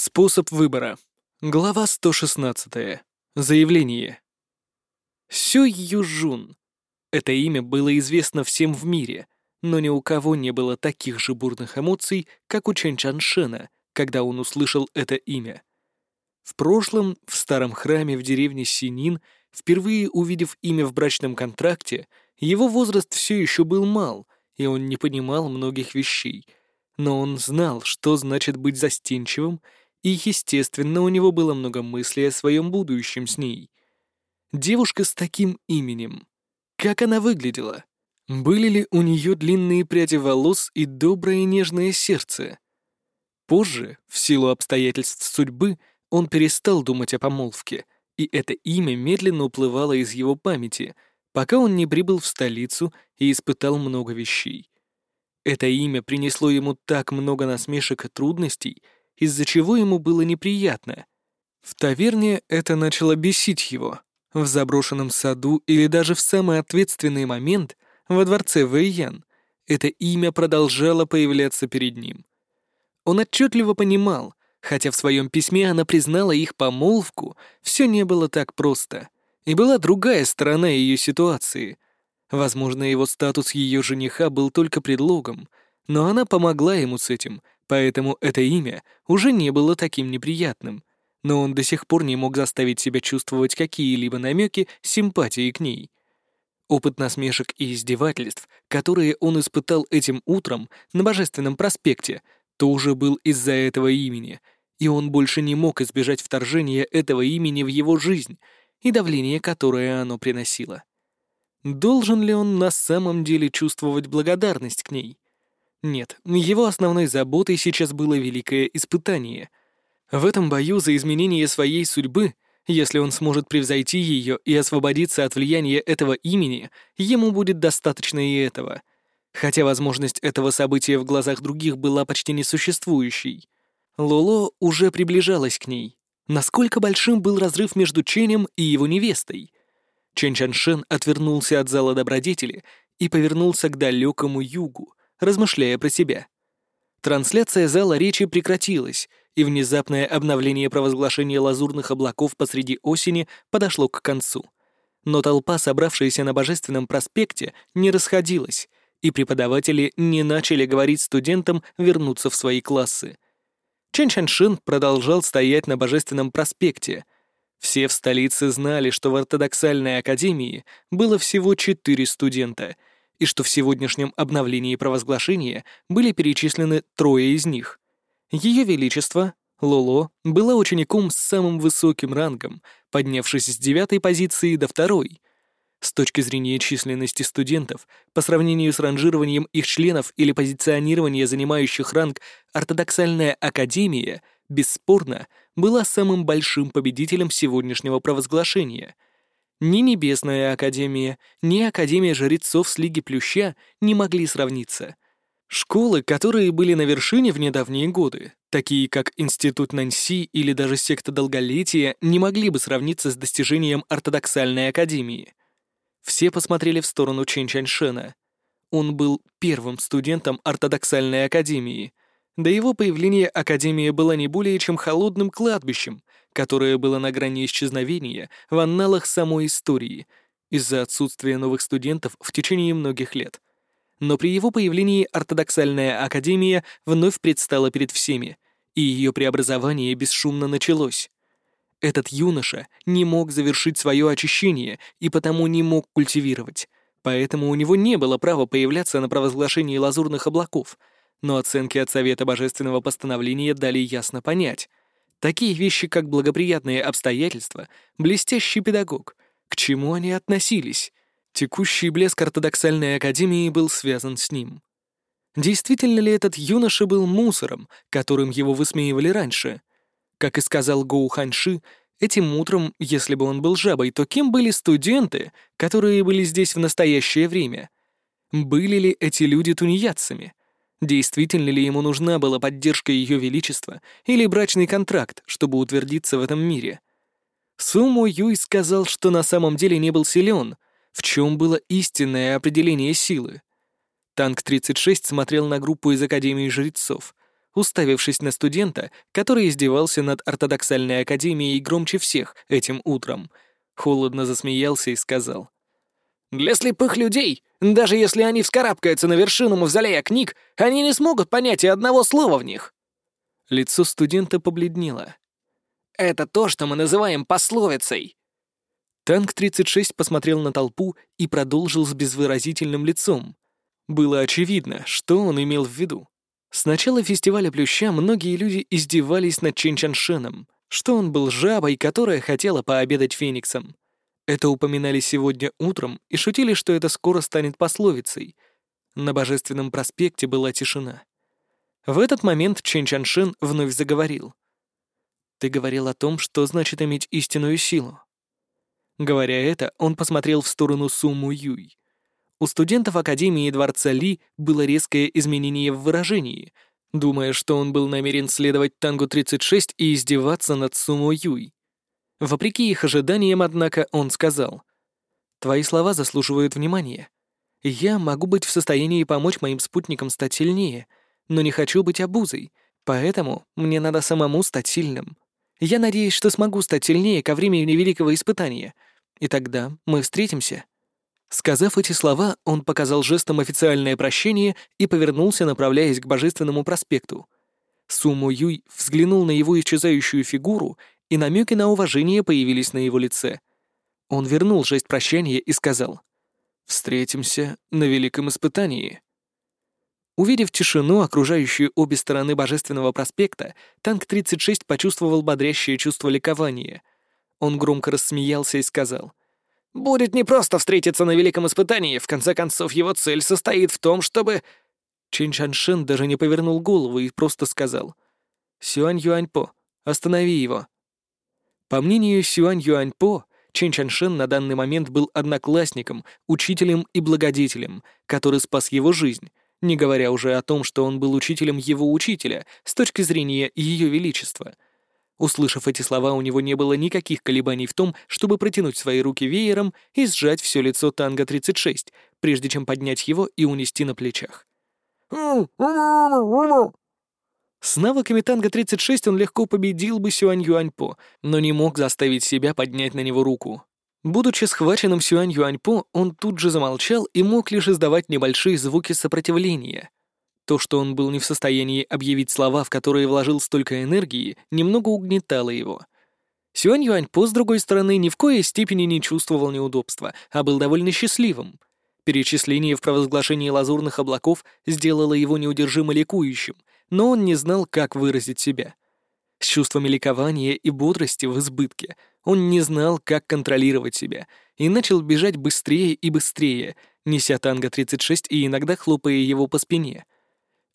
Способ выбора. Глава 116. Заявление. Сю Южун. Это имя было известно всем в мире, но ни у кого не было таких же бурных эмоций, как у Чен Чаншена, когда он услышал это имя. В прошлом, в старом храме в деревне Синин, впервые увидев имя в брачном контракте, его возраст все еще был мал, и он не понимал многих вещей — но он знал, что значит быть застенчивым, и, естественно, у него было много мыслей о своем будущем с ней. Девушка с таким именем. Как она выглядела? Были ли у нее длинные пряди волос и доброе нежное сердце? Позже, в силу обстоятельств судьбы, он перестал думать о помолвке, и это имя медленно уплывало из его памяти, пока он не прибыл в столицу и испытал много вещей. Это имя принесло ему так много насмешек и трудностей, из-за чего ему было неприятно. В таверне это начало бесить его. В заброшенном саду или даже в самый ответственный момент во дворце Вэйян это имя продолжало появляться перед ним. Он отчетливо понимал, хотя в своем письме она признала их помолвку, все не было так просто. И была другая сторона ее ситуации — Возможно, его статус ее жениха был только предлогом, но она помогла ему с этим, поэтому это имя уже не было таким неприятным, но он до сих пор не мог заставить себя чувствовать какие-либо намеки симпатии к ней. Опыт насмешек и издевательств, которые он испытал этим утром на Божественном проспекте, тоже был из-за этого имени, и он больше не мог избежать вторжения этого имени в его жизнь и давления, которое оно приносило. Должен ли он на самом деле чувствовать благодарность к ней? Нет, его основной заботой сейчас было великое испытание. В этом бою за изменение своей судьбы, если он сможет превзойти ее и освободиться от влияния этого имени, ему будет достаточно и этого. Хотя возможность этого события в глазах других была почти несуществующей. Лоло уже приближалась к ней. Насколько большим был разрыв между Ченем и его невестой? Чен Чаншен отвернулся от зала добродетели и повернулся к далекому югу, размышляя про себя. Трансляция зала речи прекратилась, и внезапное обновление провозглашения лазурных облаков посреди осени подошло к концу. Но толпа, собравшаяся на Божественном проспекте, не расходилась, и преподаватели не начали говорить студентам вернуться в свои классы. Чен Чаншин продолжал стоять на Божественном проспекте — все в столице знали, что в ортодоксальной академии было всего четыре студента, и что в сегодняшнем обновлении провозглашения были перечислены трое из них. Ее Величество, Лоло, была учеником с самым высоким рангом, поднявшись с девятой позиции до второй. С точки зрения численности студентов, по сравнению с ранжированием их членов или позиционирования занимающих ранг, ортодоксальная академия, бесспорно, была самым большим победителем сегодняшнего провозглашения. Ни Небесная Академия, ни Академия жрецов с Лиги Плюща не могли сравниться. Школы, которые были на вершине в недавние годы, такие как Институт Нанси или даже Секта Долголетия, не могли бы сравниться с достижением ортодоксальной академии. Все посмотрели в сторону Чен Чаньшена. Он был первым студентом ортодоксальной академии — до его появления Академия была не более чем холодным кладбищем, которое было на грани исчезновения в анналах самой истории из-за отсутствия новых студентов в течение многих лет. Но при его появлении ортодоксальная Академия вновь предстала перед всеми, и ее преобразование бесшумно началось. Этот юноша не мог завершить свое очищение и потому не мог культивировать, поэтому у него не было права появляться на провозглашении лазурных облаков — но оценки от Совета Божественного Постановления дали ясно понять. Такие вещи, как благоприятные обстоятельства, блестящий педагог, к чему они относились? Текущий блеск ортодоксальной академии был связан с ним. Действительно ли этот юноша был мусором, которым его высмеивали раньше? Как и сказал Гоу Ханьши, этим утром, если бы он был жабой, то кем были студенты, которые были здесь в настоящее время? Были ли эти люди тунеядцами? Действительно ли ему нужна была поддержка Ее Величества или брачный контракт, чтобы утвердиться в этом мире? Сумо Юй сказал, что на самом деле не был силен, в чем было истинное определение силы. Танк 36 смотрел на группу из Академии жрецов. уставившись на студента, который издевался над ортодоксальной академией громче всех этим утром, холодно засмеялся и сказал. «Для слепых людей, даже если они вскарабкаются на вершину мавзолея книг, они не смогут понять и одного слова в них». Лицо студента побледнело. «Это то, что мы называем пословицей». Танк-36 посмотрел на толпу и продолжил с безвыразительным лицом. Было очевидно, что он имел в виду. С начала фестиваля Плюща многие люди издевались над Чен Чаншеном, что он был жабой, которая хотела пообедать фениксом. Это упоминали сегодня утром и шутили, что это скоро станет пословицей. На Божественном проспекте была тишина. В этот момент Чен Чаншен вновь заговорил. «Ты говорил о том, что значит иметь истинную силу». Говоря это, он посмотрел в сторону Суму Юй. У студентов Академии Дворца Ли было резкое изменение в выражении, думая, что он был намерен следовать Тангу-36 и издеваться над Сумо Юй. Вопреки их ожиданиям, однако, он сказал, «Твои слова заслуживают внимания. Я могу быть в состоянии помочь моим спутникам стать сильнее, но не хочу быть обузой, поэтому мне надо самому стать сильным. Я надеюсь, что смогу стать сильнее ко времени великого испытания, и тогда мы встретимся». Сказав эти слова, он показал жестом официальное прощение и повернулся, направляясь к Божественному проспекту. Суму Юй взглянул на его исчезающую фигуру и намеки на уважение появились на его лице. Он вернул жесть прощания и сказал «Встретимся на великом испытании». Увидев тишину, окружающую обе стороны Божественного проспекта, танк-36 почувствовал бодрящее чувство ликования. Он громко рассмеялся и сказал «Будет непросто встретиться на великом испытании, в конце концов его цель состоит в том, чтобы...» Чин Чаншин даже не повернул голову и просто сказал «Сюань Юаньпо, останови его». По мнению Сюань Юаньпо, Чен Чаншен на данный момент был одноклассником, учителем и благодетелем, который спас его жизнь, не говоря уже о том, что он был учителем его учителя с точки зрения Ее Величества. Услышав эти слова, у него не было никаких колебаний в том, чтобы протянуть свои руки веером и сжать все лицо Танго-36, прежде чем поднять его и унести на плечах. С навыками танго-36 он легко победил бы Сюань Юаньпо, но не мог заставить себя поднять на него руку. Будучи схваченным Сюань Юаньпо, он тут же замолчал и мог лишь издавать небольшие звуки сопротивления. То, что он был не в состоянии объявить слова, в которые вложил столько энергии, немного угнетало его. Сюань Юаньпо, с другой стороны, ни в коей степени не чувствовал неудобства, а был довольно счастливым. Перечисление в провозглашении лазурных облаков сделало его неудержимо ликующим, но он не знал, как выразить себя. С чувствами ликования и бодрости в избытке он не знал, как контролировать себя, и начал бежать быстрее и быстрее, неся танго-36 и иногда хлопая его по спине.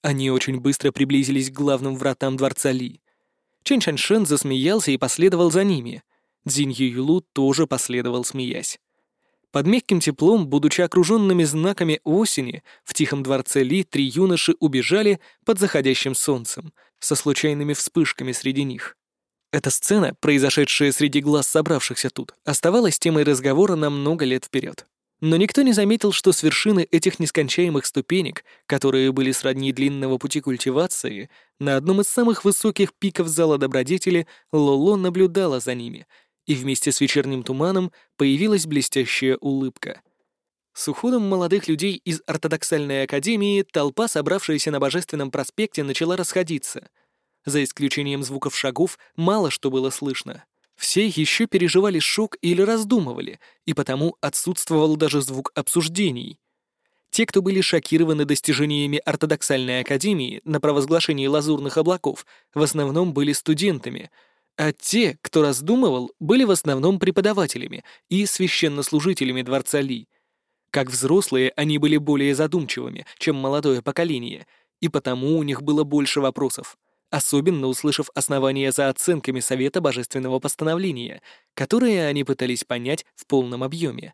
Они очень быстро приблизились к главным вратам дворца Ли. Чен Чаншен засмеялся и последовал за ними. Цзинь Юйлу тоже последовал, смеясь. Под мягким теплом, будучи окруженными знаками осени, в тихом дворце Ли три юноши убежали под заходящим солнцем, со случайными вспышками среди них. Эта сцена, произошедшая среди глаз собравшихся тут, оставалась темой разговора на много лет вперед. Но никто не заметил, что с вершины этих нескончаемых ступенек, которые были сродни длинного пути культивации, на одном из самых высоких пиков зала добродетели Лоло наблюдала за ними — и вместе с вечерним туманом появилась блестящая улыбка. С уходом молодых людей из ортодоксальной академии толпа, собравшаяся на Божественном проспекте, начала расходиться. За исключением звуков шагов мало что было слышно. Все еще переживали шок или раздумывали, и потому отсутствовал даже звук обсуждений. Те, кто были шокированы достижениями ортодоксальной академии на провозглашении лазурных облаков, в основном были студентами — а те, кто раздумывал, были в основном преподавателями и священнослужителями Дворца Ли. Как взрослые, они были более задумчивыми, чем молодое поколение, и потому у них было больше вопросов, особенно услышав основания за оценками Совета Божественного Постановления, которые они пытались понять в полном объеме.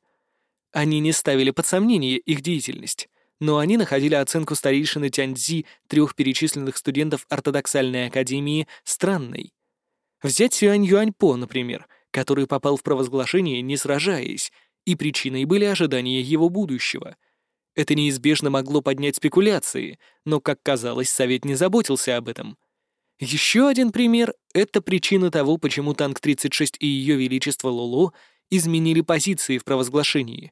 Они не ставили под сомнение их деятельность, но они находили оценку старейшины Тяньцзи трех перечисленных студентов ортодоксальной академии странной. Взять Сюань Юаньпо, например, который попал в провозглашение, не сражаясь, и причиной были ожидания его будущего. Это неизбежно могло поднять спекуляции, но, как казалось, Совет не заботился об этом. Еще один пример — это причина того, почему Танк-36 и Ее Величество Лоло изменили позиции в провозглашении.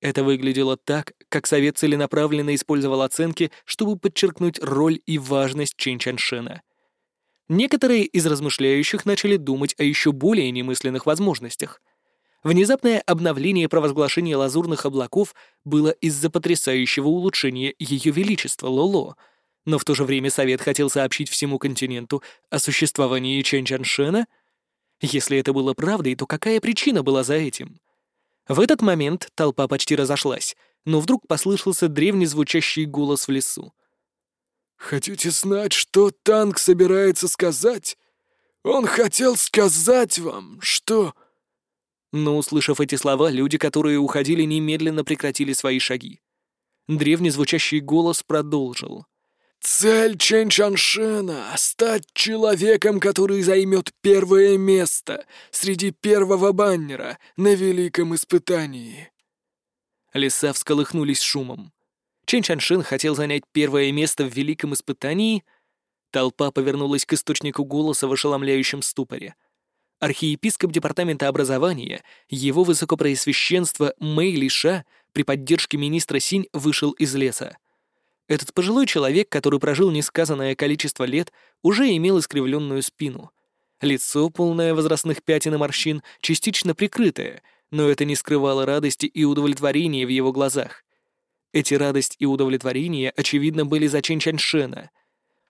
Это выглядело так, как Совет целенаправленно использовал оценки, чтобы подчеркнуть роль и важность Чин Чаншена. Некоторые из размышляющих начали думать о еще более немысленных возможностях. Внезапное обновление провозглашения лазурных облаков было из-за потрясающего улучшения Ее Величества Лоло, но в то же время Совет хотел сообщить всему континенту о существовании Чэнь Чаншена. Если это было правдой, то какая причина была за этим? В этот момент толпа почти разошлась, но вдруг послышался древний звучащий голос в лесу. «Хотите знать, что танк собирается сказать? Он хотел сказать вам, что...» Но, услышав эти слова, люди, которые уходили, немедленно прекратили свои шаги. Древний звучащий голос продолжил. Цель Чэнь Чаншена — стать человеком, который займет первое место среди первого баннера на великом испытании. Леса всколыхнулись шумом. Чэнь Чаншин хотел занять первое место в великом испытании. Толпа повернулась к источнику голоса в ошеломляющем ступоре. Архиепископ Департамента образования, его высокопреосвященство Мэй Лиша при поддержке министра Синь вышел из леса. Этот пожилой человек, который прожил несказанное количество лет, уже имел искривленную спину. Лицо, полное возрастных пятен и морщин, частично прикрытое, но это не скрывало радости и удовлетворения в его глазах. Эти радость и удовлетворение, очевидно, были за Чен Чаньшена.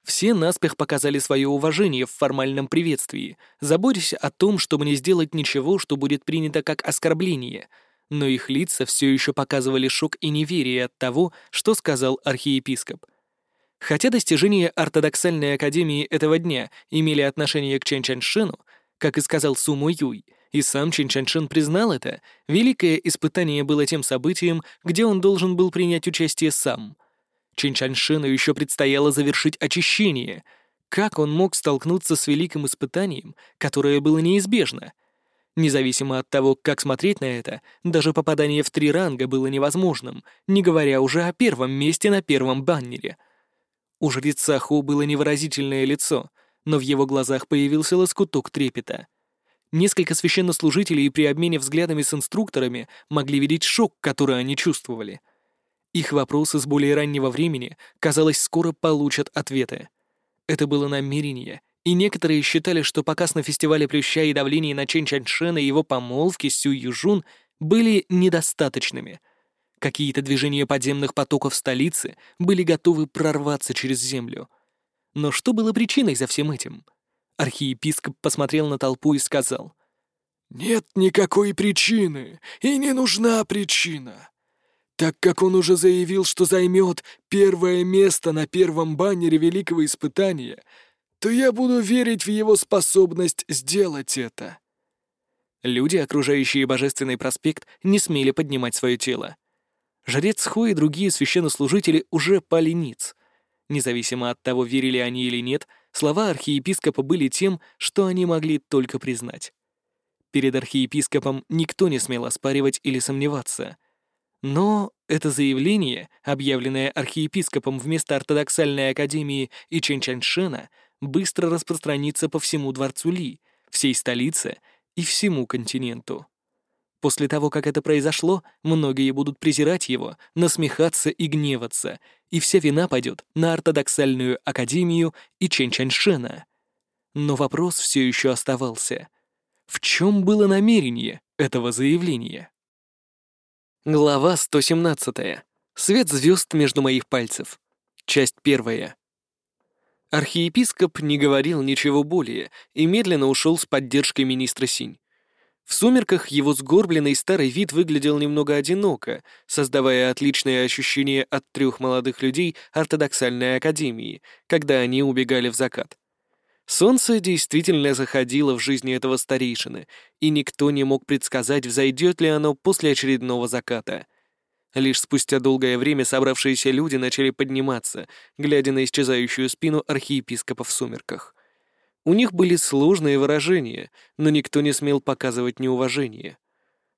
Все наспех показали свое уважение в формальном приветствии, заботясь о том, чтобы не сделать ничего, что будет принято как оскорбление — но их лица все еще показывали шок и неверие от того, что сказал архиепископ. Хотя достижения ортодоксальной академии этого дня имели отношение к Чен Чаншину, как и сказал Суму Юй, и сам Чин Чаншин признал это, великое испытание было тем событием, где он должен был принять участие сам. Чин Чаншину еще предстояло завершить очищение. Как он мог столкнуться с великим испытанием, которое было неизбежно — Независимо от того, как смотреть на это, даже попадание в три ранга было невозможным, не говоря уже о первом месте на первом баннере. У жреца Ху было невыразительное лицо, но в его глазах появился лоскуток трепета. Несколько священнослужителей при обмене взглядами с инструкторами могли видеть шок, который они чувствовали. Их вопросы с более раннего времени, казалось, скоро получат ответы. Это было намерение — и некоторые считали, что показ на фестивале плюща и давление на Чен Чаньшена и его помолвки с Сю Южун были недостаточными. Какие-то движения подземных потоков столицы были готовы прорваться через землю. Но что было причиной за всем этим? Архиепископ посмотрел на толпу и сказал. «Нет никакой причины, и не нужна причина. Так как он уже заявил, что займет первое место на первом баннере Великого Испытания — то я буду верить в его способность сделать это». Люди, окружающие Божественный проспект, не смели поднимать свое тело. Жрец Ху и другие священнослужители уже пали ниц. Независимо от того, верили они или нет, слова архиепископа были тем, что они могли только признать. Перед архиепископом никто не смел оспаривать или сомневаться. Но это заявление, объявленное архиепископом вместо ортодоксальной академии и Чэнь-Чаньшена, быстро распространится по всему дворцу Ли, всей столице и всему континенту. После того, как это произошло, многие будут презирать его, насмехаться и гневаться, и вся вина пойдет на ортодоксальную академию и Чен Чаньшена. Но вопрос все еще оставался. В чем было намерение этого заявления? Глава 117. Свет звезд между моих пальцев. Часть первая. Архиепископ не говорил ничего более и медленно ушел с поддержкой министра Синь. В сумерках его сгорбленный старый вид выглядел немного одиноко, создавая отличное ощущение от трех молодых людей ортодоксальной академии, когда они убегали в закат. Солнце действительно заходило в жизни этого старейшины, и никто не мог предсказать, взойдет ли оно после очередного заката — Лишь спустя долгое время собравшиеся люди начали подниматься, глядя на исчезающую спину архиепископа в сумерках. У них были сложные выражения, но никто не смел показывать неуважение.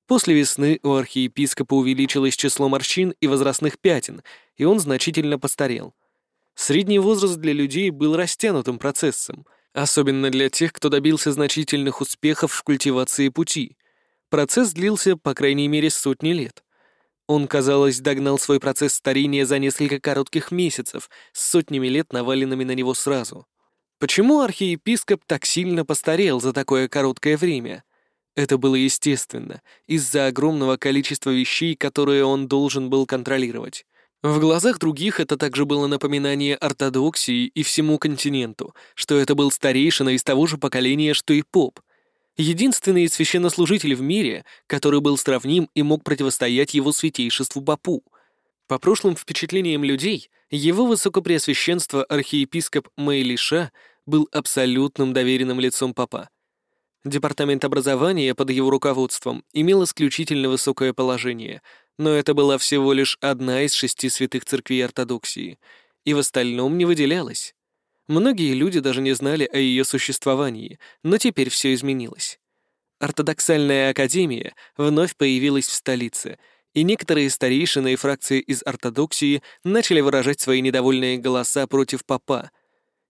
После весны у архиепископа увеличилось число морщин и возрастных пятен, и он значительно постарел. Средний возраст для людей был растянутым процессом, особенно для тех, кто добился значительных успехов в культивации пути. Процесс длился, по крайней мере, сотни лет. Он, казалось, догнал свой процесс старения за несколько коротких месяцев, с сотнями лет наваленными на него сразу. Почему архиепископ так сильно постарел за такое короткое время? Это было естественно, из-за огромного количества вещей, которые он должен был контролировать. В глазах других это также было напоминание ортодоксии и всему континенту, что это был старейшина из того же поколения, что и поп. Единственный священнослужитель в мире, который был сравним и мог противостоять его святейшеству попу. По прошлым впечатлениям людей, его высокопреосвященство архиепископ Мэйлиша был абсолютным доверенным лицом папа. Департамент образования под его руководством имел исключительно высокое положение, но это была всего лишь одна из шести святых церквей ортодоксии, и в остальном не выделялась. Многие люди даже не знали о ее существовании, но теперь все изменилось. Ортодоксальная академия вновь появилась в столице, и некоторые старейшины и фракции из ортодоксии начали выражать свои недовольные голоса против папа.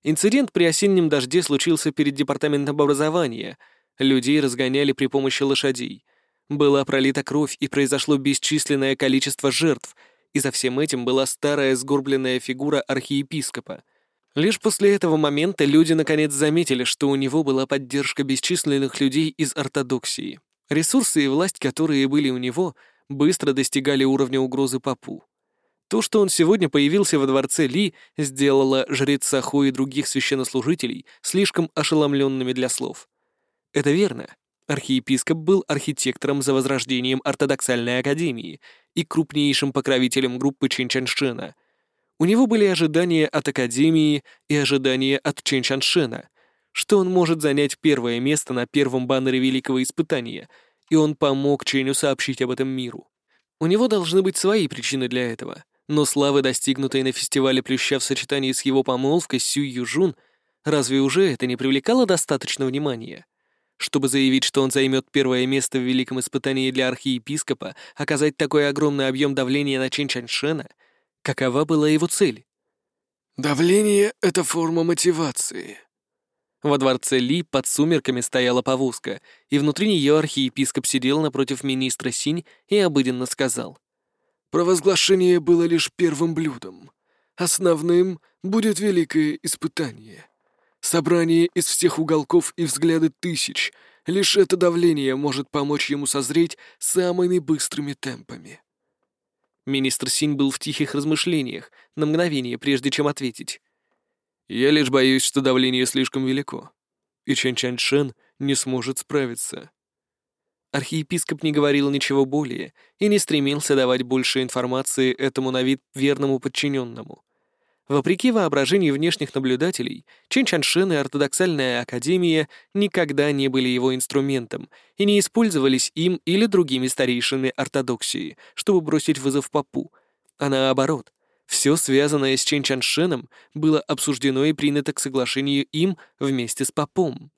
Инцидент при осеннем дожде случился перед департаментом образования — Людей разгоняли при помощи лошадей. Была пролита кровь и произошло бесчисленное количество жертв, и за всем этим была старая сгорбленная фигура архиепископа. Лишь после этого момента люди наконец заметили, что у него была поддержка бесчисленных людей из ортодоксии. Ресурсы и власть, которые были у него, быстро достигали уровня угрозы папу. То, что он сегодня появился во дворце Ли, сделало жреца Ху и других священнослужителей слишком ошеломленными для слов. Это верно. Архиепископ был архитектором за возрождением ортодоксальной академии и крупнейшим покровителем группы Чинчаншена. У него были ожидания от академии и ожидания от Чинчаншена, что он может занять первое место на первом баннере Великого Испытания, и он помог Ченю сообщить об этом миру. У него должны быть свои причины для этого, но славы, достигнутой на фестивале Плюща в сочетании с его помолвкой с Сюй Южун, разве уже это не привлекало достаточно внимания? Чтобы заявить, что он займет первое место в великом испытании для архиепископа, оказать такой огромный объем давления на Чин Чаньшена, какова была его цель? «Давление — это форма мотивации». Во дворце Ли под сумерками стояла повозка, и внутри нее архиепископ сидел напротив министра Синь и обыденно сказал. «Провозглашение было лишь первым блюдом. Основным будет великое испытание». Собрание из всех уголков и взгляды тысяч. Лишь это давление может помочь ему созреть самыми быстрыми темпами. Министр Синь был в тихих размышлениях, на мгновение, прежде чем ответить. «Я лишь боюсь, что давление слишком велико, и Чан Чан Шен не сможет справиться». Архиепископ не говорил ничего более и не стремился давать больше информации этому на вид верному подчиненному. Вопреки воображению внешних наблюдателей, Чин Чаншин и ортодоксальная академия никогда не были его инструментом и не использовались им или другими старейшинами ортодоксии, чтобы бросить вызов попу, а наоборот, все связанное с Чин Чаншином было обсуждено и принято к соглашению им вместе с попом.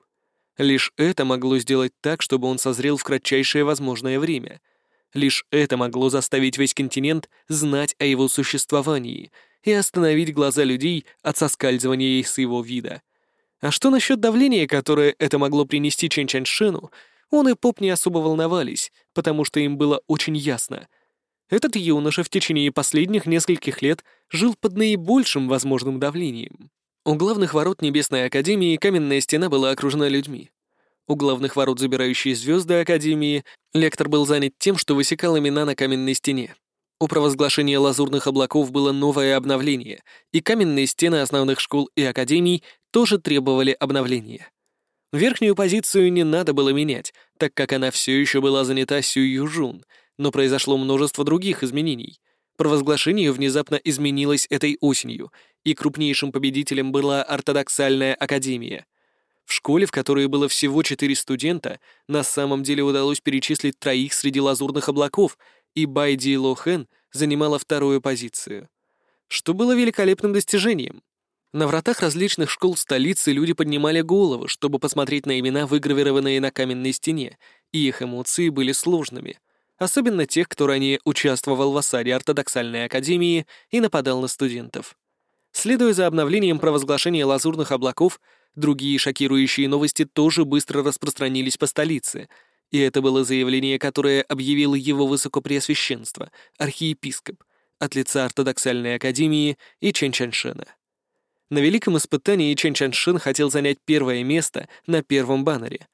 Лишь это могло сделать так, чтобы он созрел в кратчайшее возможное время. Лишь это могло заставить весь континент знать о его существовании — и остановить глаза людей от соскальзывания с его вида. А что насчет давления, которое это могло принести Чен Чаньшину, он и Поп не особо волновались, потому что им было очень ясно. Этот юноша в течение последних нескольких лет жил под наибольшим возможным давлением. У главных ворот Небесной Академии каменная стена была окружена людьми. У главных ворот забирающей звезды Академии лектор был занят тем, что высекал имена на каменной стене. У провозглашения лазурных облаков было новое обновление, и каменные стены основных школ и академий тоже требовали обновления. Верхнюю позицию не надо было менять, так как она все еще была занята Сю Южун, но произошло множество других изменений. Провозглашение внезапно изменилось этой осенью, и крупнейшим победителем была ортодоксальная академия. В школе, в которой было всего четыре студента, на самом деле удалось перечислить троих среди лазурных облаков — и Байди Лохэн занимала вторую позицию, что было великолепным достижением. На вратах различных школ столицы люди поднимали головы, чтобы посмотреть на имена, выгравированные на каменной стене, и их эмоции были сложными. Особенно тех, кто ранее участвовал в осаде ортодоксальной академии и нападал на студентов. Следуя за обновлением провозглашения лазурных облаков, другие шокирующие новости тоже быстро распространились по столице, и это было заявление, которое объявило его высокопреосвященство, архиепископ, от лица ортодоксальной академии и Чэнь-Чаньшена. На великом испытании Чэнь Чаншин хотел занять первое место на первом баннере.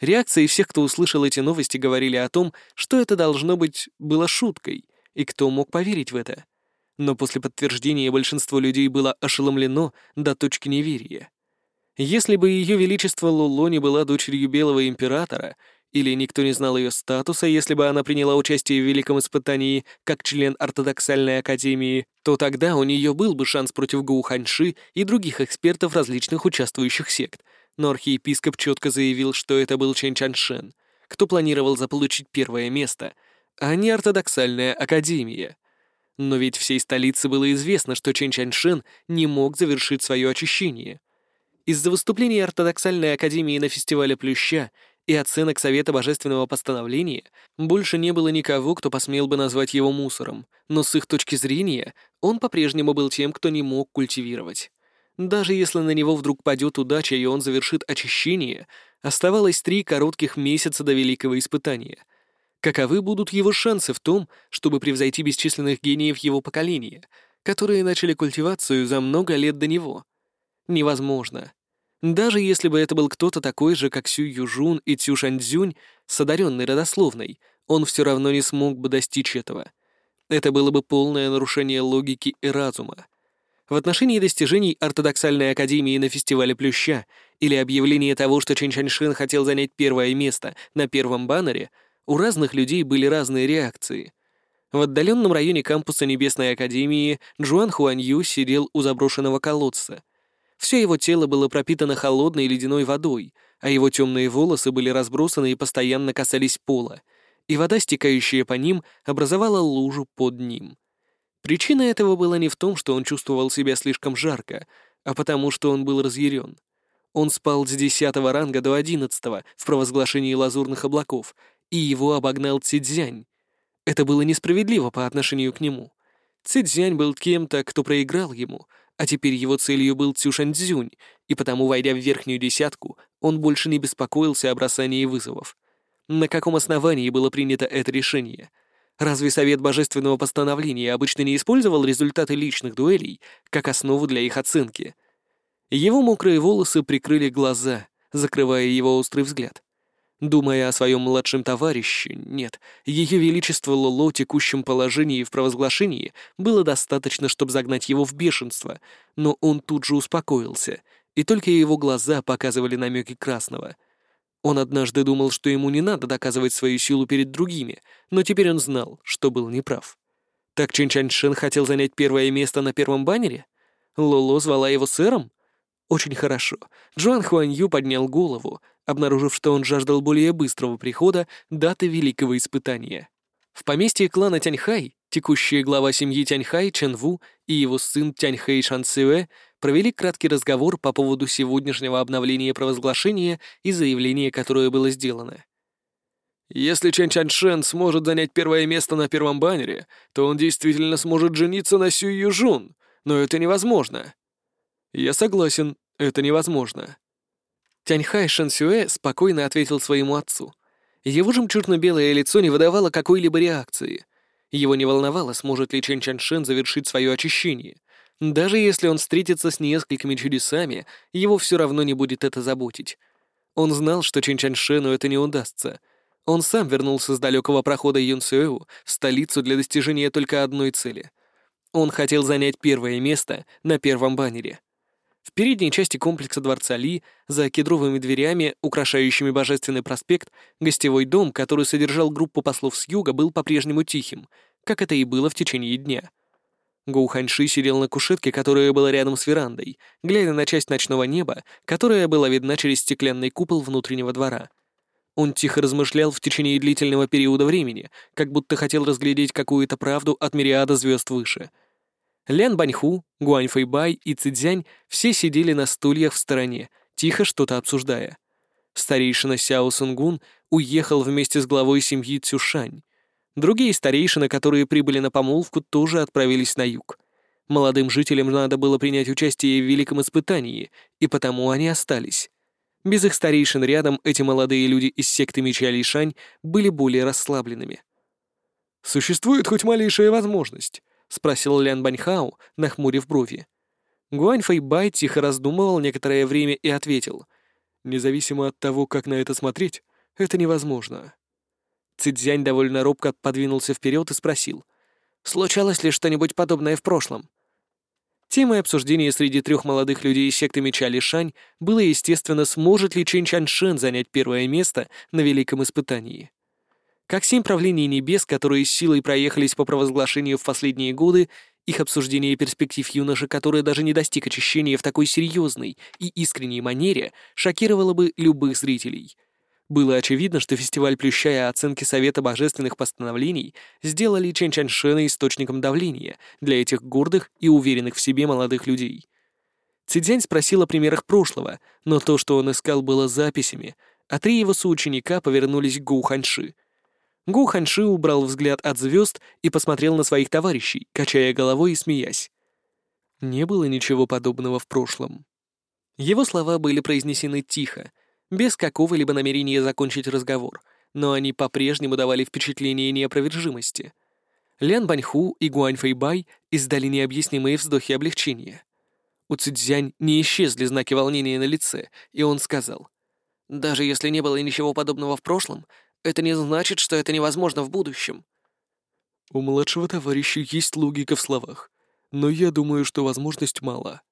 Реакции всех, кто услышал эти новости, говорили о том, что это должно быть было шуткой, и кто мог поверить в это. Но после подтверждения большинство людей было ошеломлено до точки неверия. Если бы Ее Величество Луло не была дочерью Белого Императора, или никто не знал ее статуса, если бы она приняла участие в Великом Испытании как член ортодоксальной академии, то тогда у нее был бы шанс против Гоуханьши и других экспертов различных участвующих сект. Но архиепископ четко заявил, что это был Чен Чаншен, кто планировал заполучить первое место, а не ортодоксальная академия. Но ведь всей столице было известно, что Чен Чаншен не мог завершить свое очищение. Из-за выступления ортодоксальной академии на фестивале Плюща и оценок Совета Божественного Постановления больше не было никого, кто посмел бы назвать его мусором, но с их точки зрения он по-прежнему был тем, кто не мог культивировать. Даже если на него вдруг падет удача и он завершит очищение, оставалось три коротких месяца до великого испытания. Каковы будут его шансы в том, чтобы превзойти бесчисленных гениев его поколения, которые начали культивацию за много лет до него? Невозможно. Даже если бы это был кто-то такой же, как Сю Южун и Цю Шаньцзюнь, с одаренной родословной, он все равно не смог бы достичь этого. Это было бы полное нарушение логики и разума. В отношении достижений ортодоксальной академии на фестивале Плюща или объявление того, что Чен Чаньшин хотел занять первое место на первом баннере, у разных людей были разные реакции. В отдаленном районе кампуса Небесной Академии Джуан Хуанью сидел у заброшенного колодца — все его тело было пропитано холодной ледяной водой, а его темные волосы были разбросаны и постоянно касались пола, и вода, стекающая по ним, образовала лужу под ним. Причина этого была не в том, что он чувствовал себя слишком жарко, а потому что он был разъярен. Он спал с десятого ранга до одиннадцатого в провозглашении лазурных облаков, и его обогнал Цидзянь. Это было несправедливо по отношению к нему. Цидзянь был кем-то, кто проиграл ему, а теперь его целью был Цюшаньцзюнь, и потому, войдя в верхнюю десятку, он больше не беспокоился о бросании вызовов. На каком основании было принято это решение? Разве Совет Божественного Постановления обычно не использовал результаты личных дуэлей как основу для их оценки? Его мокрые волосы прикрыли глаза, закрывая его острый взгляд. Думая о своем младшем товарище, нет, ее величество Лоло текущем положении в провозглашении было достаточно, чтобы загнать его в бешенство, но он тут же успокоился, и только его глаза показывали намеки красного. Он однажды думал, что ему не надо доказывать свою силу перед другими, но теперь он знал, что был неправ. Так Чин Чань Шен хотел занять первое место на первом баннере? Лоло звала его сэром? Очень хорошо. Джоан Хуанью поднял голову, обнаружив, что он жаждал более быстрого прихода даты великого испытания. В поместье клана Тяньхай текущая глава семьи Тяньхай Ченву и его сын Тяньхэй Шансюэ провели краткий разговор по поводу сегодняшнего обновления провозглашения и заявления, которое было сделано. Если Чэн Чаньшен сможет занять первое место на первом баннере, то он действительно сможет жениться на Сю Южун, но это невозможно. Я согласен, это невозможно. Тяньхай Шансюэ спокойно ответил своему отцу. Его жемчужно-белое лицо не выдавало какой-либо реакции. Его не волновало, сможет ли Чен Чаншен завершить свое очищение. Даже если он встретится с несколькими чудесами, его все равно не будет это заботить. Он знал, что Чен Чаншену это не удастся. Он сам вернулся с далекого прохода Юнсюэу в столицу для достижения только одной цели. Он хотел занять первое место на первом баннере. В передней части комплекса Дворца Ли, за кедровыми дверями, украшающими Божественный проспект, гостевой дом, который содержал группу послов с юга, был по-прежнему тихим, как это и было в течение дня. Гоу Ханьши сидел на кушетке, которая была рядом с верандой, глядя на часть ночного неба, которая была видна через стеклянный купол внутреннего двора. Он тихо размышлял в течение длительного периода времени, как будто хотел разглядеть какую-то правду от мириада звезд выше — Лян Баньху, Гуань Фэйбай и Цидзянь все сидели на стульях в стороне, тихо что-то обсуждая. Старейшина Сяо Сунгун уехал вместе с главой семьи Цюшань. Другие старейшины, которые прибыли на помолвку, тоже отправились на юг. Молодым жителям надо было принять участие в великом испытании, и потому они остались. Без их старейшин рядом эти молодые люди из секты Меча Лишань были более расслабленными. «Существует хоть малейшая возможность?» — спросил Лян Баньхау, нахмурив брови. Гуань Фэйбай тихо раздумывал некоторое время и ответил. «Независимо от того, как на это смотреть, это невозможно». Цидзянь довольно робко подвинулся вперед и спросил. «Случалось ли что-нибудь подобное в прошлом?» Темой обсуждения среди трех молодых людей секты Меча Лишань было, естественно, сможет ли Чин Чаншен занять первое место на Великом Испытании. Как семь правлений небес, которые с силой проехались по провозглашению в последние годы, их обсуждение перспектив юноши, который даже не достиг очищения в такой серьезной и искренней манере, шокировало бы любых зрителей. Было очевидно, что фестиваль Плюща и оценки Совета Божественных Постановлений сделали Чен Чаншена источником давления для этих гордых и уверенных в себе молодых людей. Цидзянь спросил о примерах прошлого, но то, что он искал, было записями, а три его соученика повернулись к Гу Ханьши — Гу Ханши убрал взгляд от звезд и посмотрел на своих товарищей, качая головой и смеясь. Не было ничего подобного в прошлом. Его слова были произнесены тихо, без какого-либо намерения закончить разговор, но они по-прежнему давали впечатление неопровержимости. Лян Баньху и Гуань Фэйбай издали необъяснимые вздохи облегчения. У Цзянь не исчезли знаки волнения на лице, и он сказал, «Даже если не было ничего подобного в прошлом, это не значит, что это невозможно в будущем. У младшего товарища есть логика в словах, но я думаю, что возможность мала.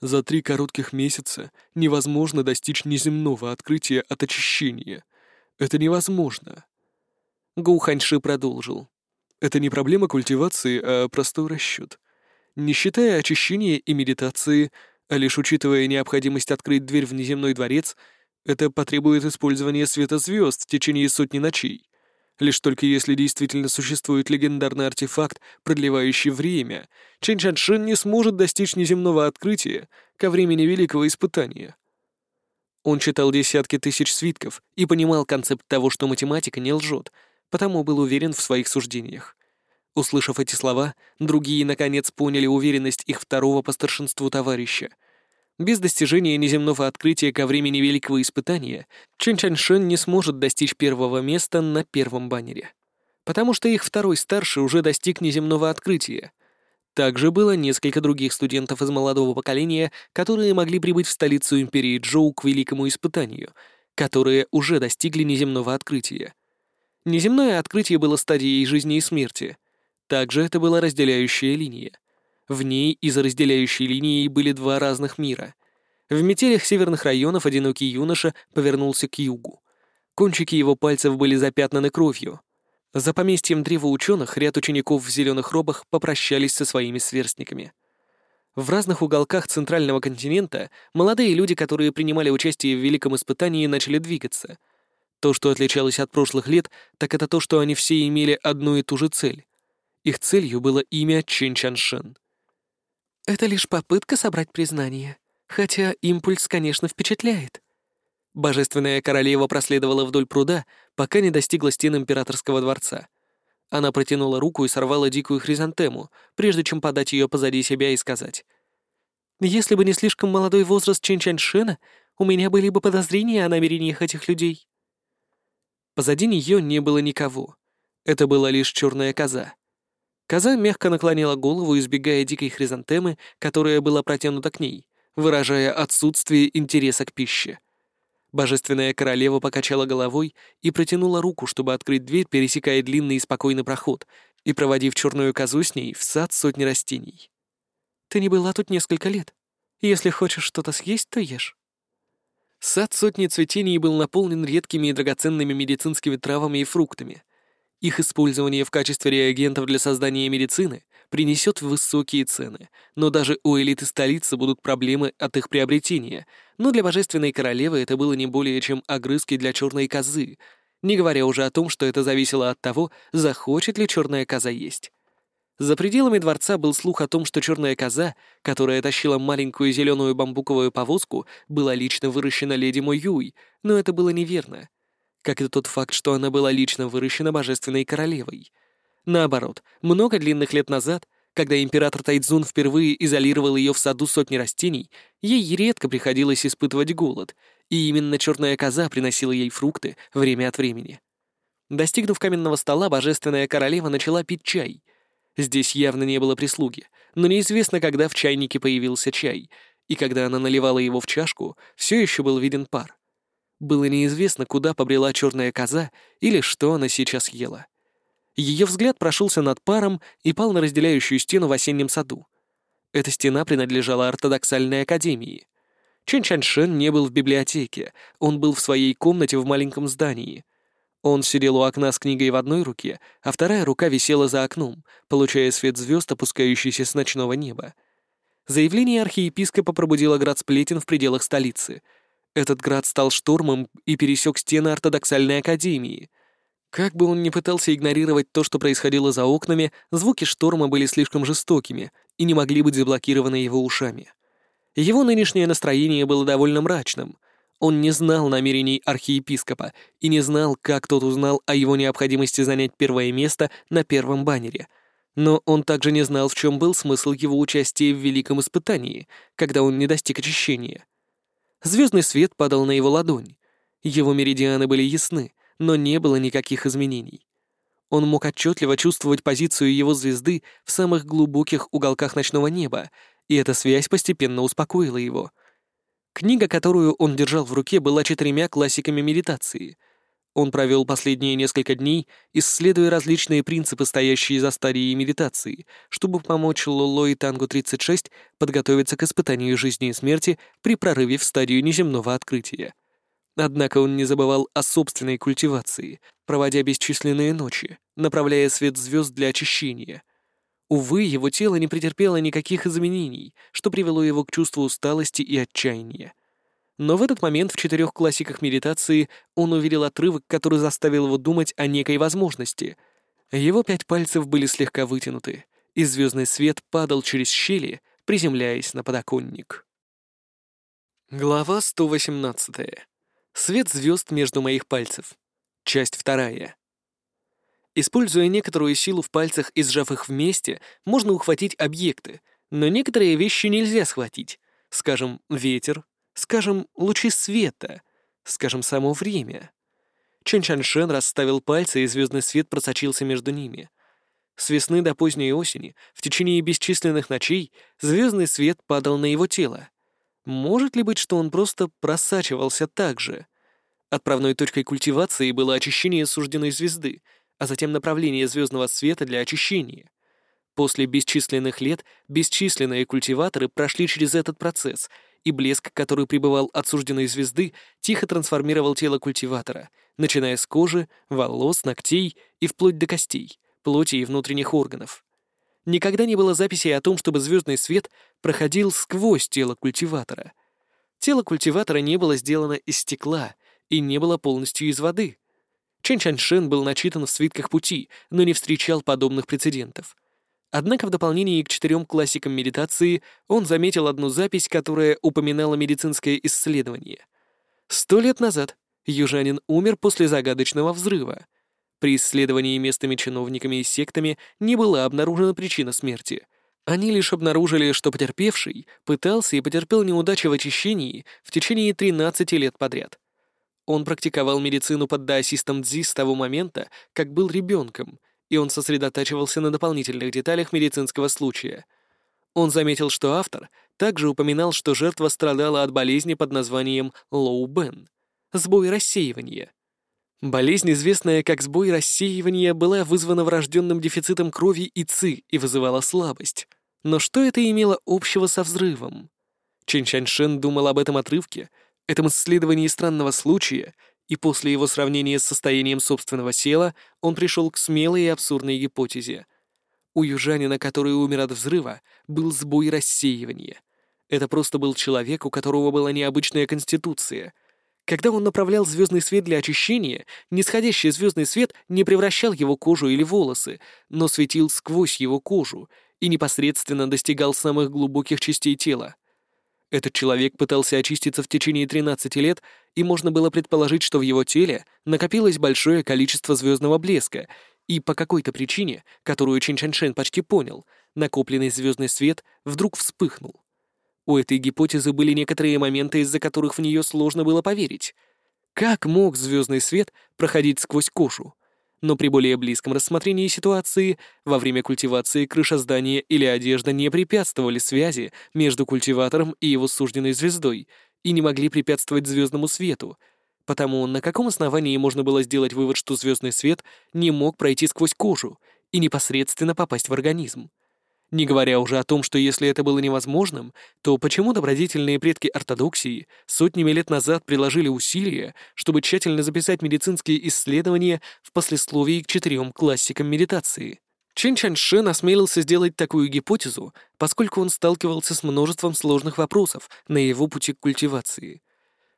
За три коротких месяца невозможно достичь неземного открытия от очищения. Это невозможно. Гу Ханьши продолжил. Это не проблема культивации, а простой расчет. Не считая очищения и медитации, а лишь учитывая необходимость открыть дверь в неземной дворец — это потребует использования света звезд в течение сотни ночей. Лишь только если действительно существует легендарный артефакт, продлевающий время, Чэнь Чаншин не сможет достичь неземного открытия ко времени великого испытания. Он читал десятки тысяч свитков и понимал концепт того, что математика не лжет, потому был уверен в своих суждениях. Услышав эти слова, другие наконец поняли уверенность их второго по старшинству товарища — без достижения неземного открытия ко времени Великого Испытания Чен Чаншен не сможет достичь первого места на первом баннере. Потому что их второй старший уже достиг неземного открытия. Также было несколько других студентов из молодого поколения, которые могли прибыть в столицу Империи Джоу к Великому Испытанию, которые уже достигли неземного открытия. Неземное открытие было стадией жизни и смерти. Также это была разделяющая линия — в ней из-за разделяющей линии были два разных мира. В метелях северных районов одинокий юноша повернулся к югу. Кончики его пальцев были запятнаны кровью. За поместьем древа ученых ряд учеников в зеленых робах попрощались со своими сверстниками. В разных уголках центрального континента молодые люди, которые принимали участие в великом испытании, начали двигаться. То, что отличалось от прошлых лет, так это то, что они все имели одну и ту же цель. Их целью было имя Чен Чаншен — это лишь попытка собрать признание, хотя импульс, конечно, впечатляет. Божественная королева проследовала вдоль пруда, пока не достигла стен императорского дворца. Она протянула руку и сорвала дикую хризантему, прежде чем подать ее позади себя и сказать. «Если бы не слишком молодой возраст Чен Чаньшена, у меня были бы подозрения о намерениях этих людей». Позади нее не было никого. Это была лишь черная коза. Коза мягко наклонила голову, избегая дикой хризантемы, которая была протянута к ней, выражая отсутствие интереса к пище. Божественная королева покачала головой и протянула руку, чтобы открыть дверь, пересекая длинный и спокойный проход, и проводив черную козу с ней в сад сотни растений. «Ты не была тут несколько лет. Если хочешь что-то съесть, то ешь». Сад сотни цветений был наполнен редкими и драгоценными медицинскими травами и фруктами. Их использование в качестве реагентов для создания медицины принесет высокие цены, но даже у элиты столицы будут проблемы от их приобретения, но для божественной королевы это было не более чем огрызки для черной козы, не говоря уже о том, что это зависело от того, захочет ли черная коза есть. За пределами дворца был слух о том, что черная коза, которая тащила маленькую зеленую бамбуковую повозку, была лично выращена леди Моюй, но это было неверно как и тот факт, что она была лично выращена божественной королевой. Наоборот, много длинных лет назад, когда император Тайцзун впервые изолировал ее в саду сотни растений, ей редко приходилось испытывать голод, и именно черная коза приносила ей фрукты время от времени. Достигнув каменного стола, божественная королева начала пить чай. Здесь явно не было прислуги, но неизвестно, когда в чайнике появился чай, и когда она наливала его в чашку, все еще был виден пар. Было неизвестно, куда побрела черная коза или что она сейчас ела. Ее взгляд прошелся над паром и пал на разделяющую стену в осеннем саду. Эта стена принадлежала ортодоксальной академии. Чен Чаншен не был в библиотеке, он был в своей комнате в маленьком здании. Он сидел у окна с книгой в одной руке, а вторая рука висела за окном, получая свет звезд, опускающийся с ночного неба. Заявление архиепископа пробудило град сплетен в пределах столицы. Этот град стал штормом и пересек стены ортодоксальной академии. Как бы он ни пытался игнорировать то, что происходило за окнами, звуки шторма были слишком жестокими и не могли быть заблокированы его ушами. Его нынешнее настроение было довольно мрачным. Он не знал намерений архиепископа и не знал, как тот узнал о его необходимости занять первое место на первом баннере. Но он также не знал, в чем был смысл его участия в великом испытании, когда он не достиг очищения. Звездный свет падал на его ладонь. Его меридианы были ясны, но не было никаких изменений. Он мог отчетливо чувствовать позицию его звезды в самых глубоких уголках ночного неба, и эта связь постепенно успокоила его. Книга, которую он держал в руке, была четырьмя классиками медитации. Он провел последние несколько дней, исследуя различные принципы, стоящие за стадией медитации, чтобы помочь Лоло и Тангу-36 подготовиться к испытанию жизни и смерти при прорыве в стадию неземного открытия. Однако он не забывал о собственной культивации, проводя бесчисленные ночи, направляя свет звезд для очищения. Увы, его тело не претерпело никаких изменений, что привело его к чувству усталости и отчаяния. Но в этот момент в четырех классиках медитации он увидел отрывок, который заставил его думать о некой возможности. Его пять пальцев были слегка вытянуты, и звездный свет падал через щели, приземляясь на подоконник. Глава 118. Свет звезд между моих пальцев. Часть вторая. Используя некоторую силу в пальцах и сжав их вместе, можно ухватить объекты, но некоторые вещи нельзя схватить. Скажем, ветер, скажем, лучи света, скажем, само время. Чен Чаншен расставил пальцы, и звездный свет просочился между ними. С весны до поздней осени, в течение бесчисленных ночей, звездный свет падал на его тело. Может ли быть, что он просто просачивался так же? Отправной точкой культивации было очищение сужденной звезды, а затем направление звездного света для очищения. После бесчисленных лет бесчисленные культиваторы прошли через этот процесс, и блеск, который пребывал от сужденной звезды, тихо трансформировал тело культиватора, начиная с кожи, волос, ногтей и вплоть до костей, плоти и внутренних органов. Никогда не было записей о том, чтобы звездный свет проходил сквозь тело культиватора. Тело культиватора не было сделано из стекла и не было полностью из воды. Чен Чаньшен был начитан в свитках пути, но не встречал подобных прецедентов. Однако в дополнение к четырем классикам медитации он заметил одну запись, которая упоминала медицинское исследование. Сто лет назад южанин умер после загадочного взрыва — при исследовании местными чиновниками и сектами не была обнаружена причина смерти. Они лишь обнаружили, что потерпевший пытался и потерпел неудачи в очищении в течение 13 лет подряд. Он практиковал медицину под даосистом Дзи с того момента, как был ребенком, и он сосредотачивался на дополнительных деталях медицинского случая. Он заметил, что автор также упоминал, что жертва страдала от болезни под названием Лоу-Бен — сбой рассеивания — Болезнь, известная как сбой рассеивания, была вызвана врожденным дефицитом крови и ЦИ и вызывала слабость. Но что это имело общего со взрывом? Чен Чаньшен думал об этом отрывке, этом исследовании странного случая, и после его сравнения с состоянием собственного тела он пришел к смелой и абсурдной гипотезе. У южанина, который умер от взрыва, был сбой рассеивания. Это просто был человек, у которого была необычная конституция — когда он направлял звездный свет для очищения, нисходящий звездный свет не превращал его кожу или волосы, но светил сквозь его кожу и непосредственно достигал самых глубоких частей тела. Этот человек пытался очиститься в течение 13 лет, и можно было предположить, что в его теле накопилось большое количество звездного блеска, И по какой-то причине, которую Чин Чаншен почти понял, накопленный звездный свет вдруг вспыхнул. У этой гипотезы были некоторые моменты, из-за которых в нее сложно было поверить. Как мог звездный свет проходить сквозь кожу? Но при более близком рассмотрении ситуации, во время культивации крыша здания или одежда не препятствовали связи между культиватором и его сужденной звездой и не могли препятствовать звездному свету, потому на каком основании можно было сделать вывод, что звездный свет не мог пройти сквозь кожу и непосредственно попасть в организм? Не говоря уже о том, что если это было невозможным, то почему добродетельные предки ортодоксии сотнями лет назад приложили усилия, чтобы тщательно записать медицинские исследования в послесловии к четырем классикам медитации? Чин Чаньшин осмелился сделать такую гипотезу, поскольку он сталкивался с множеством сложных вопросов на его пути к культивации.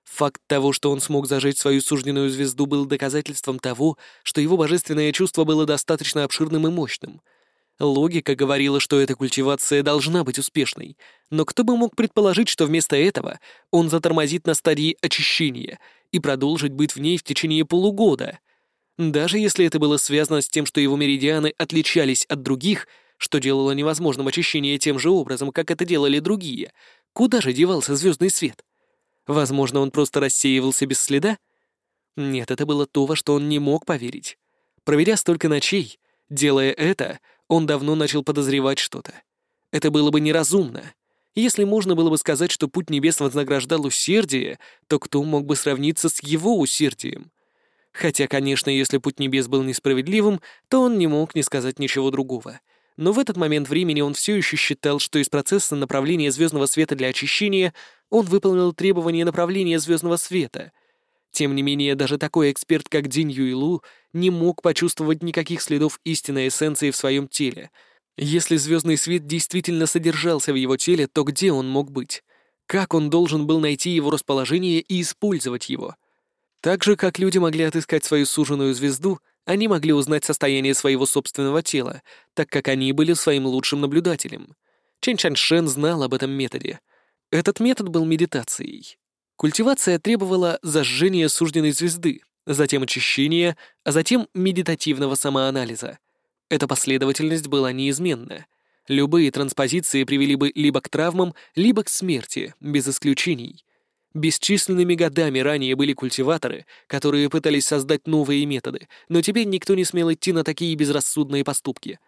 Факт того, что он смог зажечь свою сужденную звезду, был доказательством того, что его божественное чувство было достаточно обширным и мощным — Логика говорила, что эта культивация должна быть успешной, но кто бы мог предположить, что вместо этого он затормозит на стадии очищения и продолжит быть в ней в течение полугода? Даже если это было связано с тем, что его меридианы отличались от других, что делало невозможным очищение тем же образом, как это делали другие, куда же девался звездный свет? Возможно, он просто рассеивался без следа? Нет, это было то, во что он не мог поверить. Проведя столько ночей, делая это, он давно начал подозревать что-то. Это было бы неразумно. Если можно было бы сказать, что путь небес вознаграждал усердие, то кто мог бы сравниться с его усердием? Хотя, конечно, если путь небес был несправедливым, то он не мог не сказать ничего другого. Но в этот момент времени он все еще считал, что из процесса направления звездного света для очищения он выполнил требования направления звездного света. Тем не менее, даже такой эксперт, как Динь Юйлу, не мог почувствовать никаких следов истинной эссенции в своем теле. Если звездный свет действительно содержался в его теле, то где он мог быть? Как он должен был найти его расположение и использовать его? Так же, как люди могли отыскать свою суженую звезду, они могли узнать состояние своего собственного тела, так как они были своим лучшим наблюдателем. Чен Чаншен знал об этом методе. Этот метод был медитацией. Культивация требовала зажжения сужденной звезды, затем очищения, а затем медитативного самоанализа. Эта последовательность была неизменна. Любые транспозиции привели бы либо к травмам, либо к смерти, без исключений. Бесчисленными годами ранее были культиваторы, которые пытались создать новые методы, но теперь никто не смел идти на такие безрассудные поступки.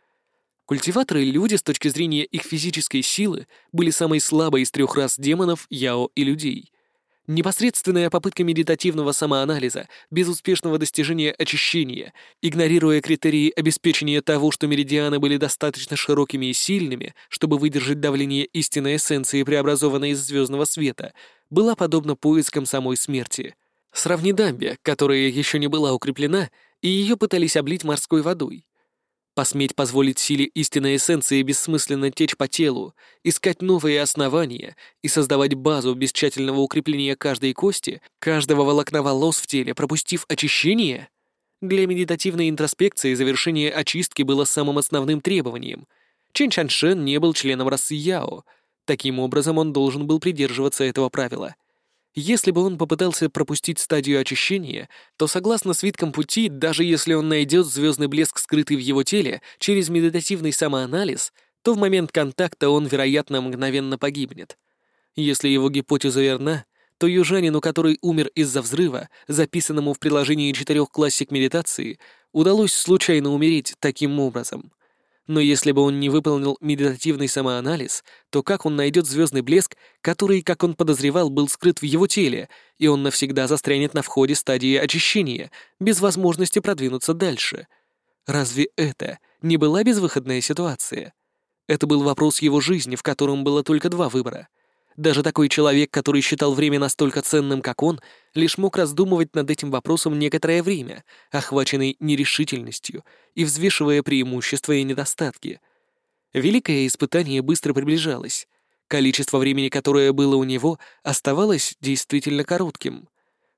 Культиваторы люди с точки зрения их физической силы были самой слабой из трех рас демонов, яо и людей — Непосредственная попытка медитативного самоанализа, без успешного достижения очищения, игнорируя критерии обеспечения того, что меридианы были достаточно широкими и сильными, чтобы выдержать давление истинной эссенции, преобразованной из звездного света, была подобна поискам самой смерти. Сравни дамбе, которая еще не была укреплена, и ее пытались облить морской водой. Посметь позволить силе истинной эссенции бессмысленно течь по телу, искать новые основания и создавать базу без тщательного укрепления каждой кости, каждого волокна волос в теле, пропустив очищение? Для медитативной интроспекции завершение очистки было самым основным требованием. Чин Чаншен не был членом расы Яо. Таким образом, он должен был придерживаться этого правила. Если бы он попытался пропустить стадию очищения, то, согласно свиткам пути, даже если он найдет звездный блеск, скрытый в его теле, через медитативный самоанализ, то в момент контакта он, вероятно, мгновенно погибнет. Если его гипотеза верна, то южанину, который умер из-за взрыва, записанному в приложении четырех классик медитации, удалось случайно умереть таким образом — но если бы он не выполнил медитативный самоанализ, то как он найдет звездный блеск, который, как он подозревал, был скрыт в его теле, и он навсегда застрянет на входе стадии очищения, без возможности продвинуться дальше? Разве это не была безвыходная ситуация? Это был вопрос его жизни, в котором было только два выбора — даже такой человек, который считал время настолько ценным, как он, лишь мог раздумывать над этим вопросом некоторое время, охваченный нерешительностью и взвешивая преимущества и недостатки. Великое испытание быстро приближалось. Количество времени, которое было у него, оставалось действительно коротким.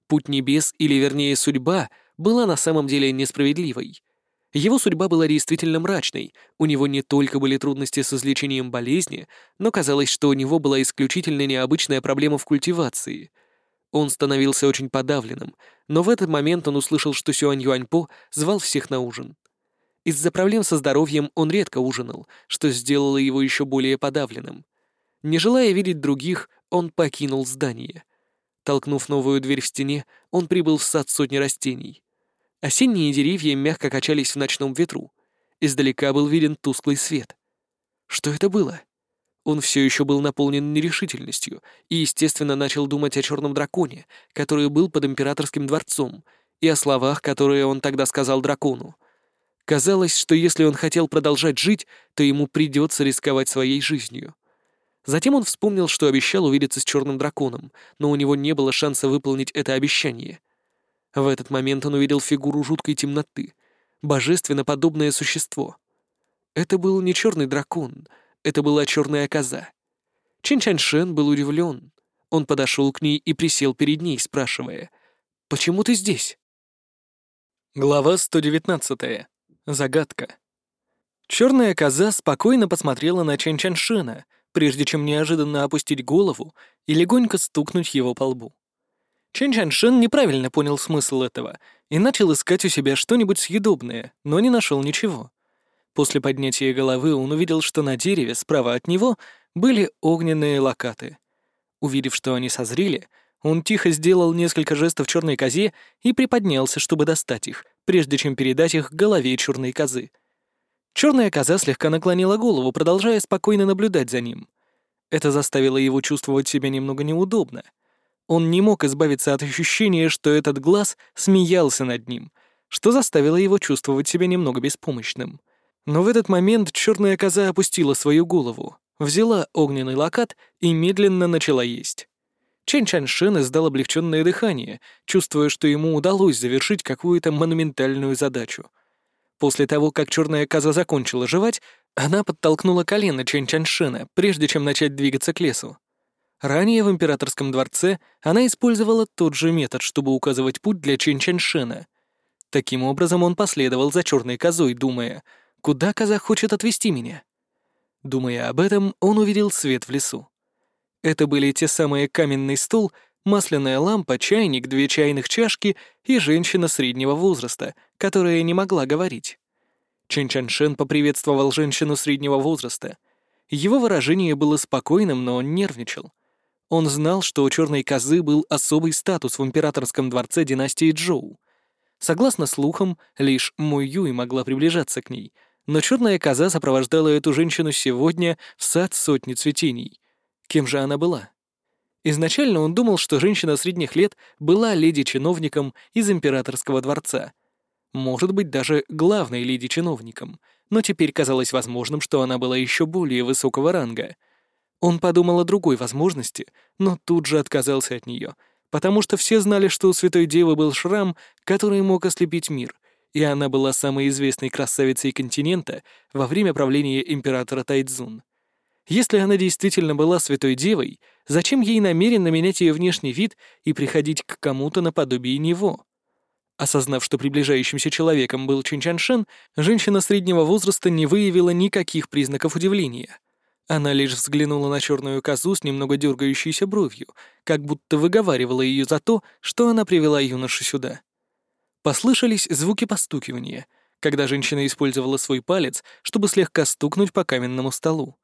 Путь небес, или вернее судьба, была на самом деле несправедливой — его судьба была действительно мрачной, у него не только были трудности с излечением болезни, но казалось, что у него была исключительно необычная проблема в культивации. Он становился очень подавленным, но в этот момент он услышал, что Сюань Юаньпо звал всех на ужин. Из-за проблем со здоровьем он редко ужинал, что сделало его еще более подавленным. Не желая видеть других, он покинул здание. Толкнув новую дверь в стене, он прибыл в сад сотни растений. Осенние деревья мягко качались в ночном ветру. Издалека был виден тусклый свет. Что это было? Он все еще был наполнен нерешительностью и, естественно, начал думать о черном драконе, который был под императорским дворцом, и о словах, которые он тогда сказал дракону. Казалось, что если он хотел продолжать жить, то ему придется рисковать своей жизнью. Затем он вспомнил, что обещал увидеться с черным драконом, но у него не было шанса выполнить это обещание. В этот момент он увидел фигуру жуткой темноты, божественно подобное существо. Это был не черный дракон, это была черная коза. Чин Чаньшен был удивлен. Он подошел к ней и присел перед ней, спрашивая, «Почему ты здесь?» Глава 119. Загадка. Черная коза спокойно посмотрела на Чен Чаншина, прежде чем неожиданно опустить голову и легонько стукнуть его по лбу. Чен Чаншин неправильно понял смысл этого и начал искать у себя что-нибудь съедобное, но не нашел ничего. После поднятия головы он увидел, что на дереве справа от него были огненные локаты. Увидев, что они созрели, он тихо сделал несколько жестов черной козе и приподнялся, чтобы достать их, прежде чем передать их голове черной козы. Черная коза слегка наклонила голову, продолжая спокойно наблюдать за ним. Это заставило его чувствовать себя немного неудобно. Он не мог избавиться от ощущения, что этот глаз смеялся над ним, что заставило его чувствовать себя немного беспомощным. Но в этот момент черная коза опустила свою голову, взяла огненный локат и медленно начала есть. Чен Чаншин издал облегченное дыхание, чувствуя, что ему удалось завершить какую-то монументальную задачу — После того, как черная коза закончила жевать, она подтолкнула колено Чэнь Чаншина, прежде чем начать двигаться к лесу. Ранее в императорском дворце она использовала тот же метод, чтобы указывать путь для Чэнь Чаншина. Таким образом он последовал за черной козой, думая, куда коза хочет отвести меня. Думая об этом, он увидел свет в лесу. Это были те самые каменный стол масляная лампа, чайник, две чайных чашки и женщина среднего возраста, которая не могла говорить. Чен Чаншен поприветствовал женщину среднего возраста. Его выражение было спокойным, но он нервничал. Он знал, что у черной козы был особый статус в императорском дворце династии Джоу. Согласно слухам, лишь Мой Юй могла приближаться к ней, но черная коза сопровождала эту женщину сегодня в сад сотни цветений. Кем же она была? Изначально он думал, что женщина средних лет была леди-чиновником из императорского дворца. Может быть, даже главной леди-чиновником, но теперь казалось возможным, что она была еще более высокого ранга. Он подумал о другой возможности, но тут же отказался от нее, потому что все знали, что у Святой Девы был шрам, который мог ослепить мир, и она была самой известной красавицей континента во время правления императора Тайцзун. Если она действительно была святой девой, зачем ей намеренно менять ее внешний вид и приходить к кому-то наподобие него? Осознав, что приближающимся человеком был Чинчаншен, женщина среднего возраста не выявила никаких признаков удивления. Она лишь взглянула на черную козу с немного дергающейся бровью, как будто выговаривала ее за то, что она привела юношу сюда. Послышались звуки постукивания, когда женщина использовала свой палец, чтобы слегка стукнуть по каменному столу.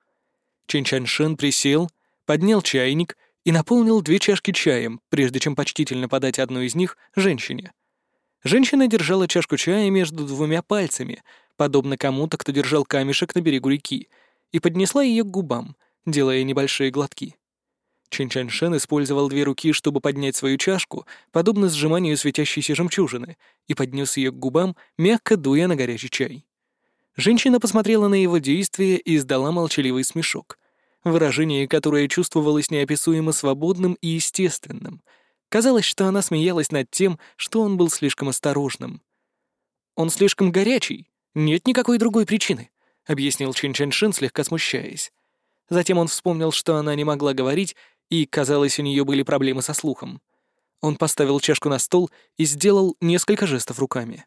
Чен Чаншин присел, поднял чайник и наполнил две чашки чаем, прежде чем почтительно подать одну из них женщине. Женщина держала чашку чая между двумя пальцами, подобно кому-то, кто держал камешек на берегу реки, и поднесла ее к губам, делая небольшие глотки. Чен Чаншен использовал две руки, чтобы поднять свою чашку, подобно сжиманию светящейся жемчужины, и поднес ее к губам, мягко дуя на горячий чай. Женщина посмотрела на его действия и издала молчаливый смешок выражение, которое чувствовалось неописуемо свободным и естественным. Казалось, что она смеялась над тем, что он был слишком осторожным. «Он слишком горячий. Нет никакой другой причины», — объяснил Чин Чэньшин, слегка смущаясь. Затем он вспомнил, что она не могла говорить, и, казалось, у нее были проблемы со слухом. Он поставил чашку на стол и сделал несколько жестов руками.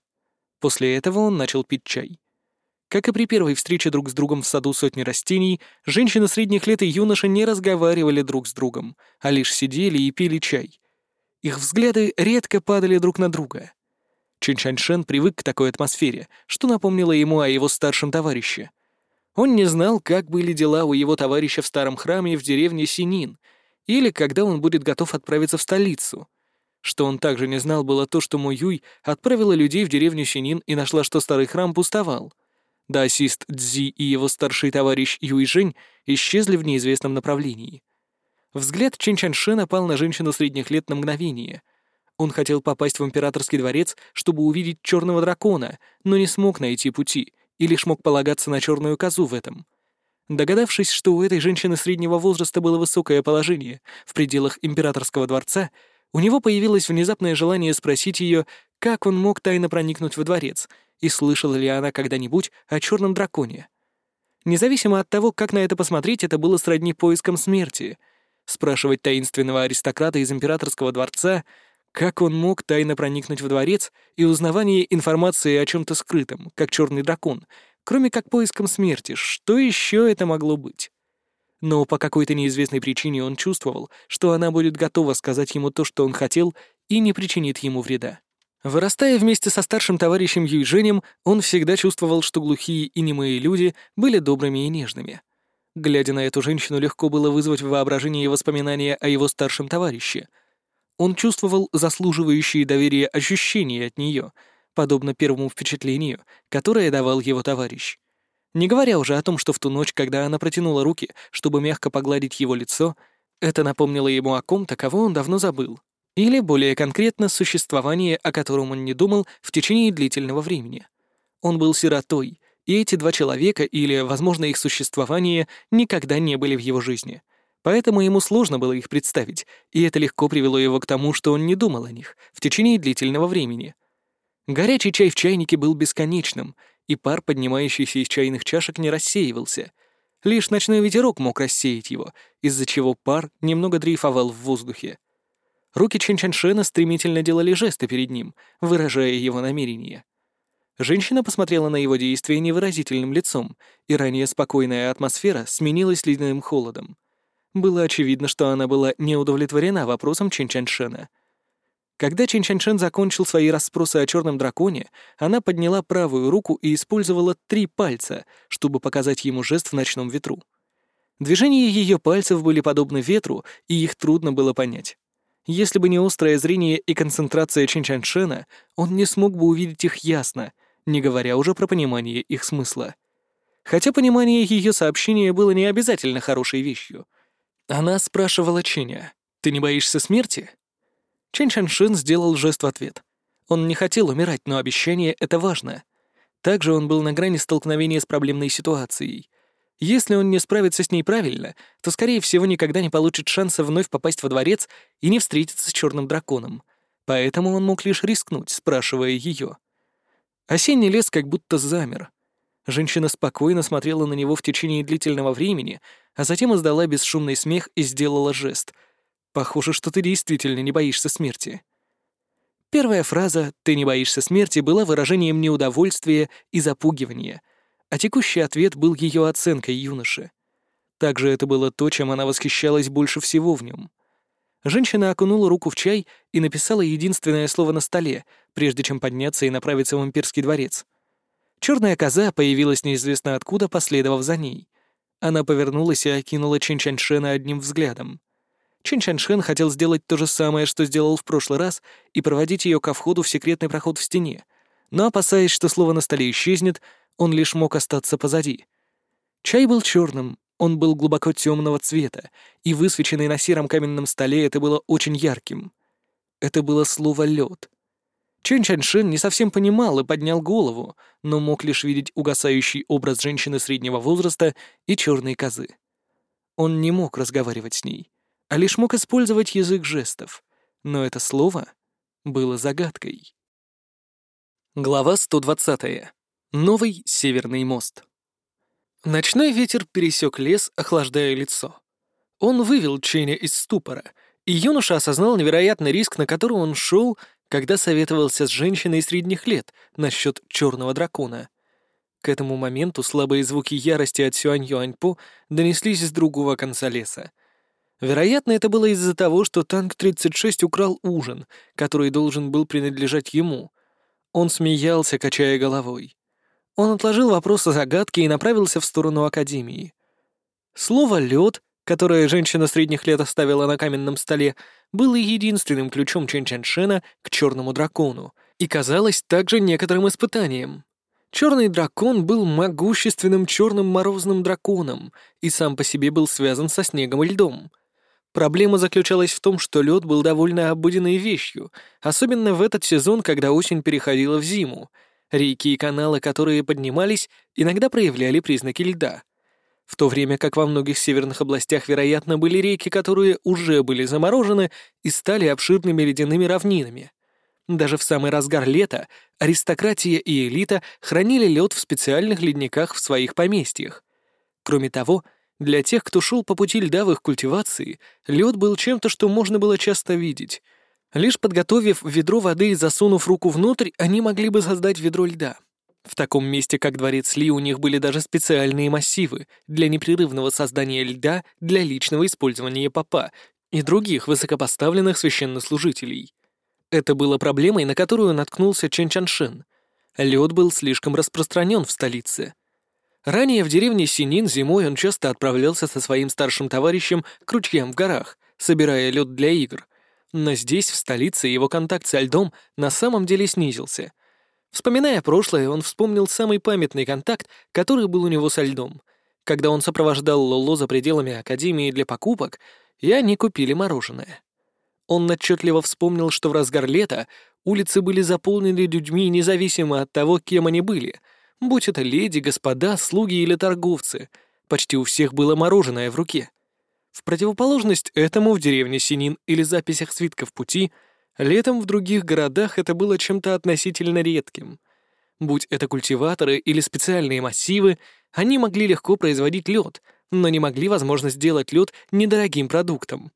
После этого он начал пить чай. Как и при первой встрече друг с другом в саду сотни растений, женщины средних лет и юноша не разговаривали друг с другом, а лишь сидели и пили чай. Их взгляды редко падали друг на друга. Чэнь Шаньшен привык к такой атмосфере, что напомнило ему о его старшем товарище. Он не знал, как были дела у его товарища в старом храме в деревне Синин, или когда он будет готов отправиться в столицу. Что он также не знал, было то, что Мо Юй отправила людей в деревню Синин и нашла, что старый храм пустовал. Даосист Цзи и его старший товарищ Юй Жень исчезли в неизвестном направлении. Взгляд Чин Чаньши напал на женщину средних лет на мгновение. Он хотел попасть в императорский дворец, чтобы увидеть черного дракона, но не смог найти пути и лишь мог полагаться на черную козу в этом. Догадавшись, что у этой женщины среднего возраста было высокое положение в пределах императорского дворца, у него появилось внезапное желание спросить ее, как он мог тайно проникнуть во дворец, и слышала ли она когда-нибудь о черном драконе. Независимо от того, как на это посмотреть, это было сродни поискам смерти — спрашивать таинственного аристократа из императорского дворца, как он мог тайно проникнуть в дворец и узнавание информации о чем-то скрытом, как черный дракон, кроме как поиском смерти, что еще это могло быть? Но по какой-то неизвестной причине он чувствовал, что она будет готова сказать ему то, что он хотел, и не причинит ему вреда. Вырастая вместе со старшим товарищем Юйженем, он всегда чувствовал, что глухие и немые люди были добрыми и нежными — Глядя на эту женщину, легко было вызвать в воображении воспоминания о его старшем товарище. Он чувствовал заслуживающие доверия ощущения от нее, подобно первому впечатлению, которое давал его товарищ. Не говоря уже о том, что в ту ночь, когда она протянула руки, чтобы мягко погладить его лицо, это напомнило ему о ком-то, кого он давно забыл. Или, более конкретно, существование, о котором он не думал в течение длительного времени. Он был сиротой, и эти два человека, или, возможно, их существование, никогда не были в его жизни. Поэтому ему сложно было их представить, и это легко привело его к тому, что он не думал о них в течение длительного времени. Горячий чай в чайнике был бесконечным, и пар, поднимающийся из чайных чашек, не рассеивался. Лишь ночной ветерок мог рассеять его, из-за чего пар немного дрейфовал в воздухе. Руки Чэнь-Чаньшена стремительно делали жесты перед ним, выражая его намерения. Женщина посмотрела на его действия невыразительным лицом, и ранее спокойная атмосфера сменилась ледяным холодом. Было очевидно, что она была не удовлетворена вопросом Чинчаншена. Когда Чинчаншен закончил свои расспросы о черном драконе, она подняла правую руку и использовала три пальца, чтобы показать ему жест в ночном ветру. Движения ее пальцев были подобны ветру, и их трудно было понять. Если бы не острое зрение и концентрация Чинчаншена, он не смог бы увидеть их ясно, не говоря уже про понимание их смысла. Хотя понимание ее сообщения было не обязательно хорошей вещью. Она спрашивала Ченя, «Ты не боишься смерти?» Чен Чаншин сделал жест в ответ. Он не хотел умирать, но обещание — это важно. Также он был на грани столкновения с проблемной ситуацией. Если он не справится с ней правильно, то, скорее всего, никогда не получит шанса вновь попасть во дворец и не встретиться с черным драконом. Поэтому он мог лишь рискнуть, спрашивая ее. Осенний лес как будто замер. Женщина спокойно смотрела на него в течение длительного времени, а затем издала бесшумный смех и сделала жест. «Похоже, что ты действительно не боишься смерти». Первая фраза «ты не боишься смерти» была выражением неудовольствия и запугивания, а текущий ответ был ее оценкой юноши. Также это было то, чем она восхищалась больше всего в нем — Женщина окунула руку в чай и написала единственное слово на столе, прежде чем подняться и направиться в имперский дворец. Черная коза появилась неизвестно откуда, последовав за ней. Она повернулась и окинула Чин Чаньшена одним взглядом. Чин Чаньшен хотел сделать то же самое, что сделал в прошлый раз, и проводить ее ко входу в секретный проход в стене. Но, опасаясь, что слово на столе исчезнет, он лишь мог остаться позади. Чай был черным, он был глубоко темного цвета, и высвеченный на сером каменном столе это было очень ярким. Это было слово «лед». Чен Чаньшин не совсем понимал и поднял голову, но мог лишь видеть угасающий образ женщины среднего возраста и черной козы. Он не мог разговаривать с ней, а лишь мог использовать язык жестов, но это слово было загадкой. Глава 120. Новый Северный мост. Ночной ветер пересек лес, охлаждая лицо. Он вывел Ченя из ступора, и юноша осознал невероятный риск, на который он шел, когда советовался с женщиной средних лет насчет черного дракона. К этому моменту слабые звуки ярости от Сюань Юаньпо донеслись с другого конца леса. Вероятно, это было из-за того, что танк 36 украл ужин, который должен был принадлежать ему. Он смеялся, качая головой. Он отложил вопрос о загадке и направился в сторону Академии. Слово «лед», которое женщина средних лет оставила на каменном столе, было единственным ключом Чен Чаншена к черному дракону и казалось также некоторым испытанием. Черный дракон был могущественным черным морозным драконом и сам по себе был связан со снегом и льдом. Проблема заключалась в том, что лед был довольно обыденной вещью, особенно в этот сезон, когда осень переходила в зиму — Реки и каналы, которые поднимались, иногда проявляли признаки льда. В то время как во многих северных областях, вероятно, были реки, которые уже были заморожены и стали обширными ледяными равнинами. Даже в самый разгар лета аристократия и элита хранили лед в специальных ледниках в своих поместьях. Кроме того, для тех, кто шел по пути льда в их культивации, лед был чем-то, что можно было часто видеть — Лишь подготовив ведро воды и засунув руку внутрь, они могли бы создать ведро льда. В таком месте, как дворец Ли, у них были даже специальные массивы для непрерывного создания льда для личного использования папа и других высокопоставленных священнослужителей. Это было проблемой, на которую наткнулся Чен Чаншин. Лед был слишком распространен в столице. Ранее в деревне Синин зимой он часто отправлялся со своим старшим товарищем к ручьям в горах, собирая лед для игр — но здесь, в столице, его контакт со льдом на самом деле снизился. Вспоминая прошлое, он вспомнил самый памятный контакт, который был у него со льдом. Когда он сопровождал Лоло за пределами Академии для покупок, и они купили мороженое. Он отчетливо вспомнил, что в разгар лета улицы были заполнены людьми независимо от того, кем они были, будь это леди, господа, слуги или торговцы. Почти у всех было мороженое в руке — в противоположность этому в деревне Синин или записях свитков пути, летом в других городах это было чем-то относительно редким. Будь это культиваторы или специальные массивы, они могли легко производить лед, но не могли, возможно, сделать лед недорогим продуктом.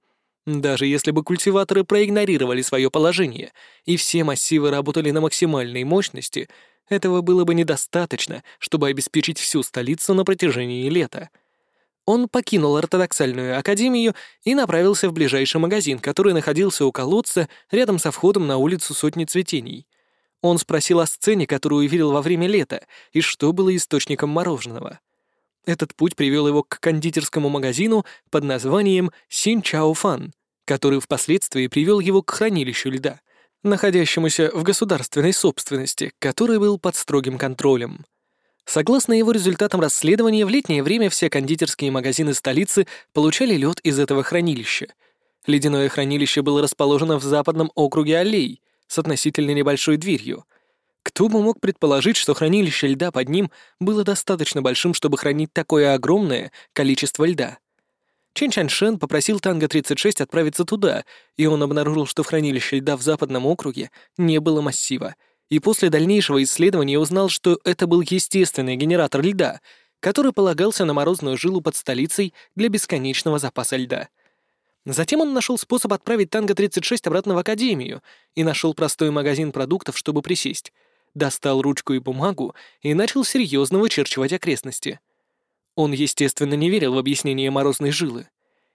Даже если бы культиваторы проигнорировали свое положение, и все массивы работали на максимальной мощности, этого было бы недостаточно, чтобы обеспечить всю столицу на протяжении лета — он покинул ортодоксальную академию и направился в ближайший магазин, который находился у колодца рядом со входом на улицу Сотни Цветений. Он спросил о сцене, которую видел во время лета, и что было источником мороженого. Этот путь привел его к кондитерскому магазину под названием Син Чао Фан, который впоследствии привел его к хранилищу льда, находящемуся в государственной собственности, который был под строгим контролем. Согласно его результатам расследования, в летнее время все кондитерские магазины столицы получали лед из этого хранилища. Ледяное хранилище было расположено в западном округе Аллей с относительно небольшой дверью. Кто бы мог предположить, что хранилище льда под ним было достаточно большим, чтобы хранить такое огромное количество льда? Чен Чаншен попросил Танго-36 отправиться туда, и он обнаружил, что хранилище льда в западном округе не было массива — и после дальнейшего исследования узнал, что это был естественный генератор льда, который полагался на морозную жилу под столицей для бесконечного запаса льда. Затем он нашел способ отправить Танго-36 обратно в Академию и нашел простой магазин продуктов, чтобы присесть. Достал ручку и бумагу и начал серьезно вычерчивать окрестности. Он, естественно, не верил в объяснение морозной жилы.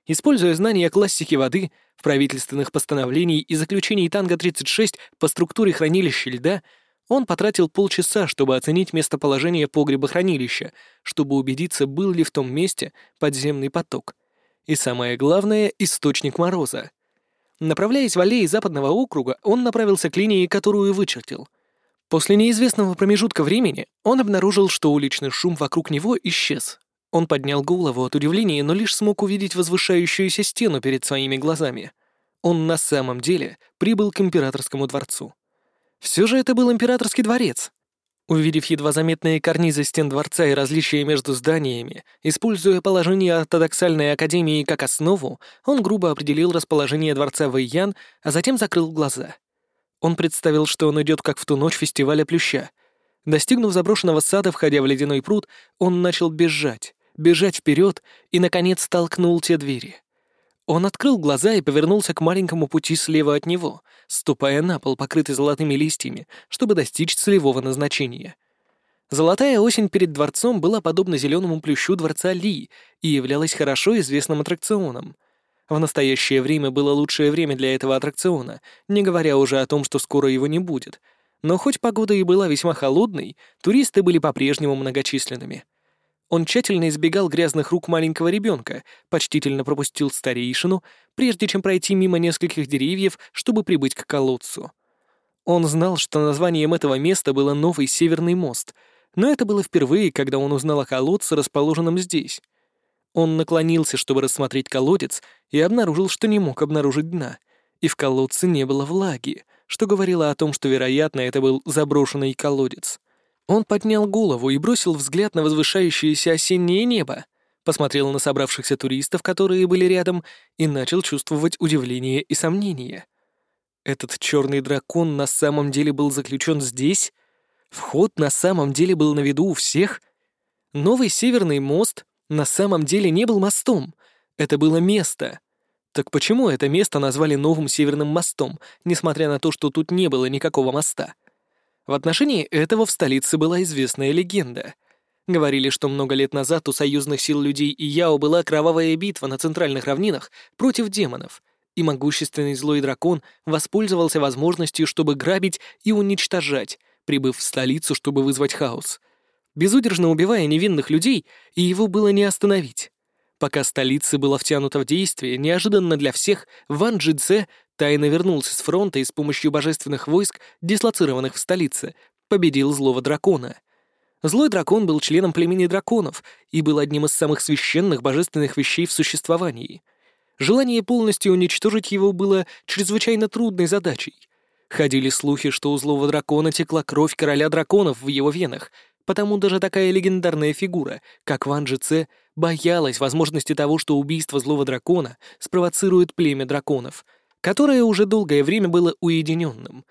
Используя знания классики воды, правительственных постановлений и заключений Танго-36 по структуре хранилища льда, он потратил полчаса, чтобы оценить местоположение погреба хранилища, чтобы убедиться, был ли в том месте подземный поток. И самое главное — источник мороза. Направляясь в аллеи западного округа, он направился к линии, которую вычертил. После неизвестного промежутка времени он обнаружил, что уличный шум вокруг него исчез, он поднял голову от удивления, но лишь смог увидеть возвышающуюся стену перед своими глазами. Он на самом деле прибыл к императорскому дворцу. Все же это был императорский дворец. Увидев едва заметные карнизы стен дворца и различия между зданиями, используя положение ортодоксальной академии как основу, он грубо определил расположение дворца Вэйян, а затем закрыл глаза. Он представил, что он идет как в ту ночь фестиваля Плюща. Достигнув заброшенного сада, входя в ледяной пруд, он начал бежать бежать вперед и, наконец, толкнул те двери. Он открыл глаза и повернулся к маленькому пути слева от него, ступая на пол, покрытый золотыми листьями, чтобы достичь целевого назначения. Золотая осень перед дворцом была подобна зеленому плющу дворца Ли и являлась хорошо известным аттракционом. В настоящее время было лучшее время для этого аттракциона, не говоря уже о том, что скоро его не будет. Но хоть погода и была весьма холодной, туристы были по-прежнему многочисленными. Он тщательно избегал грязных рук маленького ребенка, почтительно пропустил старейшину, прежде чем пройти мимо нескольких деревьев, чтобы прибыть к колодцу. Он знал, что названием этого места было Новый Северный мост, но это было впервые, когда он узнал о колодце, расположенном здесь. Он наклонился, чтобы рассмотреть колодец, и обнаружил, что не мог обнаружить дна, и в колодце не было влаги, что говорило о том, что, вероятно, это был заброшенный колодец. Он поднял голову и бросил взгляд на возвышающееся осеннее небо, посмотрел на собравшихся туристов, которые были рядом, и начал чувствовать удивление и сомнение. Этот черный дракон на самом деле был заключен здесь? Вход на самом деле был на виду у всех? Новый северный мост на самом деле не был мостом. Это было место. Так почему это место назвали Новым Северным мостом, несмотря на то, что тут не было никакого моста? В отношении этого в столице была известная легенда. Говорили, что много лет назад у союзных сил людей и Яо была кровавая битва на центральных равнинах против демонов — и могущественный злой дракон воспользовался возможностью, чтобы грабить и уничтожать, прибыв в столицу, чтобы вызвать хаос. Безудержно убивая невинных людей, и его было не остановить. Пока столица была втянута в действие, неожиданно для всех Ван Джидзе тайно вернулся с фронта и с помощью божественных войск, дислоцированных в столице, победил злого дракона. Злой дракон был членом племени драконов и был одним из самых священных божественных вещей в существовании — Желание полностью уничтожить его было чрезвычайно трудной задачей. Ходили слухи, что у злого дракона текла кровь короля драконов в его венах, потому даже такая легендарная фигура, как Ван Джи боялась возможности того, что убийство злого дракона спровоцирует племя драконов, которое уже долгое время было уединенным,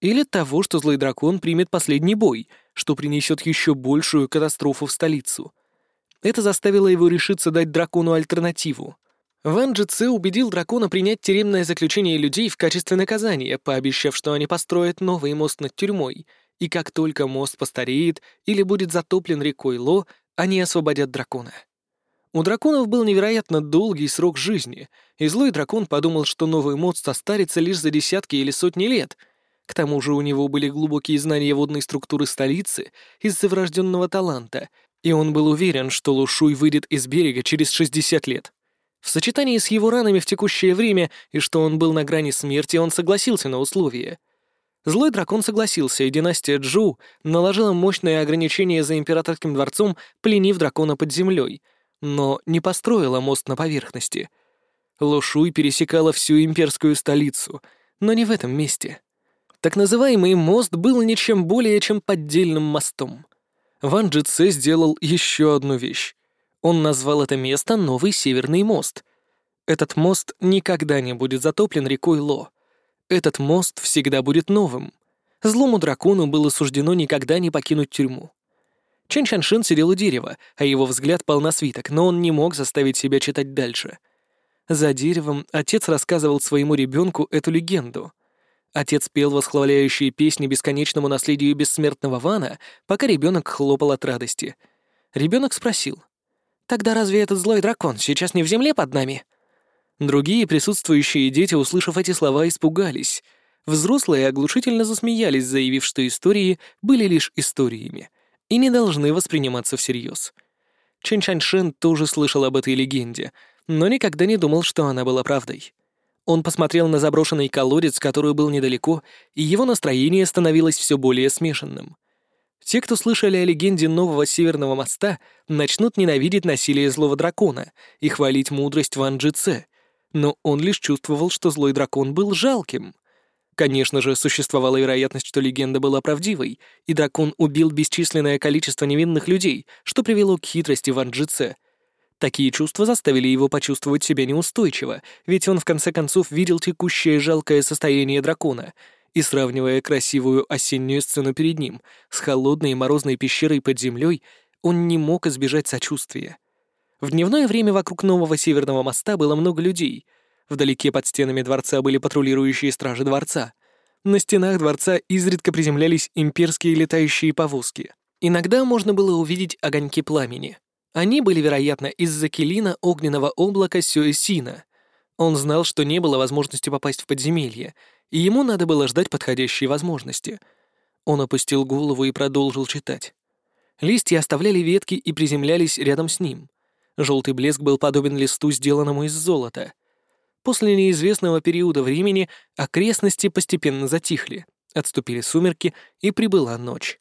или того, что злой дракон примет последний бой, что принесет еще большую катастрофу в столицу. Это заставило его решиться дать дракону альтернативу — Ван Джи убедил дракона принять тюремное заключение людей в качестве наказания, пообещав, что они построят новый мост над тюрьмой, и как только мост постареет или будет затоплен рекой Ло, они освободят дракона. У драконов был невероятно долгий срок жизни, и злой дракон подумал, что новый мост состарится лишь за десятки или сотни лет. К тому же у него были глубокие знания водной структуры столицы из-за врожденного таланта, и он был уверен, что Лушуй выйдет из берега через 60 лет. В сочетании с его ранами в текущее время и что он был на грани смерти, он согласился на условия. Злой дракон согласился, и династия Джу наложила мощное ограничение за императорским дворцом, пленив дракона под землей, но не построила мост на поверхности. Лошуй пересекала всю имперскую столицу, но не в этом месте. Так называемый мост был ничем более, чем поддельным мостом. Ван Джи сделал еще одну вещь. Он назвал это место Новый Северный мост. Этот мост никогда не будет затоплен рекой Ло. Этот мост всегда будет новым. Злому дракону было суждено никогда не покинуть тюрьму. Чен Чаншин сидел у дерева, а его взгляд пал на свиток, но он не мог заставить себя читать дальше. За деревом отец рассказывал своему ребенку эту легенду. Отец пел восхваляющие песни бесконечному наследию бессмертного Вана, пока ребенок хлопал от радости. Ребенок спросил, Тогда разве этот злой дракон сейчас не в земле под нами?» Другие присутствующие дети, услышав эти слова, испугались. Взрослые оглушительно засмеялись, заявив, что истории были лишь историями и не должны восприниматься всерьез. Чэнь Чаньшен тоже слышал об этой легенде, но никогда не думал, что она была правдой. Он посмотрел на заброшенный колодец, который был недалеко, и его настроение становилось все более смешанным — те, кто слышали о легенде нового Северного моста, начнут ненавидеть насилие злого дракона и хвалить мудрость Ван Джи но он лишь чувствовал, что злой дракон был жалким. Конечно же, существовала вероятность, что легенда была правдивой, и дракон убил бесчисленное количество невинных людей, что привело к хитрости Ван Джи Такие чувства заставили его почувствовать себя неустойчиво, ведь он в конце концов видел текущее жалкое состояние дракона — и сравнивая красивую осеннюю сцену перед ним с холодной и морозной пещерой под землей, он не мог избежать сочувствия. В дневное время вокруг нового северного моста было много людей. Вдалеке под стенами дворца были патрулирующие стражи дворца. На стенах дворца изредка приземлялись имперские летающие повозки. Иногда можно было увидеть огоньки пламени. Они были, вероятно, из-за келина огненного облака Сюэсина. Он знал, что не было возможности попасть в подземелье, и ему надо было ждать подходящей возможности. Он опустил голову и продолжил читать. Листья оставляли ветки и приземлялись рядом с ним. Желтый блеск был подобен листу, сделанному из золота. После неизвестного периода времени окрестности постепенно затихли, отступили сумерки и прибыла ночь.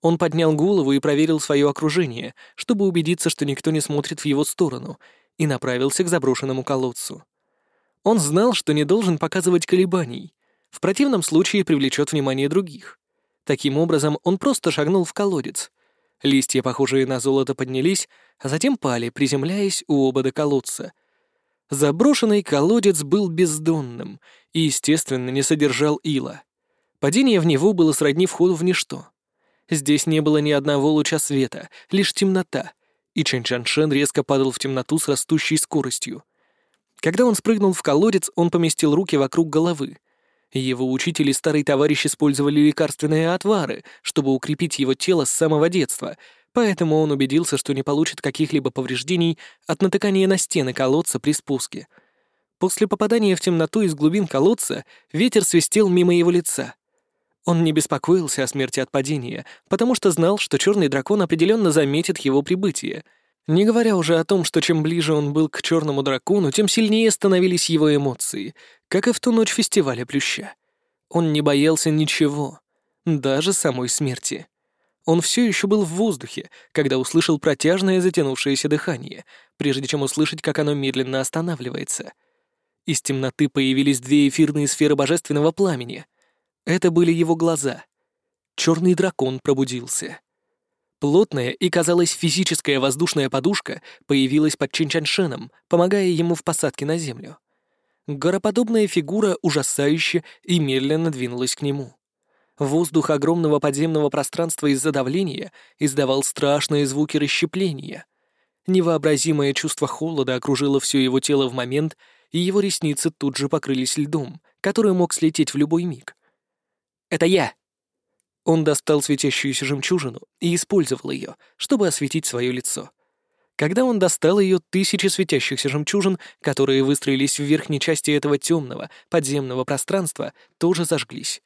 Он поднял голову и проверил свое окружение, чтобы убедиться, что никто не смотрит в его сторону, и направился к заброшенному колодцу. Он знал, что не должен показывать колебаний, в противном случае привлечет внимание других. Таким образом, он просто шагнул в колодец, Листья, похожие на золото, поднялись, а затем пали, приземляясь у обода колодца. Заброшенный колодец был бездонным и, естественно, не содержал ила. Падение в него было сродни входу в ничто. Здесь не было ни одного луча света, лишь темнота, и Чэн Чаншен резко падал в темноту с растущей скоростью. Когда он спрыгнул в колодец, он поместил руки вокруг головы. Его учитель и старый товарищ использовали лекарственные отвары, чтобы укрепить его тело с самого детства, поэтому он убедился, что не получит каких-либо повреждений от натыкания на стены колодца при спуске. После попадания в темноту из глубин колодца ветер свистел мимо его лица. Он не беспокоился о смерти от падения, потому что знал, что черный дракон определенно заметит его прибытие — не говоря уже о том, что чем ближе он был к черному дракону, тем сильнее становились его эмоции, как и в ту ночь фестиваля Плюща. Он не боялся ничего, даже самой смерти. Он все еще был в воздухе, когда услышал протяжное затянувшееся дыхание, прежде чем услышать, как оно медленно останавливается. Из темноты появились две эфирные сферы божественного пламени. Это были его глаза. Черный дракон пробудился. Плотная и, казалось, физическая воздушная подушка появилась под Чинчаншеном, помогая ему в посадке на землю. Гороподобная фигура ужасающе и медленно двинулась к нему. Воздух огромного подземного пространства из-за давления издавал страшные звуки расщепления. Невообразимое чувство холода окружило все его тело в момент, и его ресницы тут же покрылись льдом, который мог слететь в любой миг. «Это я!» Он достал светящуюся жемчужину и использовал ее, чтобы осветить свое лицо. Когда он достал ее, тысячи светящихся жемчужин, которые выстроились в верхней части этого темного подземного пространства, тоже зажглись.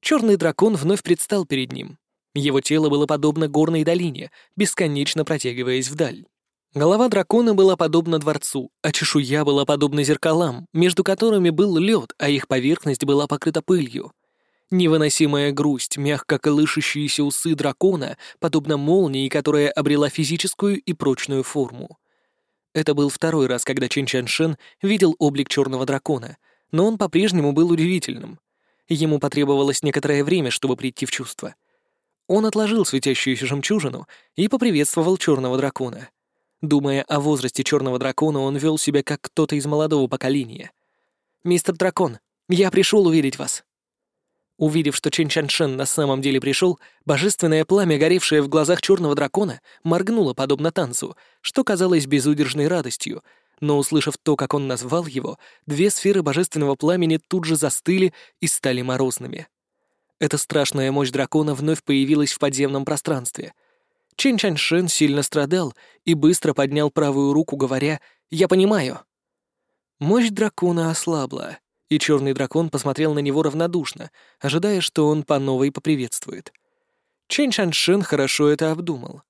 Черный дракон вновь предстал перед ним. Его тело было подобно горной долине, бесконечно протягиваясь вдаль. Голова дракона была подобна дворцу, а чешуя была подобна зеркалам, между которыми был лед, а их поверхность была покрыта пылью. Невыносимая грусть, мягко колышущиеся усы дракона, подобно молнии, которая обрела физическую и прочную форму. Это был второй раз, когда Чин Чаншен видел облик черного дракона, но он по-прежнему был удивительным. Ему потребовалось некоторое время, чтобы прийти в чувство. Он отложил светящуюся жемчужину и поприветствовал черного дракона. Думая о возрасте черного дракона, он вел себя как кто-то из молодого поколения. «Мистер Дракон, я пришел увидеть вас», Увидев, что Чен Чаншен на самом деле пришел, божественное пламя, горевшее в глазах черного дракона, моргнуло подобно танцу, что казалось безудержной радостью, но, услышав то, как он назвал его, две сферы божественного пламени тут же застыли и стали морозными. Эта страшная мощь дракона вновь появилась в подземном пространстве. Чен Чаншен сильно страдал и быстро поднял правую руку, говоря «Я понимаю». Мощь дракона ослабла и черный дракон посмотрел на него равнодушно, ожидая, что он по новой поприветствует. Чэнь Шаншин хорошо это обдумал.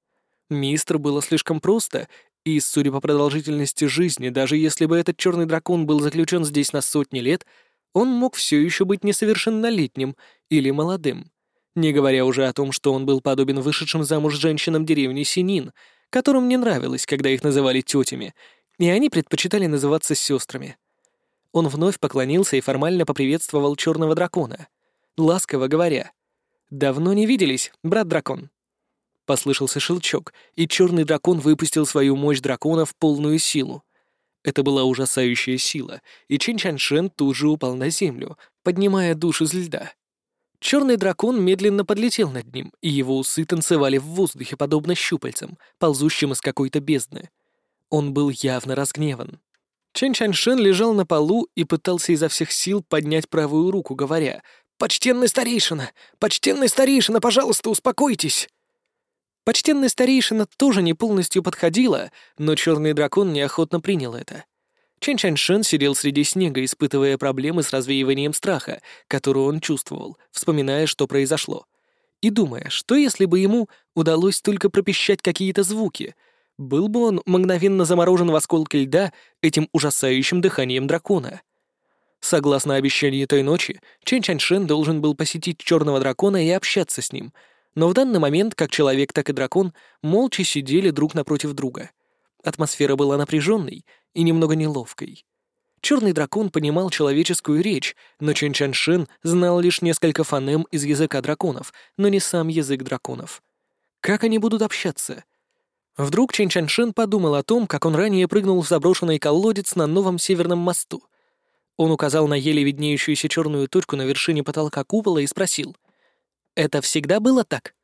Мистер было слишком просто, и, судя по продолжительности жизни, даже если бы этот черный дракон был заключен здесь на сотни лет, он мог все еще быть несовершеннолетним или молодым, не говоря уже о том, что он был подобен вышедшим замуж женщинам деревни Синин, которым не нравилось, когда их называли тетями, и они предпочитали называться сестрами. Он вновь поклонился и формально поприветствовал черного дракона, ласково говоря «Давно не виделись, брат-дракон». Послышался шелчок, и черный дракон выпустил свою мощь дракона в полную силу. Это была ужасающая сила, и Чин Чаншен тут же упал на землю, поднимая душ из льда. Черный дракон медленно подлетел над ним, и его усы танцевали в воздухе, подобно щупальцам, ползущим из какой-то бездны. Он был явно разгневан. Чэнь Чаньшен лежал на полу и пытался изо всех сил поднять правую руку, говоря «Почтенный старейшина! Почтенный старейшина, пожалуйста, успокойтесь!» Почтенный старейшина тоже не полностью подходила, но черный дракон неохотно принял это. Чэнь Чаньшен сидел среди снега, испытывая проблемы с развеиванием страха, которую он чувствовал, вспоминая, что произошло. и думая, что если бы ему удалось только пропищать какие-то звуки, был бы он мгновенно заморожен в осколке льда этим ужасающим дыханием дракона. Согласно обещанию той ночи, Чен Чаньшен должен был посетить черного дракона и общаться с ним, но в данный момент как человек, так и дракон молча сидели друг напротив друга. Атмосфера была напряженной и немного неловкой. Черный дракон понимал человеческую речь, но Чен Чаншин знал лишь несколько фонем из языка драконов, но не сам язык драконов. Как они будут общаться? Вдруг Чен Чаншин подумал о том, как он ранее прыгнул в заброшенный колодец на новом северном мосту. Он указал на еле виднеющуюся черную точку на вершине потолка купола и спросил. «Это всегда было так?»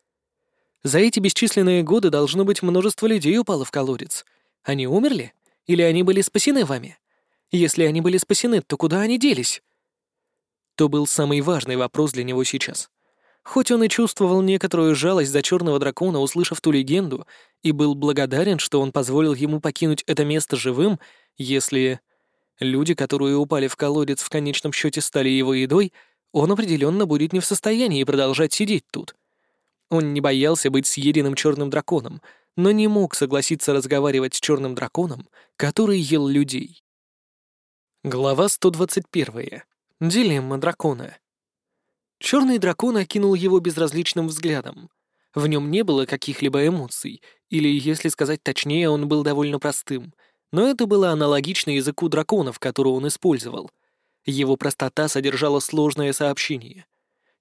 За эти бесчисленные годы должно быть множество людей упало в колодец. Они умерли? Или они были спасены вами? Если они были спасены, то куда они делись? То был самый важный вопрос для него сейчас. Хоть он и чувствовал некоторую жалость за черного дракона, услышав ту легенду, и был благодарен, что он позволил ему покинуть это место живым, если люди, которые упали в колодец, в конечном счете стали его едой, он определенно будет не в состоянии продолжать сидеть тут. Он не боялся быть съеденным черным драконом, но не мог согласиться разговаривать с черным драконом, который ел людей. Глава 121. Дилемма дракона. Черный дракон окинул его безразличным взглядом. В нем не было каких-либо эмоций, или, если сказать точнее, он был довольно простым, но это было аналогично языку драконов, который он использовал. Его простота содержала сложное сообщение.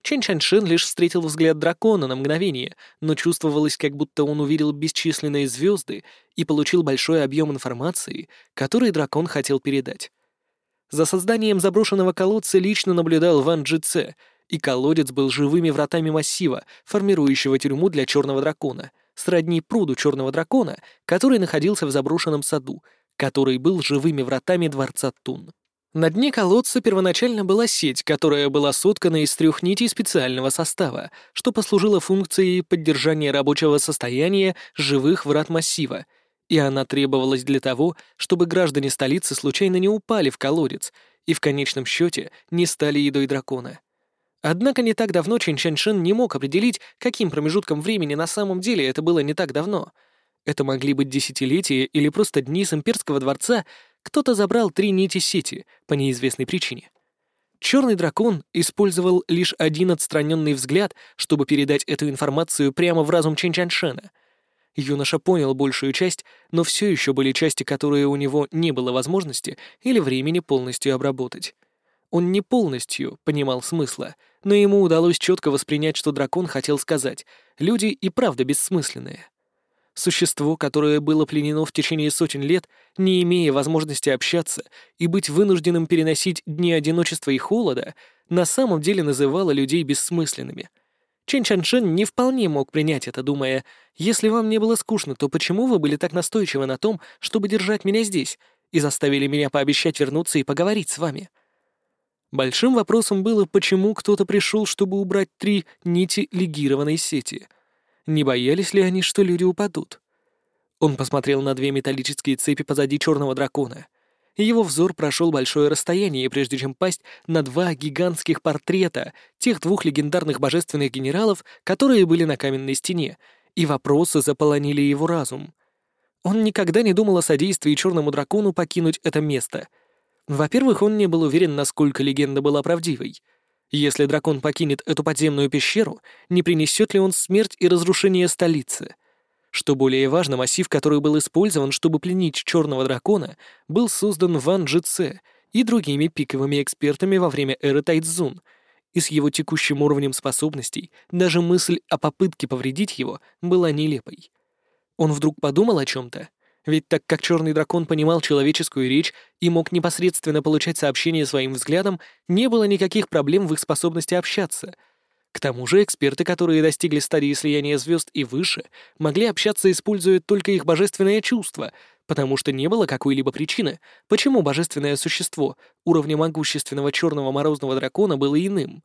Чен Чаншин лишь встретил взгляд дракона на мгновение, но чувствовалось, как будто он увидел бесчисленные звезды и получил большой объем информации, который дракон хотел передать. За созданием заброшенного колодца лично наблюдал Ван Джице, и колодец был живыми вратами массива, формирующего тюрьму для черного дракона, сродни пруду черного дракона, который находился в заброшенном саду, который был живыми вратами дворца Тун. На дне колодца первоначально была сеть, которая была соткана из трех нитей специального состава, что послужило функцией поддержания рабочего состояния живых врат массива, и она требовалась для того, чтобы граждане столицы случайно не упали в колодец и в конечном счете не стали едой дракона. Однако не так давно Чин Чаньшин не мог определить, каким промежутком времени на самом деле это было не так давно. Это могли быть десятилетия или просто дни с имперского дворца, кто-то забрал три нити сети по неизвестной причине. Черный дракон использовал лишь один отстраненный взгляд, чтобы передать эту информацию прямо в разум Чэнь-Чаншена. Юноша понял большую часть, но все еще были части, которые у него не было возможности или времени полностью обработать. Он не полностью понимал смысла, но ему удалось четко воспринять, что дракон хотел сказать. Люди и правда бессмысленные. Существо, которое было пленено в течение сотен лет, не имея возможности общаться и быть вынужденным переносить дни одиночества и холода, на самом деле называло людей бессмысленными. Чен Чаншен не вполне мог принять это, думая, «Если вам не было скучно, то почему вы были так настойчивы на том, чтобы держать меня здесь, и заставили меня пообещать вернуться и поговорить с вами?» Большим вопросом было, почему кто-то пришел, чтобы убрать три нити легированной сети — не боялись ли они, что люди упадут? Он посмотрел на две металлические цепи позади черного дракона. Его взор прошел большое расстояние, прежде чем пасть на два гигантских портрета тех двух легендарных божественных генералов, которые были на каменной стене, и вопросы заполонили его разум. Он никогда не думал о содействии черному дракону покинуть это место. Во-первых, он не был уверен, насколько легенда была правдивой — если дракон покинет эту подземную пещеру, не принесет ли он смерть и разрушение столицы? Что более важно, массив, который был использован, чтобы пленить черного дракона, был создан Ван Джице и другими пиковыми экспертами во время эры Тайцзун, и с его текущим уровнем способностей даже мысль о попытке повредить его была нелепой. Он вдруг подумал о чем-то ведь так как черный дракон понимал человеческую речь и мог непосредственно получать сообщения своим взглядом, не было никаких проблем в их способности общаться. К тому же эксперты, которые достигли стадии слияния звезд и выше, могли общаться, используя только их божественное чувство, потому что не было какой-либо причины, почему божественное существо уровня могущественного черного морозного дракона было иным.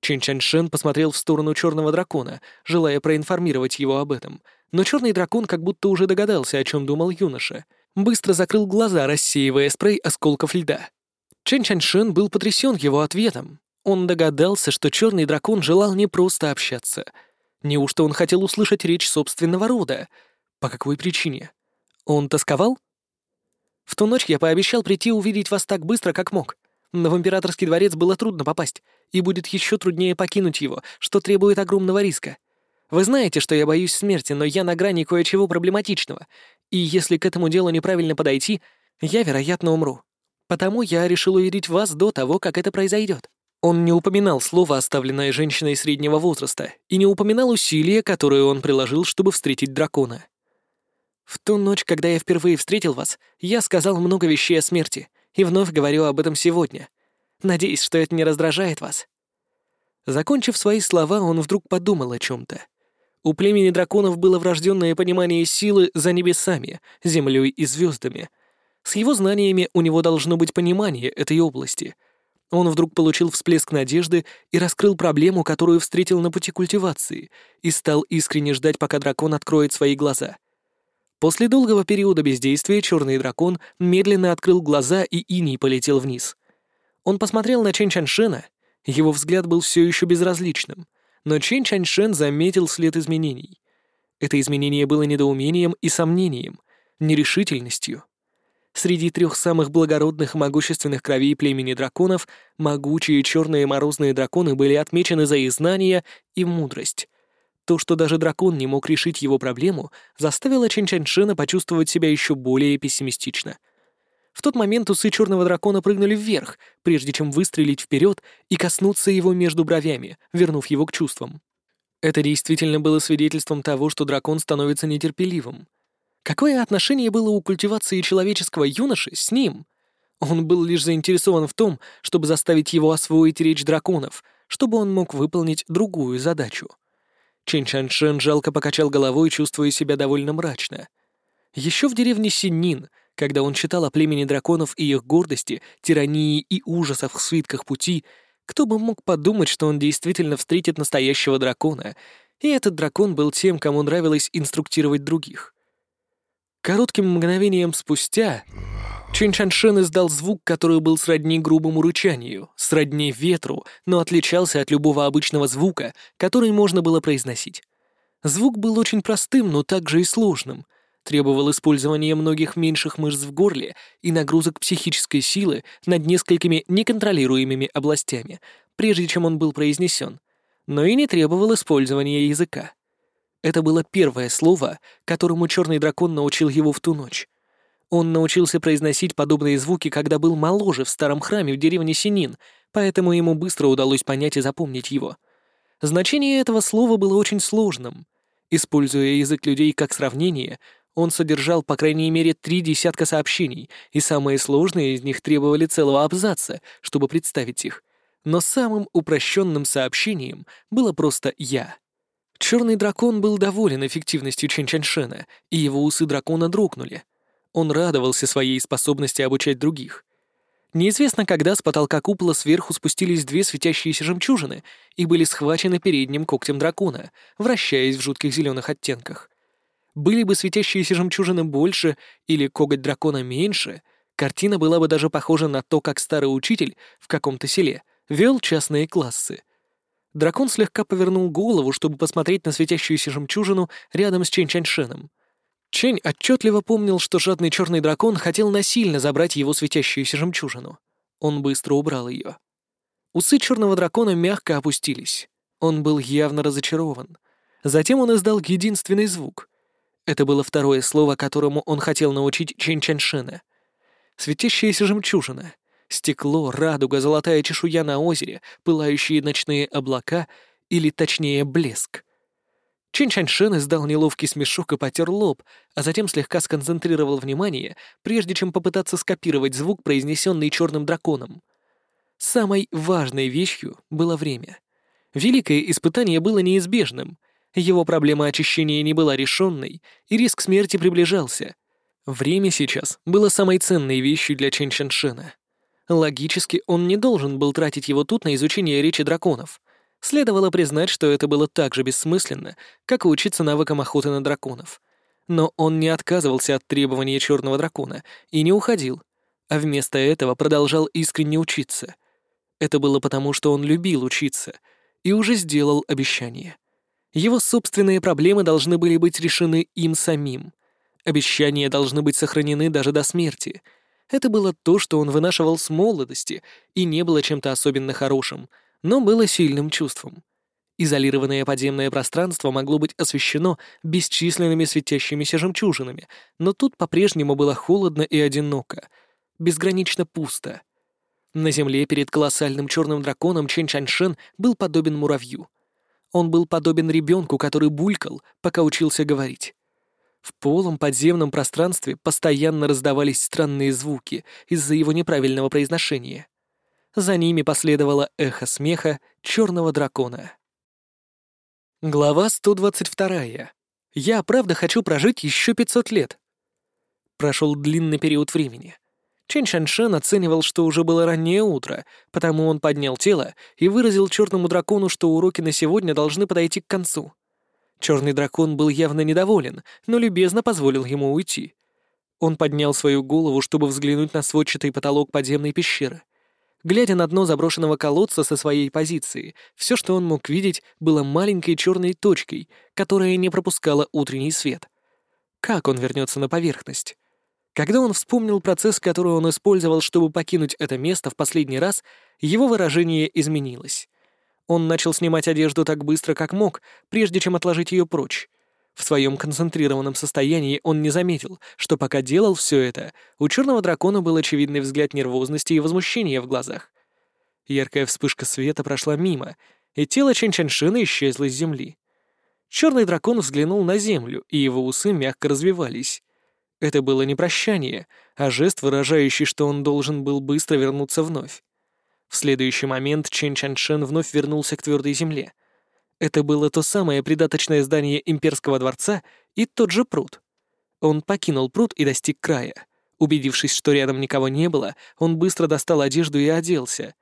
Чин Чаншен посмотрел в сторону черного дракона, желая проинформировать его об этом — но черный дракон как будто уже догадался, о чем думал юноша. Быстро закрыл глаза, рассеивая спрей осколков льда. Чен Чаньшин был потрясен его ответом. Он догадался, что черный дракон желал не просто общаться. Неужто он хотел услышать речь собственного рода? По какой причине? Он тосковал? В ту ночь я пообещал прийти увидеть вас так быстро, как мог. Но в императорский дворец было трудно попасть, и будет еще труднее покинуть его, что требует огромного риска. Вы знаете, что я боюсь смерти, но я на грани кое-чего проблематичного, и если к этому делу неправильно подойти, я, вероятно, умру. Потому я решил увидеть вас до того, как это произойдет. Он не упоминал слово, оставленное женщиной среднего возраста, и не упоминал усилия, которые он приложил, чтобы встретить дракона. В ту ночь, когда я впервые встретил вас, я сказал много вещей о смерти, и вновь говорю об этом сегодня. Надеюсь, что это не раздражает вас». Закончив свои слова, он вдруг подумал о чем-то. У племени драконов было врожденное понимание силы за небесами, землей и звездами. С его знаниями у него должно быть понимание этой области. Он вдруг получил всплеск надежды и раскрыл проблему, которую встретил на пути культивации, и стал искренне ждать, пока дракон откроет свои глаза. После долгого периода бездействия черный дракон медленно открыл глаза, и иней полетел вниз. Он посмотрел на Чэнь Чаншена, его взгляд был все еще безразличным, но Чэнь Чаншен заметил след изменений. Это изменение было недоумением и сомнением, нерешительностью. Среди трех самых благородных и могущественных кровей племени драконов могучие черные морозные драконы были отмечены за их знания и мудрость. То, что даже дракон не мог решить его проблему, заставило Чэнь-Чаньшена почувствовать себя еще более пессимистично. В тот момент усы черного дракона прыгнули вверх, прежде чем выстрелить вперед и коснуться его между бровями, вернув его к чувствам. Это действительно было свидетельством того, что дракон становится нетерпеливым. Какое отношение было у культивации человеческого юноши с ним? Он был лишь заинтересован в том, чтобы заставить его освоить речь драконов, чтобы он мог выполнить другую задачу — Чин Чаншен жалко покачал головой, чувствуя себя довольно мрачно. Еще в деревне Синнин, когда он читал о племени драконов и их гордости, тирании и ужасах в свитках пути, кто бы мог подумать, что он действительно встретит настоящего дракона, и этот дракон был тем, кому нравилось инструктировать других. Коротким мгновением спустя Чин Чаншен издал звук, который был сродни грубому рычанию, сродни ветру, но отличался от любого обычного звука, который можно было произносить. Звук был очень простым, но также и сложным, требовал использования многих меньших мышц в горле и нагрузок психической силы над несколькими неконтролируемыми областями, прежде чем он был произнесен, но и не требовал использования языка. Это было первое слово, которому черный дракон научил его в ту ночь. Он научился произносить подобные звуки, когда был моложе в старом храме в деревне Синин, поэтому ему быстро удалось понять и запомнить его. Значение этого слова было очень сложным. Используя язык людей как сравнение, он содержал по крайней мере три десятка сообщений, и самые сложные из них требовали целого абзаца, чтобы представить их. Но самым упрощенным сообщением было просто «я». Черный дракон был доволен эффективностью Чэнь-Чаньшена, и его усы дракона дрогнули — он радовался своей способности обучать других. Неизвестно, когда с потолка купола сверху спустились две светящиеся жемчужины и были схвачены передним когтем дракона, вращаясь в жутких зеленых оттенках. Были бы светящиеся жемчужины больше или коготь дракона меньше, картина была бы даже похожа на то, как старый учитель в каком-то селе вел частные классы. Дракон слегка повернул голову, чтобы посмотреть на светящуюся жемчужину рядом с Чэнь Чаньшеном. Чень отчетливо помнил, что жадный черный дракон хотел насильно забрать его светящуюся жемчужину. Он быстро убрал ее. Усы черного дракона мягко опустились. Он был явно разочарован. Затем он издал единственный звук. Это было второе слово, которому он хотел научить Чэнь Чаншена. Светящаяся жемчужина, стекло, радуга, золотая чешуя на озере, пылающие ночные облака или, точнее, блеск. Чин Чаньшен издал неловкий смешок и потер лоб, а затем слегка сконцентрировал внимание, прежде чем попытаться скопировать звук, произнесенный черным драконом. Самой важной вещью было время. Великое испытание было неизбежным. Его проблема очищения не была решенной, и риск смерти приближался. Время сейчас было самой ценной вещью для Чен Чаншена. Логически, он не должен был тратить его тут на изучение речи драконов. Следовало признать, что это было так же бессмысленно, как учиться навыкам охоты на драконов. Но он не отказывался от требования черного дракона и не уходил, а вместо этого продолжал искренне учиться. Это было потому, что он любил учиться и уже сделал обещание. Его собственные проблемы должны были быть решены им самим. Обещания должны быть сохранены даже до смерти. Это было то, что он вынашивал с молодости, и не было чем-то особенно хорошим, но было сильным чувством. Изолированное подземное пространство могло быть освещено бесчисленными светящимися жемчужинами, но тут по-прежнему было холодно и одиноко, безгранично пусто. На земле перед колоссальным черным драконом Чэнь Чаньшен был подобен муравью. Он был подобен ребенку, который булькал, пока учился говорить. В полом подземном пространстве постоянно раздавались странные звуки из-за его неправильного произношения. За ними последовало эхо смеха черного дракона. Глава 122. Я правда хочу прожить еще 500 лет. Прошел длинный период времени. Чен Шаншен оценивал, что уже было раннее утро, потому он поднял тело и выразил черному дракону, что уроки на сегодня должны подойти к концу. Черный дракон был явно недоволен, но любезно позволил ему уйти. Он поднял свою голову, чтобы взглянуть на сводчатый потолок подземной пещеры — Глядя на дно заброшенного колодца со своей позиции, все, что он мог видеть, было маленькой черной точкой, которая не пропускала утренний свет. Как он вернется на поверхность? Когда он вспомнил процесс, который он использовал, чтобы покинуть это место в последний раз, его выражение изменилось. Он начал снимать одежду так быстро, как мог, прежде чем отложить ее прочь. В своем концентрированном состоянии он не заметил, что пока делал все это, у черного дракона был очевидный взгляд нервозности и возмущения в глазах. Яркая вспышка света прошла мимо, и тело Чэнь-Чаньшина исчезло с земли. Черный дракон взглянул на землю, и его усы мягко развивались. Это было не прощание, а жест, выражающий, что он должен был быстро вернуться вновь. В следующий момент Чэнь Чаншен вновь вернулся к твердой земле — это было то самое придаточное здание имперского дворца и тот же пруд. Он покинул пруд и достиг края. Убедившись, что рядом никого не было, он быстро достал одежду и оделся.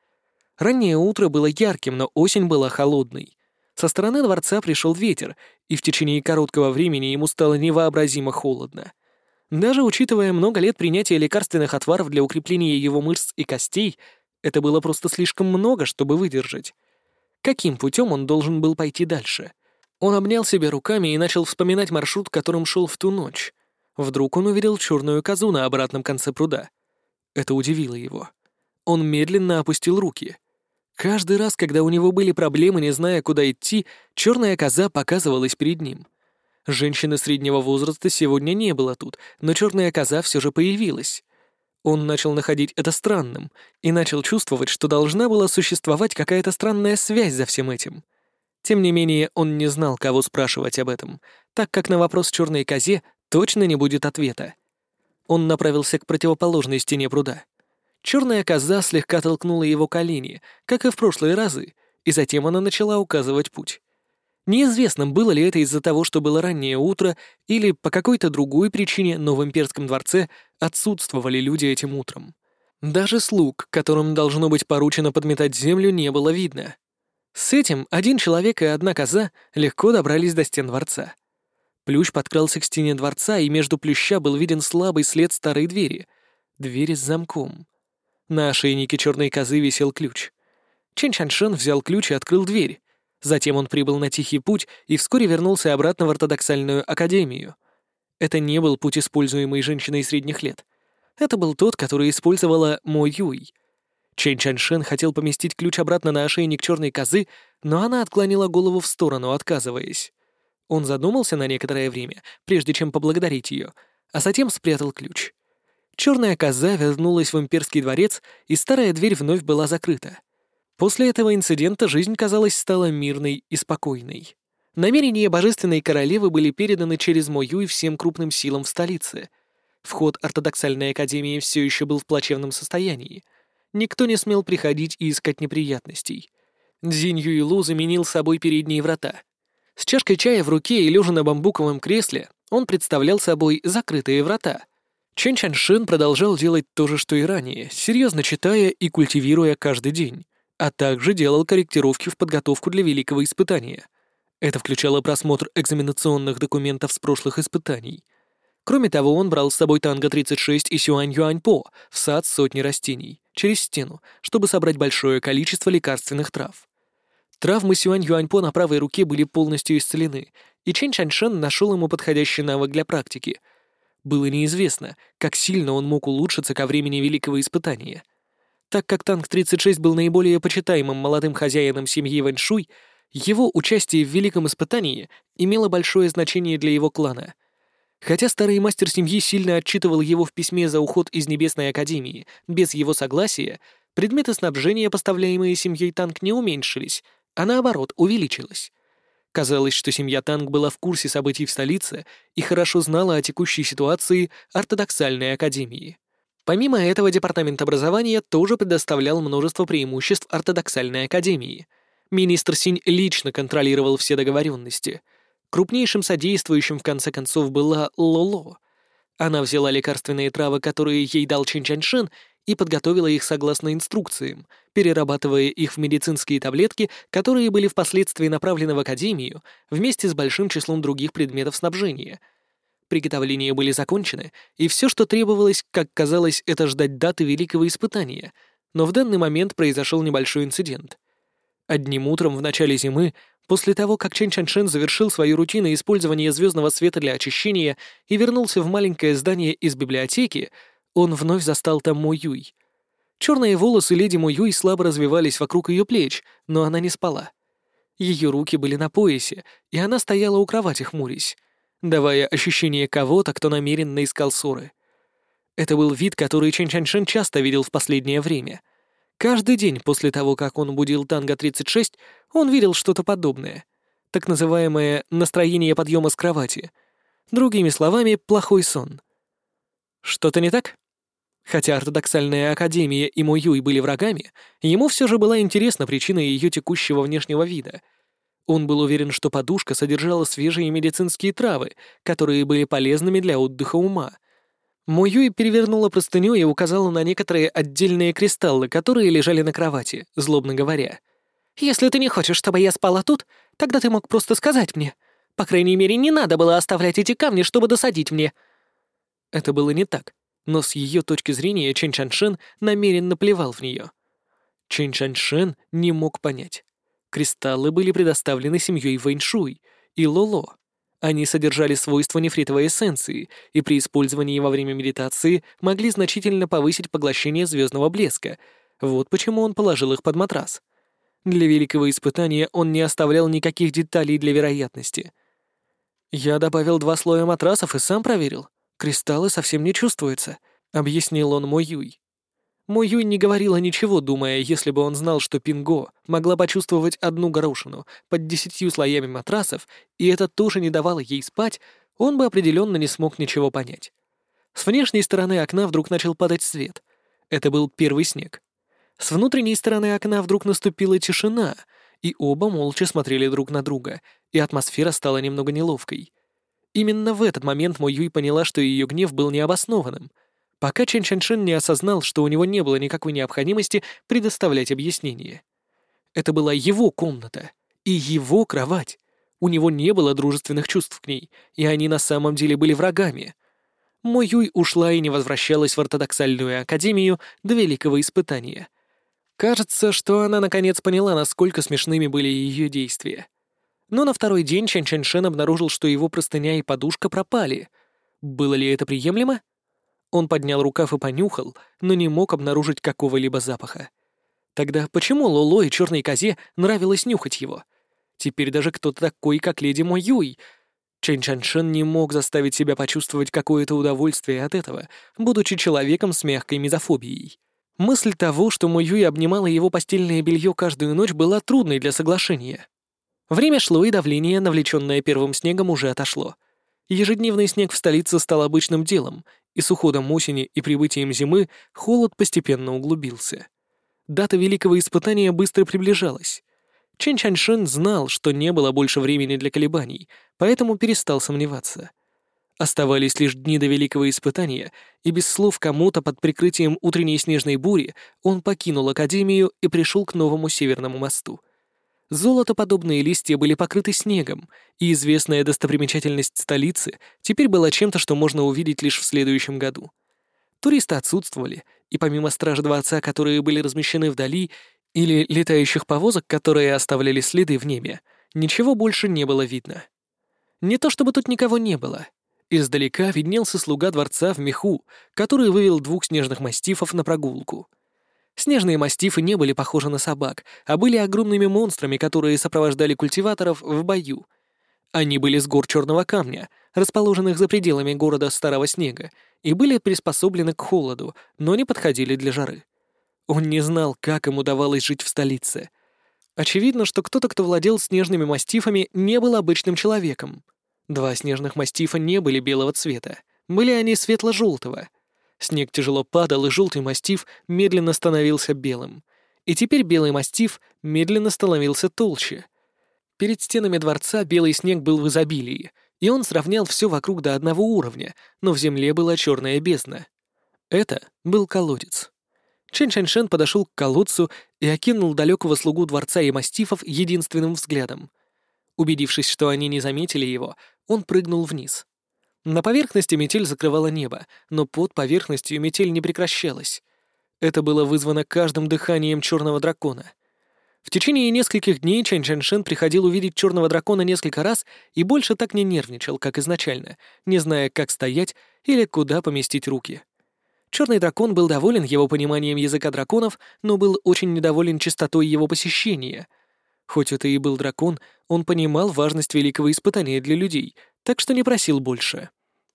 Раннее утро было ярким, но осень была холодной. Со стороны дворца пришел ветер, и в течение короткого времени ему стало невообразимо холодно. Даже учитывая много лет принятия лекарственных отваров для укрепления его мышц и костей, это было просто слишком много, чтобы выдержать. Каким путем он должен был пойти дальше? Он обнял себя руками и начал вспоминать маршрут, которым шел в ту ночь. Вдруг он увидел черную козу на обратном конце пруда. Это удивило его. Он медленно опустил руки. Каждый раз, когда у него были проблемы, не зная, куда идти, черная коза показывалась перед ним. Женщины среднего возраста сегодня не было тут, но черная коза все же появилась. Он начал находить это странным и начал чувствовать, что должна была существовать какая-то странная связь за всем этим. Тем не менее, он не знал, кого спрашивать об этом, так как на вопрос черной козе точно не будет ответа. Он направился к противоположной стене пруда. Черная коза слегка толкнула его колени, как и в прошлые разы, и затем она начала указывать путь. Неизвестно, было ли это из-за того, что было раннее утро, или по какой-то другой причине, но в имперском дворце отсутствовали люди этим утром. Даже слуг, которым должно быть поручено подметать землю, не было видно. С этим один человек и одна коза легко добрались до стен дворца. Плющ подкрался к стене дворца, и между плюща был виден слабый след старой двери. Двери с замком. На ошейнике черной козы висел ключ. Чен Чаншен взял ключ и открыл дверь. Затем он прибыл на Тихий путь и вскоре вернулся обратно в ортодоксальную академию. Это не был путь, используемый женщиной средних лет. Это был тот, который использовала Мо Юй. Чэнь Чаншен хотел поместить ключ обратно на ошейник черной козы, но она отклонила голову в сторону, отказываясь. Он задумался на некоторое время, прежде чем поблагодарить ее, а затем спрятал ключ. Черная коза вернулась в имперский дворец, и старая дверь вновь была закрыта. После этого инцидента жизнь, казалось, стала мирной и спокойной. Намерения божественной королевы были переданы через Моюй всем крупным силам в столице. Вход ортодоксальной академии все еще был в плачевном состоянии. Никто не смел приходить и искать неприятностей. Дзинь Юйлу заменил собой передние врата. С чашкой чая в руке и лежа на бамбуковом кресле, он представлял собой закрытые врата. Чен Чаншин продолжал делать то же, что и ранее, серьезно читая и культивируя каждый день а также делал корректировки в подготовку для великого испытания. Это включало просмотр экзаменационных документов с прошлых испытаний. Кроме того, он брал с собой Танго-36 и Сюань-Юань-По в сад сотни растений, через стену, чтобы собрать большое количество лекарственных трав. Травмы Сюань Юаньпо на правой руке были полностью исцелены, и Чэнь Чаньшен нашел ему подходящий навык для практики. Было неизвестно, как сильно он мог улучшиться ко времени великого испытания. Так как Танк-36 был наиболее почитаемым молодым хозяином семьи Вэньшуй, его участие в великом испытании имело большое значение для его клана. Хотя старый мастер семьи сильно отчитывал его в письме за уход из Небесной Академии без его согласия, предметы снабжения, поставляемые семьей Танк, не уменьшились, а наоборот увеличилось. Казалось, что семья Танг была в курсе событий в столице и хорошо знала о текущей ситуации ортодоксальной академии. Помимо этого, департамент образования тоже предоставлял множество преимуществ ортодоксальной академии. Министр Синь лично контролировал все договоренности. Крупнейшим содействующим в конце концов была Лоло. Она взяла лекарственные травы, которые ей дал Чин Чаньшен, и подготовила их согласно инструкциям, перерабатывая их в медицинские таблетки, которые были впоследствии направлены в Академию вместе с большим числом других предметов снабжения. Приготовления были закончены, и все, что требовалось, как казалось, это ждать даты великого испытания, но в данный момент произошел небольшой инцидент. Одним утром в начале зимы, после того, как Чен Чаншен завершил свою рутину использования звездного света для очищения и вернулся в маленькое здание из библиотеки, он вновь застал там Мо Юй. Черные волосы леди Мо Юй слабо развивались вокруг ее плеч, но она не спала. Ее руки были на поясе, и она стояла у кровати, хмурясь, давая ощущение кого-то, кто намеренно искал ссоры. Это был вид, который Чен Чаншен часто видел в последнее время. Каждый день после того, как он будил Танго-36, он видел что-то подобное. Так называемое «настроение подъема с кровати». Другими словами, плохой сон. Что-то не так? Хотя ортодоксальная академия и Моюй были врагами, ему все же была интересна причина ее текущего внешнего вида. Он был уверен, что подушка содержала свежие медицинские травы, которые были полезными для отдыха ума. Моюй перевернула простыню и указала на некоторые отдельные кристаллы, которые лежали на кровати, злобно говоря. «Если ты не хочешь, чтобы я спала тут, тогда ты мог просто сказать мне. По крайней мере, не надо было оставлять эти камни, чтобы досадить мне». Это было не так но с ее точки зрения Чэнь Чаншен намеренно плевал в нее. Чэнь Чаншен не мог понять. Кристаллы были предоставлены семьей Вэньшуй и Лоло. Они содержали свойства нефритовой эссенции и при использовании во время медитации могли значительно повысить поглощение звездного блеска. Вот почему он положил их под матрас. Для великого испытания он не оставлял никаких деталей для вероятности. Я добавил два слоя матрасов и сам проверил. «Кристаллы совсем не чувствуются», — объяснил он Мо Юй. Мо Юй не говорила ничего, думая, если бы он знал, что Пинго могла почувствовать одну горошину под десятью слоями матрасов, и это тоже не давало ей спать, он бы определенно не смог ничего понять. С внешней стороны окна вдруг начал падать свет. Это был первый снег. С внутренней стороны окна вдруг наступила тишина, и оба молча смотрели друг на друга, и атмосфера стала немного неловкой — Именно в этот момент Мо Юй поняла, что ее гнев был необоснованным, пока Чен Чаншин не осознал, что у него не было никакой необходимости предоставлять объяснение. Это была его комната и его кровать. У него не было дружественных чувств к ней, и они на самом деле были врагами. Мо Юй ушла и не возвращалась в ортодоксальную академию до великого испытания. Кажется, что она наконец поняла, насколько смешными были ее действия. Но на второй день Чан Чаншен обнаружил, что его простыня и подушка пропали. Было ли это приемлемо? Он поднял рукав и понюхал, но не мог обнаружить какого-либо запаха. Тогда почему Лоло и черной козе нравилось нюхать его? Теперь даже кто-то такой, как леди Мо Юй. Чэнь Чаншен не мог заставить себя почувствовать какое-то удовольствие от этого, будучи человеком с мягкой мизофобией. Мысль того, что Мо Юй обнимала его постельное белье каждую ночь, была трудной для соглашения. Время шло, и давление, навлеченное первым снегом, уже отошло. Ежедневный снег в столице стал обычным делом, и с уходом осени и прибытием зимы холод постепенно углубился. Дата великого испытания быстро приближалась. Чен Чаньшен знал, что не было больше времени для колебаний, поэтому перестал сомневаться. Оставались лишь дни до великого испытания, и без слов кому-то под прикрытием утренней снежной бури он покинул Академию и пришел к новому Северному мосту — Золотоподобные листья были покрыты снегом, и известная достопримечательность столицы теперь была чем-то, что можно увидеть лишь в следующем году. Туристы отсутствовали, и помимо стражи дворца, которые были размещены вдали, или летающих повозок, которые оставляли следы в небе, ничего больше не было видно. Не то чтобы тут никого не было. Издалека виднелся слуга дворца в меху, который вывел двух снежных мастифов на прогулку. Снежные мастифы не были похожи на собак, а были огромными монстрами, которые сопровождали культиваторов в бою. Они были с гор черного камня, расположенных за пределами города Старого Снега, и были приспособлены к холоду, но не подходили для жары. Он не знал, как им удавалось жить в столице. Очевидно, что кто-то, кто владел снежными мастифами, не был обычным человеком. Два снежных мастифа не были белого цвета, были они светло-желтого. Снег тяжело падал, и желтый мастиф медленно становился белым. И теперь белый мастиф медленно становился толще. Перед стенами дворца белый снег был в изобилии, и он сравнял все вокруг до одного уровня, но в земле была черная бездна. Это был колодец. Чен Чаньшен подошел к колодцу и окинул далекого слугу дворца и мастифов единственным взглядом. Убедившись, что они не заметили его, он прыгнул вниз. На поверхности метель закрывала небо, но под поверхностью метель не прекращалась. Это было вызвано каждым дыханием черного дракона. В течение нескольких дней Чан Чаншен приходил увидеть черного дракона несколько раз и больше так не нервничал, как изначально, не зная, как стоять или куда поместить руки. Черный дракон был доволен его пониманием языка драконов, но был очень недоволен частотой его посещения. Хоть это и был дракон, он понимал важность великого испытания для людей, так что не просил больше.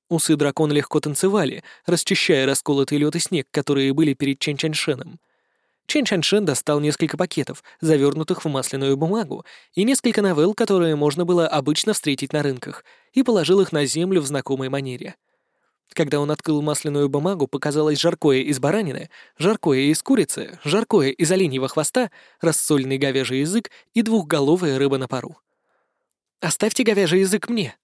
Усы дракона легко танцевали, расчищая расколотый лед и снег, которые были перед. Чен Чаншен достал несколько пакетов, завернутых в масляную бумагу, и несколько новелл, которые можно было обычно встретить на рынках, и положил их на землю в знакомой манере — когда он открыл масляную бумагу, показалось жаркое из баранины, жаркое из курицы, жаркое из оленьего хвоста, рассольный говяжий язык и двухголовая рыба на пару. «Оставьте говяжий язык мне!»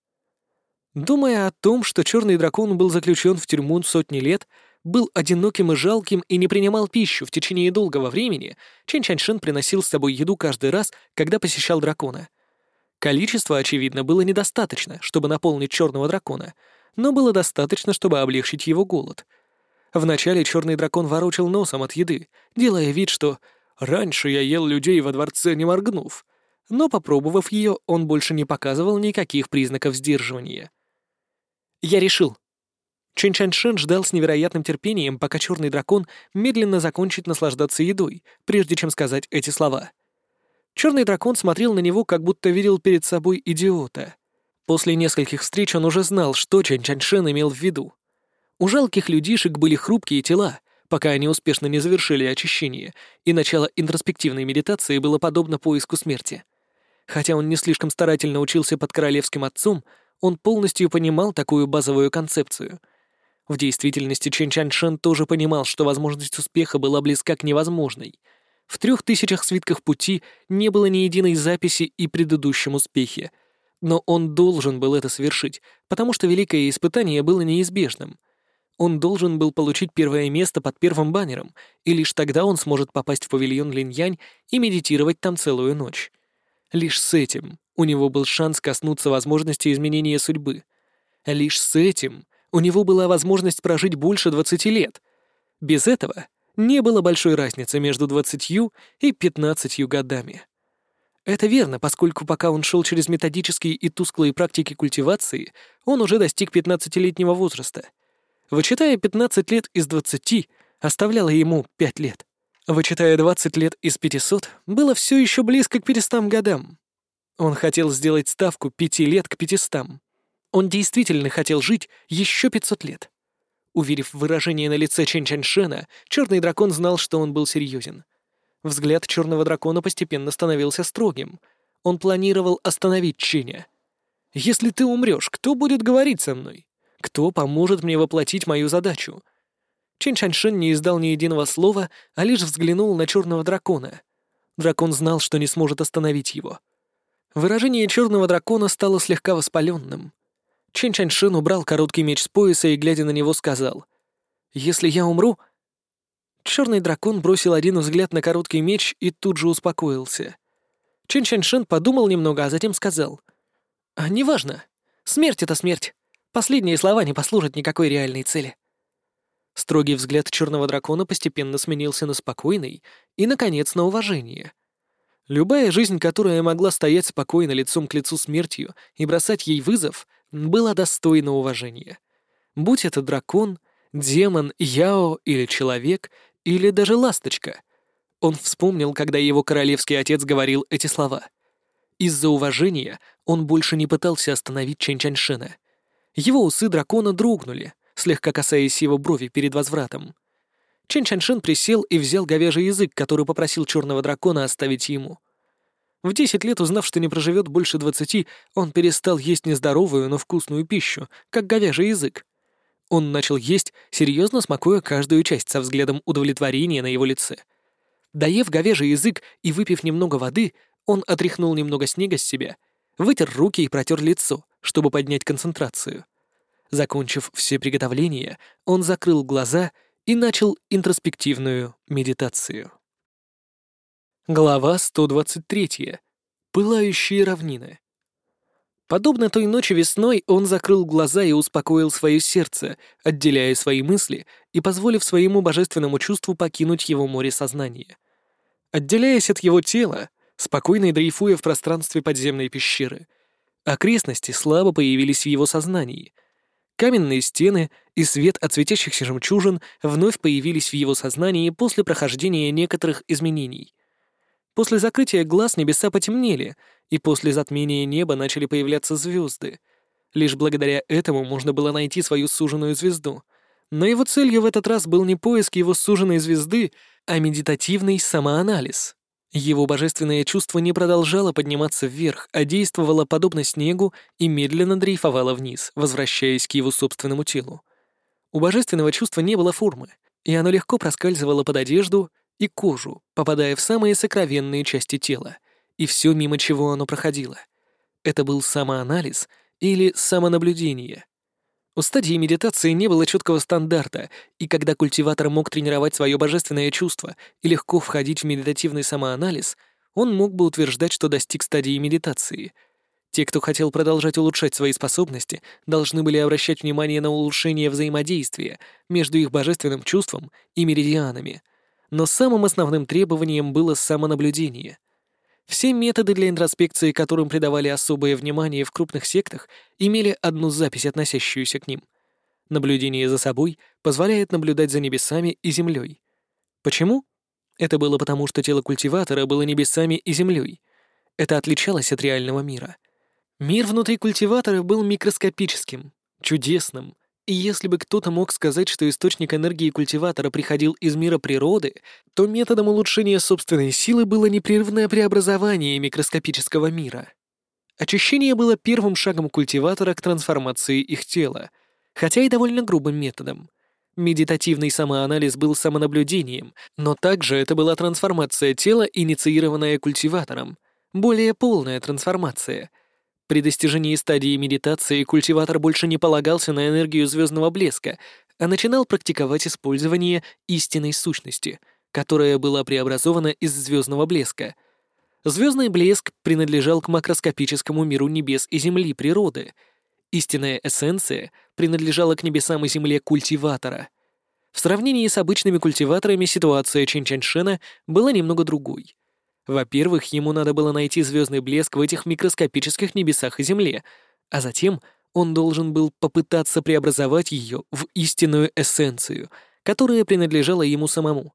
Думая о том, что черный дракон был заключен в тюрьму сотни лет, был одиноким и жалким и не принимал пищу в течение долгого времени, Чен Чаньшин приносил с собой еду каждый раз, когда посещал дракона. Количество, очевидно, было недостаточно, чтобы наполнить черного дракона — но было достаточно, чтобы облегчить его голод. Вначале черный дракон ворочал носом от еды, делая вид, что «раньше я ел людей во дворце, не моргнув», но, попробовав ее, он больше не показывал никаких признаков сдерживания. «Я решил». Чен Чаншен ждал с невероятным терпением, пока черный дракон медленно закончит наслаждаться едой, прежде чем сказать эти слова. Черный дракон смотрел на него, как будто видел перед собой идиота — После нескольких встреч он уже знал, что Чан Чаншен имел в виду. У жалких людишек были хрупкие тела, пока они успешно не завершили очищение, и начало интроспективной медитации было подобно поиску смерти. Хотя он не слишком старательно учился под королевским отцом, он полностью понимал такую базовую концепцию. В действительности Чен Чаншен тоже понимал, что возможность успеха была близка к невозможной. В трех тысячах свитках пути не было ни единой записи и предыдущем успехе — но он должен был это совершить, потому что великое испытание было неизбежным. Он должен был получить первое место под первым баннером, и лишь тогда он сможет попасть в павильон Линьянь и медитировать там целую ночь. Лишь с этим у него был шанс коснуться возможности изменения судьбы. Лишь с этим у него была возможность прожить больше 20 лет. Без этого не было большой разницы между 20 и 15 годами. Это верно, поскольку пока он шел через методические и тусклые практики культивации, он уже достиг 15-летнего возраста. Вычитая 15 лет из 20, оставляло ему 5 лет. Вычитая 20 лет из 500, было все еще близко к 500 годам. Он хотел сделать ставку 5 лет к 500. Он действительно хотел жить еще 500 лет. Уверив выражение на лице Чен Чаншена, черный дракон знал, что он был серьезен — Взгляд черного дракона постепенно становился строгим. Он планировал остановить Чиня. «Если ты умрешь, кто будет говорить со мной? Кто поможет мне воплотить мою задачу?» Чин Чаньшин не издал ни единого слова, а лишь взглянул на черного дракона. Дракон знал, что не сможет остановить его. Выражение черного дракона стало слегка воспаленным. Чин Чаньшин убрал короткий меч с пояса и, глядя на него, сказал, «Если я умру, Черный дракон бросил один взгляд на короткий меч и тут же успокоился. Чин Чаньшин подумал немного, а затем сказал. «А, неважно. Смерть — это смерть. Последние слова не послужат никакой реальной цели». Строгий взгляд черного дракона постепенно сменился на спокойный и, наконец, на уважение. Любая жизнь, которая могла стоять спокойно лицом к лицу смертью и бросать ей вызов, была достойна уважения. Будь это дракон, демон, яо или человек, или даже ласточка. Он вспомнил, когда его королевский отец говорил эти слова. Из-за уважения он больше не пытался остановить Чэнь Чаньшена. Его усы дракона дрогнули — слегка касаясь его брови перед возвратом. Чен Чаншин присел и взял говяжий язык, который попросил черного дракона оставить ему. В десять лет, узнав, что не проживет больше двадцати, он перестал есть нездоровую, но вкусную пищу, как говяжий язык. Он начал есть, серьезно смакуя каждую часть со взглядом удовлетворения на его лице. Доев говяжий язык и выпив немного воды, он отряхнул немного снега с себя, вытер руки и протер лицо, чтобы поднять концентрацию. Закончив все приготовления, он закрыл глаза и начал интроспективную медитацию. Глава 123. Пылающие равнины. Подобно той ночи весной, он закрыл глаза и успокоил свое сердце, отделяя свои мысли и позволив своему божественному чувству покинуть его море сознания. Отделяясь от его тела, спокойно дрейфуя в пространстве подземной пещеры, окрестности слабо появились в его сознании — Каменные стены и свет от светящихся жемчужин вновь появились в его сознании после прохождения некоторых изменений. После закрытия глаз небеса потемнели, и после затмения неба начали появляться звезды. Лишь благодаря этому можно было найти свою суженую звезду. Но его целью в этот раз был не поиск его суженой звезды, а медитативный самоанализ. Его божественное чувство не продолжало подниматься вверх, а действовало подобно снегу и медленно дрейфовало вниз, возвращаясь к его собственному телу. У божественного чувства не было формы, и оно легко проскальзывало под одежду и кожу, попадая в самые сокровенные части тела, и все мимо чего оно проходило. Это был самоанализ или самонаблюдение. У стадии медитации не было четкого стандарта, и когда культиватор мог тренировать свое божественное чувство и легко входить в медитативный самоанализ, он мог бы утверждать, что достиг стадии медитации. Те, кто хотел продолжать улучшать свои способности, должны были обращать внимание на улучшение взаимодействия между их божественным чувством и меридианами. Но самым основным требованием было самонаблюдение — все методы для интроспекции, которым придавали особое внимание в крупных сектах, имели одну запись, относящуюся к ним. Наблюдение за собой позволяет наблюдать за небесами и землей. Почему? Это было потому, что тело культиватора было небесами и землей. Это отличалось от реального мира. Мир внутри культиватора был микроскопическим, чудесным, и если бы кто-то мог сказать, что источник энергии культиватора приходил из мира природы, то методом улучшения собственной силы было непрерывное преобразование микроскопического мира. Очищение было первым шагом культиватора к трансформации их тела, хотя и довольно грубым методом. Медитативный самоанализ был самонаблюдением, но также это была трансформация тела, инициированная культиватором, более полная трансформация — при достижении стадии медитации культиватор больше не полагался на энергию звездного блеска, а начинал практиковать использование истинной сущности, которая была преобразована из звездного блеска. Звездный блеск принадлежал к макроскопическому миру небес и земли природы. Истинная эссенция принадлежала к небесам и земле культиватора. В сравнении с обычными культиваторами ситуация Чинчаньшена была немного другой — во-первых, ему надо было найти звездный блеск в этих микроскопических небесах и Земле, а затем он должен был попытаться преобразовать ее в истинную эссенцию, которая принадлежала ему самому.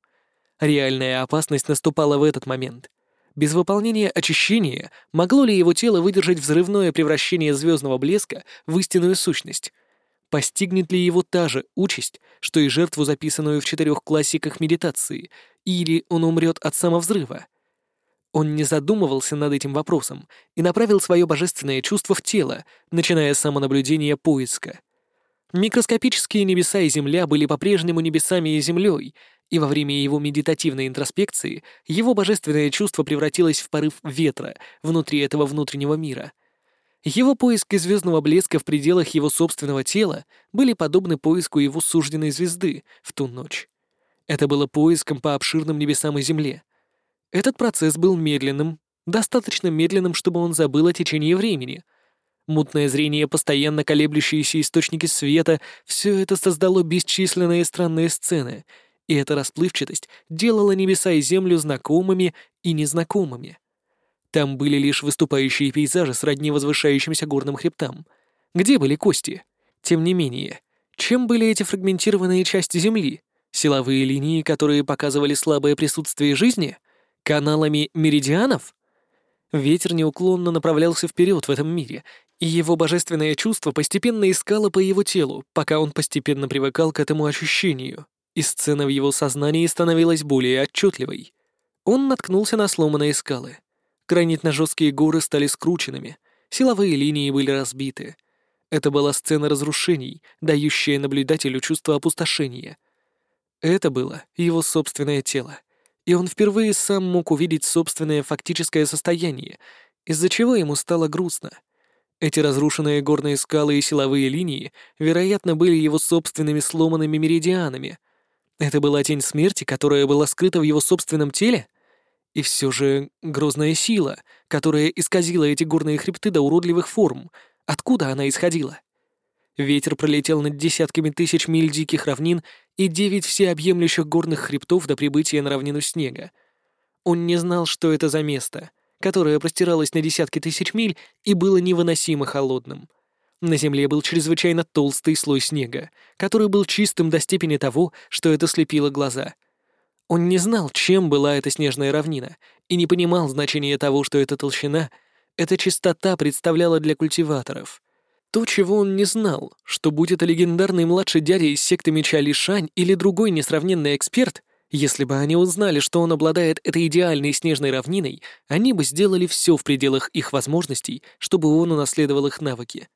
Реальная опасность наступала в этот момент. Без выполнения очищения могло ли его тело выдержать взрывное превращение звездного блеска в истинную сущность? Постигнет ли его та же участь, что и жертву, записанную в четырех классиках медитации, или он умрет от самовзрыва? Он не задумывался над этим вопросом и направил свое божественное чувство в тело, начиная с самонаблюдения поиска. Микроскопические небеса и Земля были по-прежнему небесами и Землей, и во время его медитативной интроспекции его божественное чувство превратилось в порыв ветра внутри этого внутреннего мира. Его поиски звездного блеска в пределах его собственного тела были подобны поиску его сужденной звезды в ту ночь. Это было поиском по обширным небесам и Земле, этот процесс был медленным, достаточно медленным, чтобы он забыл о течении времени. Мутное зрение, постоянно колеблющиеся источники света — все это создало бесчисленные странные сцены, и эта расплывчатость делала небеса и землю знакомыми и незнакомыми. Там были лишь выступающие пейзажи сродни возвышающимся горным хребтам. Где были кости? Тем не менее, чем были эти фрагментированные части Земли? Силовые линии, которые показывали слабое присутствие жизни? Каналами меридианов? Ветер неуклонно направлялся вперед в этом мире, и его божественное чувство постепенно искало по его телу, пока он постепенно привыкал к этому ощущению, и сцена в его сознании становилась более отчетливой. Он наткнулся на сломанные скалы. Гранитно-жесткие горы стали скрученными, силовые линии были разбиты. Это была сцена разрушений, дающая наблюдателю чувство опустошения. Это было его собственное тело — и он впервые сам мог увидеть собственное фактическое состояние, из-за чего ему стало грустно. Эти разрушенные горные скалы и силовые линии, вероятно, были его собственными сломанными меридианами. Это была тень смерти, которая была скрыта в его собственном теле? И все же грозная сила, которая исказила эти горные хребты до уродливых форм, откуда она исходила? Ветер пролетел над десятками тысяч миль диких равнин и девять всеобъемлющих горных хребтов до прибытия на равнину снега. Он не знал, что это за место, которое простиралось на десятки тысяч миль и было невыносимо холодным. На земле был чрезвычайно толстый слой снега, который был чистым до степени того, что это слепило глаза. Он не знал, чем была эта снежная равнина, и не понимал значения того, что эта толщина, эта чистота представляла для культиваторов — то, чего он не знал, что будь это легендарный младший дядя из секты меча Лишань или другой несравненный эксперт, если бы они узнали, что он обладает этой идеальной снежной равниной, они бы сделали все в пределах их возможностей, чтобы он унаследовал их навыки.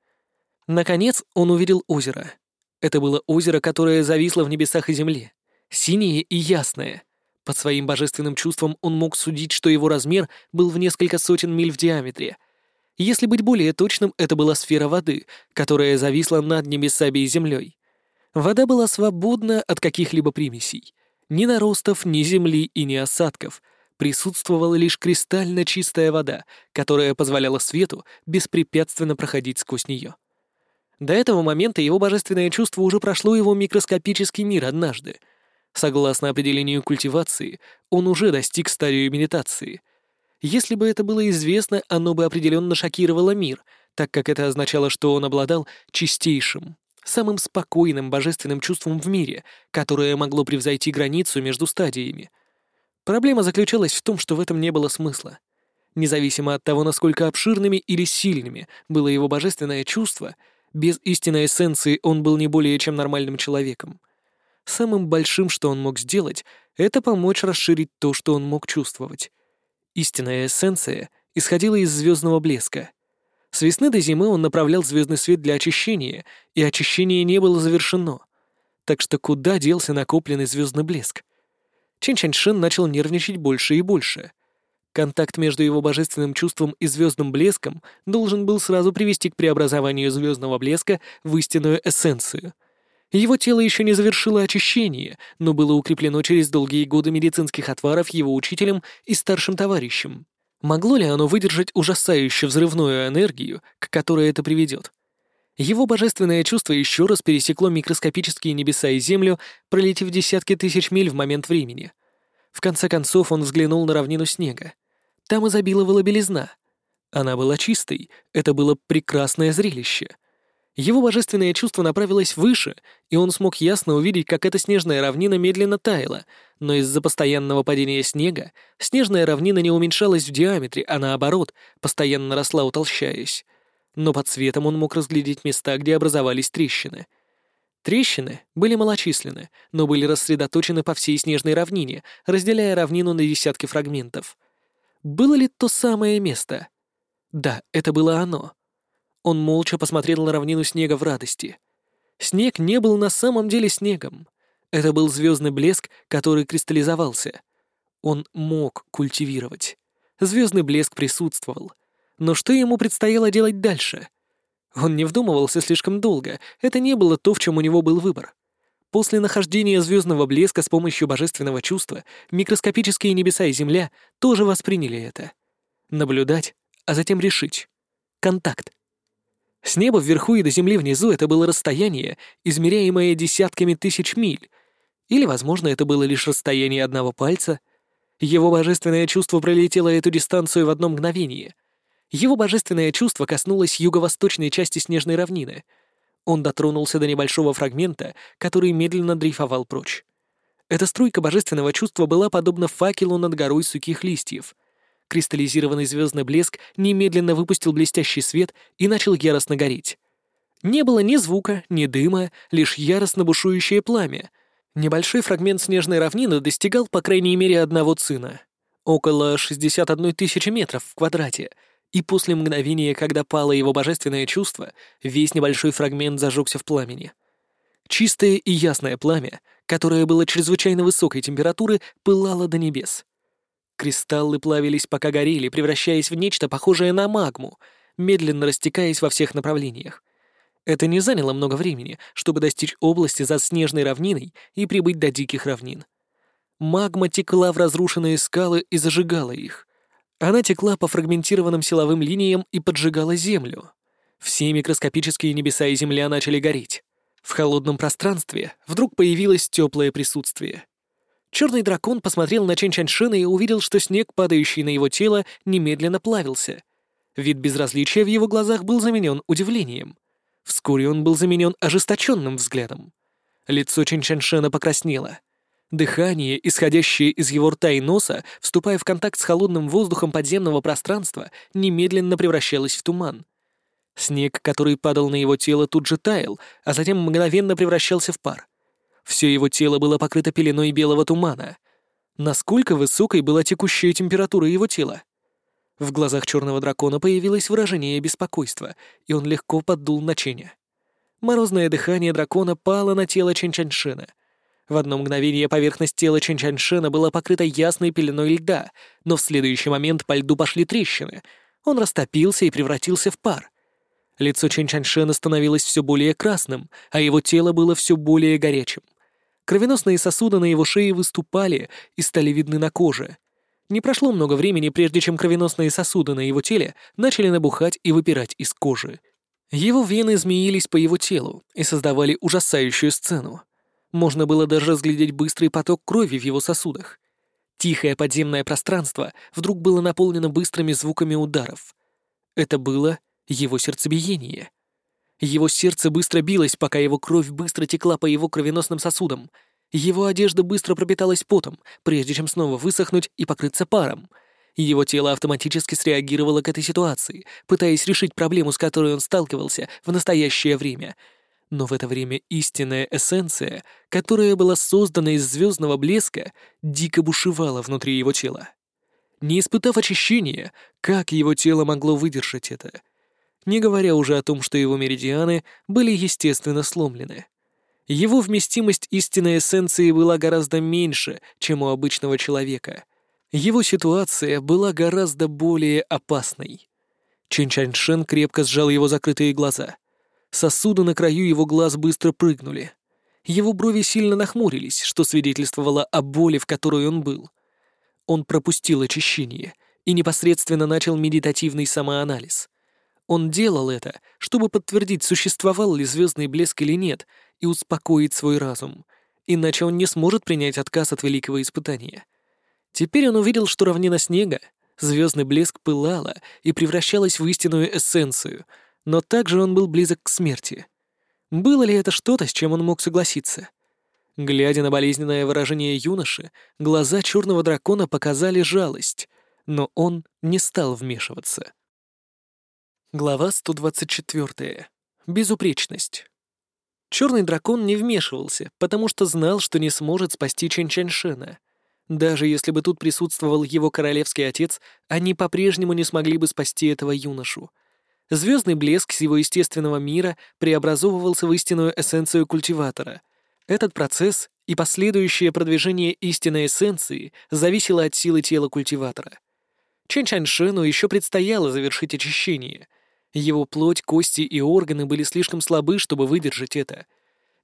Наконец он увидел озеро. Это было озеро, которое зависло в небесах и земле. Синее и ясное. Под своим божественным чувством он мог судить, что его размер был в несколько сотен миль в диаметре — если быть более точным, это была сфера воды, которая зависла над небесами и землей. Вода была свободна от каких-либо примесей. Ни наростов, ни земли и ни осадков. Присутствовала лишь кристально чистая вода, которая позволяла свету беспрепятственно проходить сквозь нее. До этого момента его божественное чувство уже прошло его микроскопический мир однажды. Согласно определению культивации, он уже достиг стадии медитации — если бы это было известно, оно бы определенно шокировало мир, так как это означало, что он обладал чистейшим, самым спокойным божественным чувством в мире, которое могло превзойти границу между стадиями. Проблема заключалась в том, что в этом не было смысла. Независимо от того, насколько обширными или сильными было его божественное чувство, без истинной эссенции он был не более чем нормальным человеком. Самым большим, что он мог сделать, это помочь расширить то, что он мог чувствовать. Истинная эссенция исходила из звездного блеска. С весны до зимы он направлял звездный свет для очищения, и очищение не было завершено. Так что куда делся накопленный звездный блеск? Чен Чаньшин начал нервничать больше и больше. Контакт между его божественным чувством и звездным блеском должен был сразу привести к преобразованию звездного блеска в истинную эссенцию — его тело еще не завершило очищение, но было укреплено через долгие годы медицинских отваров его учителем и старшим товарищем. Могло ли оно выдержать ужасающую взрывную энергию, к которой это приведет? Его божественное чувство еще раз пересекло микроскопические небеса и землю, пролетев десятки тысяч миль в момент времени. В конце концов он взглянул на равнину снега. Там изобиловала белизна. Она была чистой, это было прекрасное зрелище — его божественное чувство направилось выше, и он смог ясно увидеть, как эта снежная равнина медленно таяла, но из-за постоянного падения снега снежная равнина не уменьшалась в диаметре, а наоборот, постоянно росла, утолщаясь. Но под светом он мог разглядеть места, где образовались трещины. Трещины были малочисленны, но были рассредоточены по всей снежной равнине, разделяя равнину на десятки фрагментов. Было ли то самое место? Да, это было оно. Он молча посмотрел на равнину снега в радости. Снег не был на самом деле снегом. Это был звездный блеск, который кристаллизовался. Он мог культивировать. Звездный блеск присутствовал. Но что ему предстояло делать дальше? Он не вдумывался слишком долго, это не было то, в чем у него был выбор. После нахождения звездного блеска с помощью божественного чувства микроскопические небеса и Земля тоже восприняли это. Наблюдать, а затем решить. Контакт. С неба вверху и до земли внизу это было расстояние, измеряемое десятками тысяч миль. Или, возможно, это было лишь расстояние одного пальца. Его божественное чувство пролетело эту дистанцию в одно мгновение. Его божественное чувство коснулось юго-восточной части снежной равнины. Он дотронулся до небольшого фрагмента, который медленно дрейфовал прочь. Эта струйка божественного чувства была подобна факелу над горой сухих листьев — Кристаллизированный звездный блеск немедленно выпустил блестящий свет и начал яростно гореть. Не было ни звука, ни дыма, лишь яростно бушующее пламя. Небольшой фрагмент снежной равнины достигал по крайней мере одного цина. Около 61 тысячи метров в квадрате. И после мгновения, когда пало его божественное чувство, весь небольшой фрагмент зажегся в пламени. Чистое и ясное пламя, которое было чрезвычайно высокой температуры, пылало до небес. Кристаллы плавились, пока горели, превращаясь в нечто похожее на магму, медленно растекаясь во всех направлениях. Это не заняло много времени, чтобы достичь области за снежной равниной и прибыть до диких равнин. Магма текла в разрушенные скалы и зажигала их. Она текла по фрагментированным силовым линиям и поджигала землю. Все микроскопические небеса и земля начали гореть. В холодном пространстве вдруг появилось теплое присутствие. Черный дракон посмотрел на Чен Чаньшина и увидел, что снег, падающий на его тело, немедленно плавился. Вид безразличия в его глазах был заменен удивлением. Вскоре он был заменен ожесточенным взглядом. Лицо Чен Чаньшина покраснело. Дыхание, исходящее из его рта и носа, вступая в контакт с холодным воздухом подземного пространства, немедленно превращалось в туман. Снег, который падал на его тело, тут же таял, а затем мгновенно превращался в пар. Все его тело было покрыто пеленой белого тумана. Насколько высокой была текущая температура его тела? В глазах черного дракона появилось выражение беспокойства, и он легко поддул на Ченя. Морозное дыхание дракона пало на тело Чэнь-Чаньшена. В одно мгновение поверхность тела Чэнь-Чаньшена была покрыта ясной пеленой льда, но в следующий момент по льду пошли трещины. Он растопился и превратился в пар. Лицо Чэнь-Чаньшена становилось все более красным, а его тело было все более горячим. Кровеносные сосуды на его шее выступали и стали видны на коже. Не прошло много времени, прежде чем кровеносные сосуды на его теле начали набухать и выпирать из кожи. Его вены змеились по его телу и создавали ужасающую сцену. Можно было даже разглядеть быстрый поток крови в его сосудах. Тихое подземное пространство вдруг было наполнено быстрыми звуками ударов. Это было его сердцебиение. Его сердце быстро билось, пока его кровь быстро текла по его кровеносным сосудам. Его одежда быстро пропиталась потом, прежде чем снова высохнуть и покрыться паром. Его тело автоматически среагировало к этой ситуации, пытаясь решить проблему, с которой он сталкивался в настоящее время. Но в это время истинная эссенция, которая была создана из звездного блеска, дико бушевала внутри его тела. Не испытав очищения, как его тело могло выдержать это — не говоря уже о том, что его меридианы были естественно сломлены. Его вместимость истинной эссенции была гораздо меньше, чем у обычного человека. Его ситуация была гораздо более опасной. Чин Чаньшен крепко сжал его закрытые глаза. Сосуды на краю его глаз быстро прыгнули. Его брови сильно нахмурились, что свидетельствовало о боли, в которой он был. Он пропустил очищение и непосредственно начал медитативный самоанализ. Он делал это, чтобы подтвердить, существовал ли звездный блеск или нет, и успокоить свой разум, иначе он не сможет принять отказ от великого испытания. Теперь он увидел, что равнина снега, звездный блеск пылала и превращалась в истинную эссенцию, но также он был близок к смерти. Было ли это что-то, с чем он мог согласиться? Глядя на болезненное выражение юноши, глаза черного дракона показали жалость, но он не стал вмешиваться. Глава 124. Безупречность. Черный дракон не вмешивался, потому что знал, что не сможет спасти Чэнь Чаньшена. Даже если бы тут присутствовал его королевский отец, они по-прежнему не смогли бы спасти этого юношу. Звездный блеск его естественного мира преобразовывался в истинную эссенцию культиватора. Этот процесс и последующее продвижение истинной эссенции зависело от силы тела культиватора. Чэнь Чаньшену еще предстояло завершить очищение — его плоть, кости и органы были слишком слабы, чтобы выдержать это.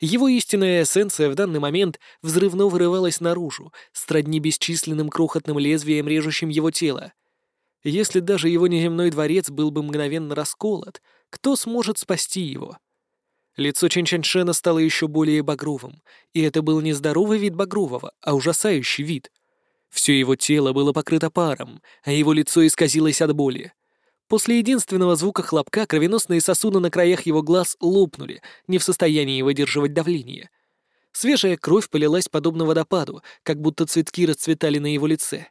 Его истинная эссенция в данный момент взрывно вырывалась наружу, сродни бесчисленным крохотным лезвием, режущим его тело. Если даже его неземной дворец был бы мгновенно расколот, кто сможет спасти его? Лицо Чэнь-Чаньшена стало еще более багровым, и это был не здоровый вид багрового, а ужасающий вид. Все его тело было покрыто паром, а его лицо исказилось от боли. После единственного звука хлопка кровеносные сосуды на краях его глаз лопнули, не в состоянии выдерживать давление. Свежая кровь полилась подобно водопаду, как будто цветки расцветали на его лице.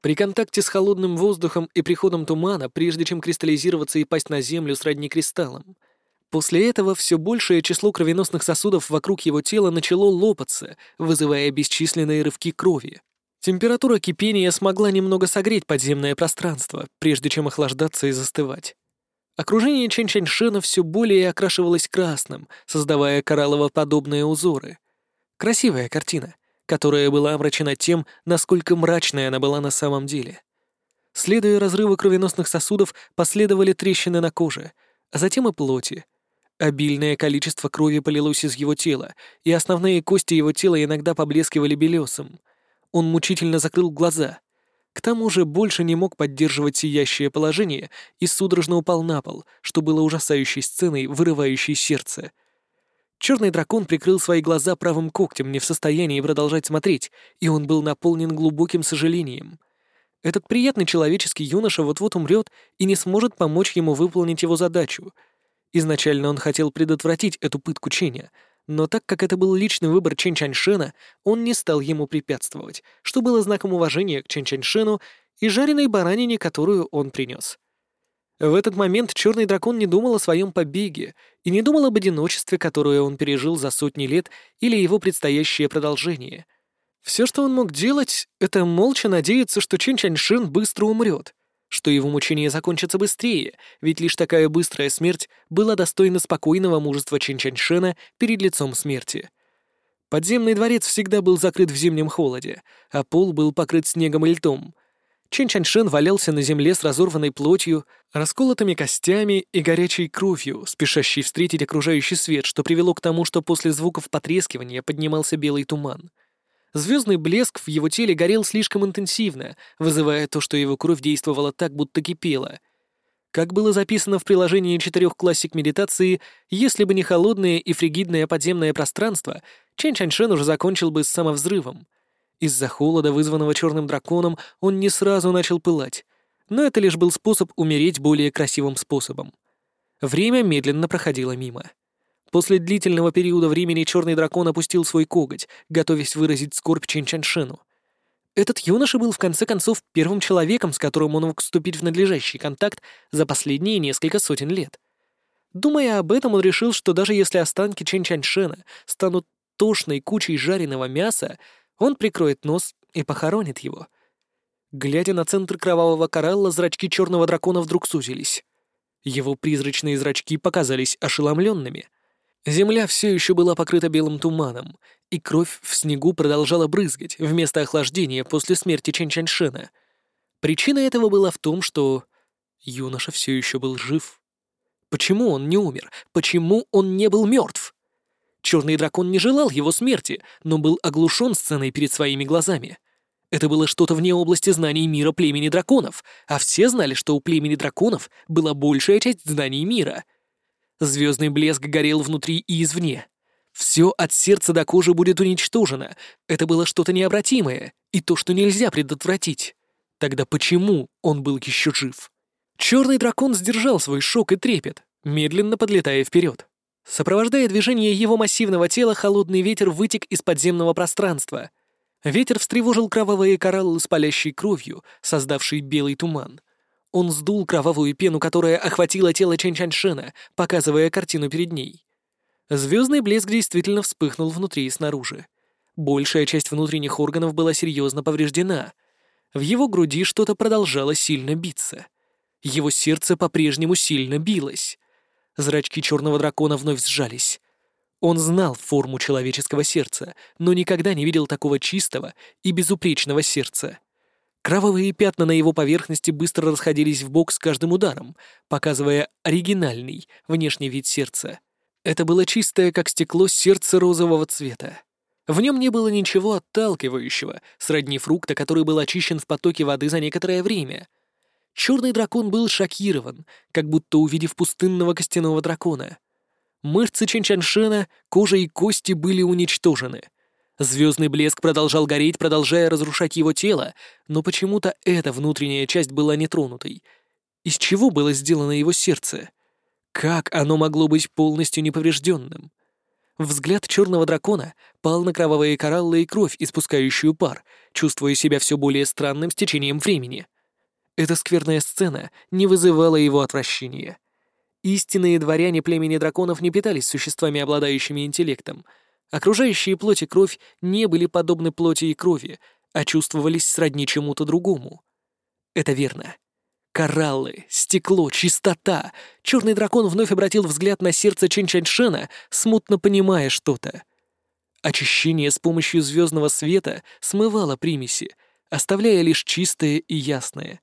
При контакте с холодным воздухом и приходом тумана, прежде чем кристаллизироваться и пасть на землю сродни кристаллам. После этого все большее число кровеносных сосудов вокруг его тела начало лопаться, вызывая бесчисленные рывки крови. Температура кипения смогла немного согреть подземное пространство, прежде чем охлаждаться и застывать. Окружение Чэнь-Чаньшена все более окрашивалось красным, создавая кораллово-подобные узоры. Красивая картина, которая была омрачена тем, насколько мрачной она была на самом деле. Следуя разрыву кровеносных сосудов, последовали трещины на коже, а затем и плоти. Обильное количество крови полилось из его тела, и основные кости его тела иногда поблескивали белесом — он мучительно закрыл глаза. К тому же больше не мог поддерживать сиящее положение и судорожно упал на пол, что было ужасающей сценой, вырывающей сердце. Черный дракон прикрыл свои глаза правым когтем, не в состоянии продолжать смотреть, и он был наполнен глубоким сожалением. Этот приятный человеческий юноша вот-вот умрет и не сможет помочь ему выполнить его задачу. Изначально он хотел предотвратить эту пытку Ченя — но так как это был личный выбор Чэнь Чаньшена, он не стал ему препятствовать, что было знаком уважения к Чэнь Чаньшену и жареной баранине, которую он принес. В этот момент черный дракон не думал о своем побеге и не думал об одиночестве, которое он пережил за сотни лет или его предстоящее продолжение. Все, что он мог делать, это молча надеяться, что Чэнь Чаньшин быстро умрет, что его мучения закончатся быстрее, ведь лишь такая быстрая смерть была достойна спокойного мужества Чинчаньшена перед лицом смерти. Подземный дворец всегда был закрыт в зимнем холоде, а пол был покрыт снегом и льдом. Чинчаньшен валялся на земле с разорванной плотью, расколотыми костями и горячей кровью, спешащей встретить окружающий свет, что привело к тому, что после звуков потрескивания поднимался белый туман. Звездный блеск в его теле горел слишком интенсивно, вызывая то, что его кровь действовала так, будто кипела. Как было записано в приложении четырех классик медитации, если бы не холодное и фригидное подземное пространство, Чен Чаньшен уже закончил бы с самовзрывом. Из-за холода, вызванного черным драконом, он не сразу начал пылать. Но это лишь был способ умереть более красивым способом. Время медленно проходило мимо. После длительного периода времени черный дракон опустил свой коготь, готовясь выразить скорбь Чинчаншину. Этот юноша был в конце концов первым человеком, с которым он мог вступить в надлежащий контакт за последние несколько сотен лет. Думая об этом, он решил, что даже если останки Чен Чаньшена станут тошной кучей жареного мяса, он прикроет нос и похоронит его. Глядя на центр кровавого коралла, зрачки черного дракона вдруг сузились. Его призрачные зрачки показались ошеломленными — Земля все еще была покрыта белым туманом, и кровь в снегу продолжала брызгать вместо охлаждения после смерти Чэнь-Чаньшена. Причина этого была в том, что юноша все еще был жив. Почему он не умер? Почему он не был мертв? Черный дракон не желал его смерти, но был оглушен сценой перед своими глазами. Это было что-то вне области знаний мира племени драконов, а все знали, что у племени драконов была большая часть знаний мира — Звездный блеск горел внутри и извне. Все от сердца до кожи будет уничтожено. Это было что-то необратимое, и то, что нельзя предотвратить. Тогда почему он был еще жив? Черный дракон сдержал свой шок и трепет, медленно подлетая вперед. Сопровождая движение его массивного тела, холодный ветер вытек из подземного пространства. Ветер встревожил кровавые кораллы с палящей кровью, создавший белый туман. Он сдул кровавую пену, которая охватила тело Чэнь Чаньшена, показывая картину перед ней. Звездный блеск действительно вспыхнул внутри и снаружи. Большая часть внутренних органов была серьезно повреждена. В его груди что-то продолжало сильно биться. Его сердце по-прежнему сильно билось. Зрачки черного дракона вновь сжались. Он знал форму человеческого сердца, но никогда не видел такого чистого и безупречного сердца. Кровавые пятна на его поверхности быстро расходились в бок с каждым ударом, показывая оригинальный внешний вид сердца. Это было чистое, как стекло, сердце розового цвета. В нем не было ничего отталкивающего, сродни фрукта, который был очищен в потоке воды за некоторое время. Черный дракон был шокирован, как будто увидев пустынного костяного дракона. Мышцы Чэнь-Чаньшена, кожа и кости были уничтожены. Звездный блеск продолжал гореть, продолжая разрушать его тело, но почему-то эта внутренняя часть была нетронутой. Из чего было сделано его сердце? Как оно могло быть полностью неповрежденным? Взгляд черного дракона пал на кровавые кораллы и кровь, испускающую пар, чувствуя себя все более странным с течением времени. Эта скверная сцена не вызывала его отвращения. Истинные дворяне племени драконов не питались существами, обладающими интеллектом. Окружающие плоть и кровь не были подобны плоти и крови, а чувствовались сродни чему-то другому. Это верно. Кораллы, стекло, чистота. Черный дракон вновь обратил взгляд на сердце Чэнь-Чаньшена, смутно понимая что-то. Очищение с помощью звездного света смывало примеси, оставляя лишь чистое и ясное.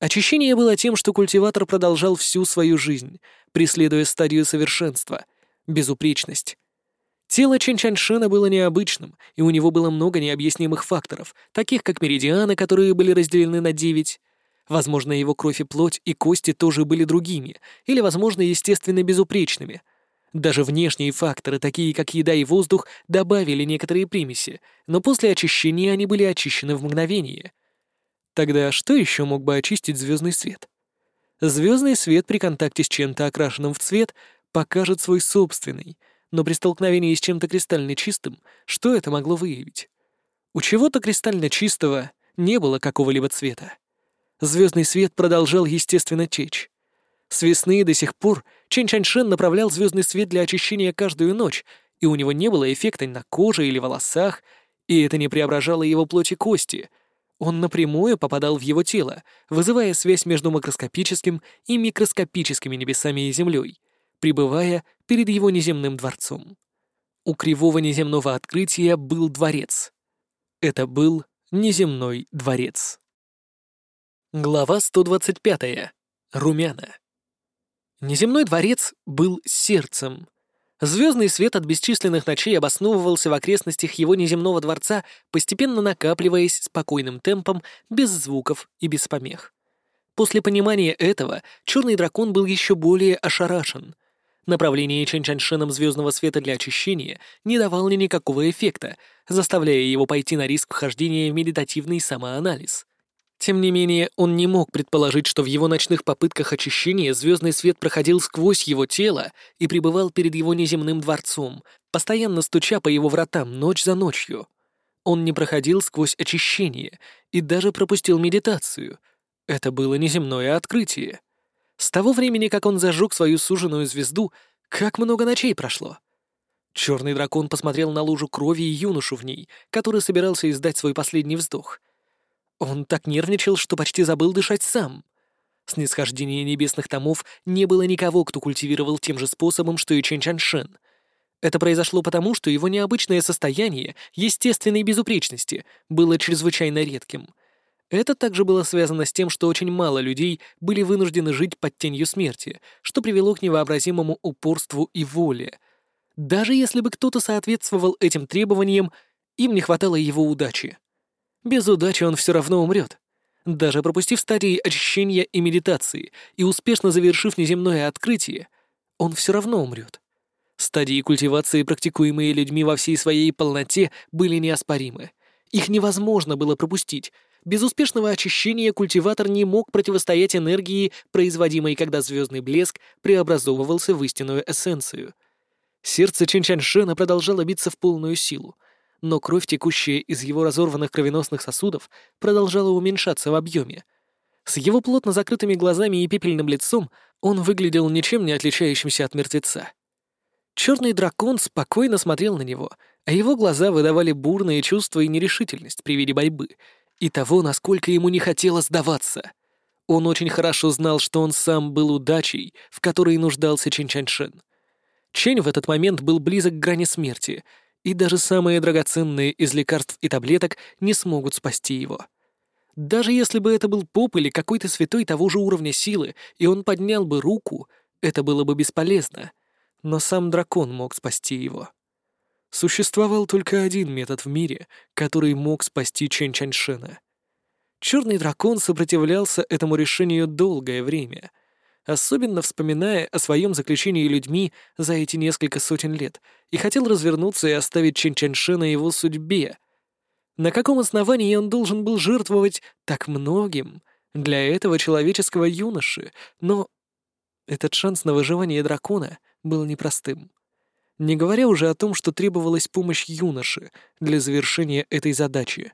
Очищение было тем, что культиватор продолжал всю свою жизнь, преследуя стадию совершенства — безупречность. Тело Чэнь-Чаньшена было необычным, и у него было много необъяснимых факторов, таких как меридианы, которые были разделены на девять, Возможно, его кровь и плоть и кости тоже были другими, или, возможно, естественно безупречными. Даже внешние факторы, такие как еда и воздух, добавили некоторые примеси, но после очищения они были очищены в мгновение. Тогда что еще мог бы очистить звездный свет? Звездный свет при контакте с чем-то окрашенным в цвет покажет свой собственный, но при столкновении с чем-то кристально чистым, что это могло выявить? У чего-то кристально чистого не было какого-либо цвета. Звездный свет продолжал естественно течь. С весны до сих пор Чен Чаньшен направлял звездный свет для очищения каждую ночь, и у него не было эффекта на коже или волосах, и это не преображало его плоть и кости. Он напрямую попадал в его тело, вызывая связь между макроскопическим и микроскопическими небесами и землей, пребывая перед его неземным дворцом. У кривого неземного открытия был дворец. Это был неземной дворец. Глава 125. Румяна. Неземной дворец был сердцем. Звездный свет от бесчисленных ночей обосновывался в окрестностях его неземного дворца, постепенно накапливаясь спокойным темпом, без звуков и без помех. После понимания этого черный дракон был еще более ошарашен. Направление Чэнь-Чаньшеном звездного света для очищения не давало никакого эффекта, заставляя его пойти на риск вхождения в медитативный самоанализ — тем не менее, он не мог предположить, что в его ночных попытках очищения звездный свет проходил сквозь его тело и пребывал перед его неземным дворцом, постоянно стуча по его вратам ночь за ночью. Он не проходил сквозь очищение и даже пропустил медитацию. Это было неземное открытие. С того времени, как он зажег свою суженую звезду, как много ночей прошло. Черный дракон посмотрел на лужу крови и юношу в ней, который собирался издать свой последний вздох — он так нервничал, что почти забыл дышать сам. Снисхождение небесных томов не было никого, кто культивировал тем же способом, что и Чэнь Чаншен. Это произошло потому, что его необычное состояние естественной безупречности было чрезвычайно редким. Это также было связано с тем, что очень мало людей были вынуждены жить под тенью смерти, что привело к невообразимому упорству и воле. Даже если бы кто-то соответствовал этим требованиям, им не хватало его удачи. Без удачи он все равно умрет. Даже пропустив стадии очищения и медитации и успешно завершив неземное открытие, он все равно умрет. Стадии культивации, практикуемые людьми во всей своей полноте, были неоспоримы. Их невозможно было пропустить. Без успешного очищения культиватор не мог противостоять энергии, производимой, когда звездный блеск преобразовывался в истинную эссенцию. Сердце Чэнь-Чаньшена продолжало биться в полную силу — но кровь, текущая из его разорванных кровеносных сосудов, продолжала уменьшаться в объеме. С его плотно закрытыми глазами и пепельным лицом он выглядел ничем не отличающимся от мертвеца. Черный дракон спокойно смотрел на него, а его глаза выдавали бурные чувства и нерешительность при виде борьбы, и того, насколько ему не хотелось сдаваться. Он очень хорошо знал, что он сам был удачей, в которой нуждался Чэнь Чаньшен. Чэнь в этот момент был близок к грани смерти — и даже самые драгоценные из лекарств и таблеток не смогут спасти его. Даже если бы это был поп или какой-то святой того же уровня силы, и он поднял бы руку, это было бы бесполезно. Но сам дракон мог спасти его. Существовал только один метод в мире, который мог спасти Чэнь Чаньшена. Черный дракон сопротивлялся этому решению долгое время, особенно вспоминая о своем заключении людьми за эти несколько сотен лет, и хотел развернуться и оставить Чен Чаньше на его судьбе. На каком основании он должен был жертвовать так многим для этого человеческого юноши? Но этот шанс на выживание дракона был непростым. Не говоря уже о том, что требовалась помощь юноши для завершения этой задачи.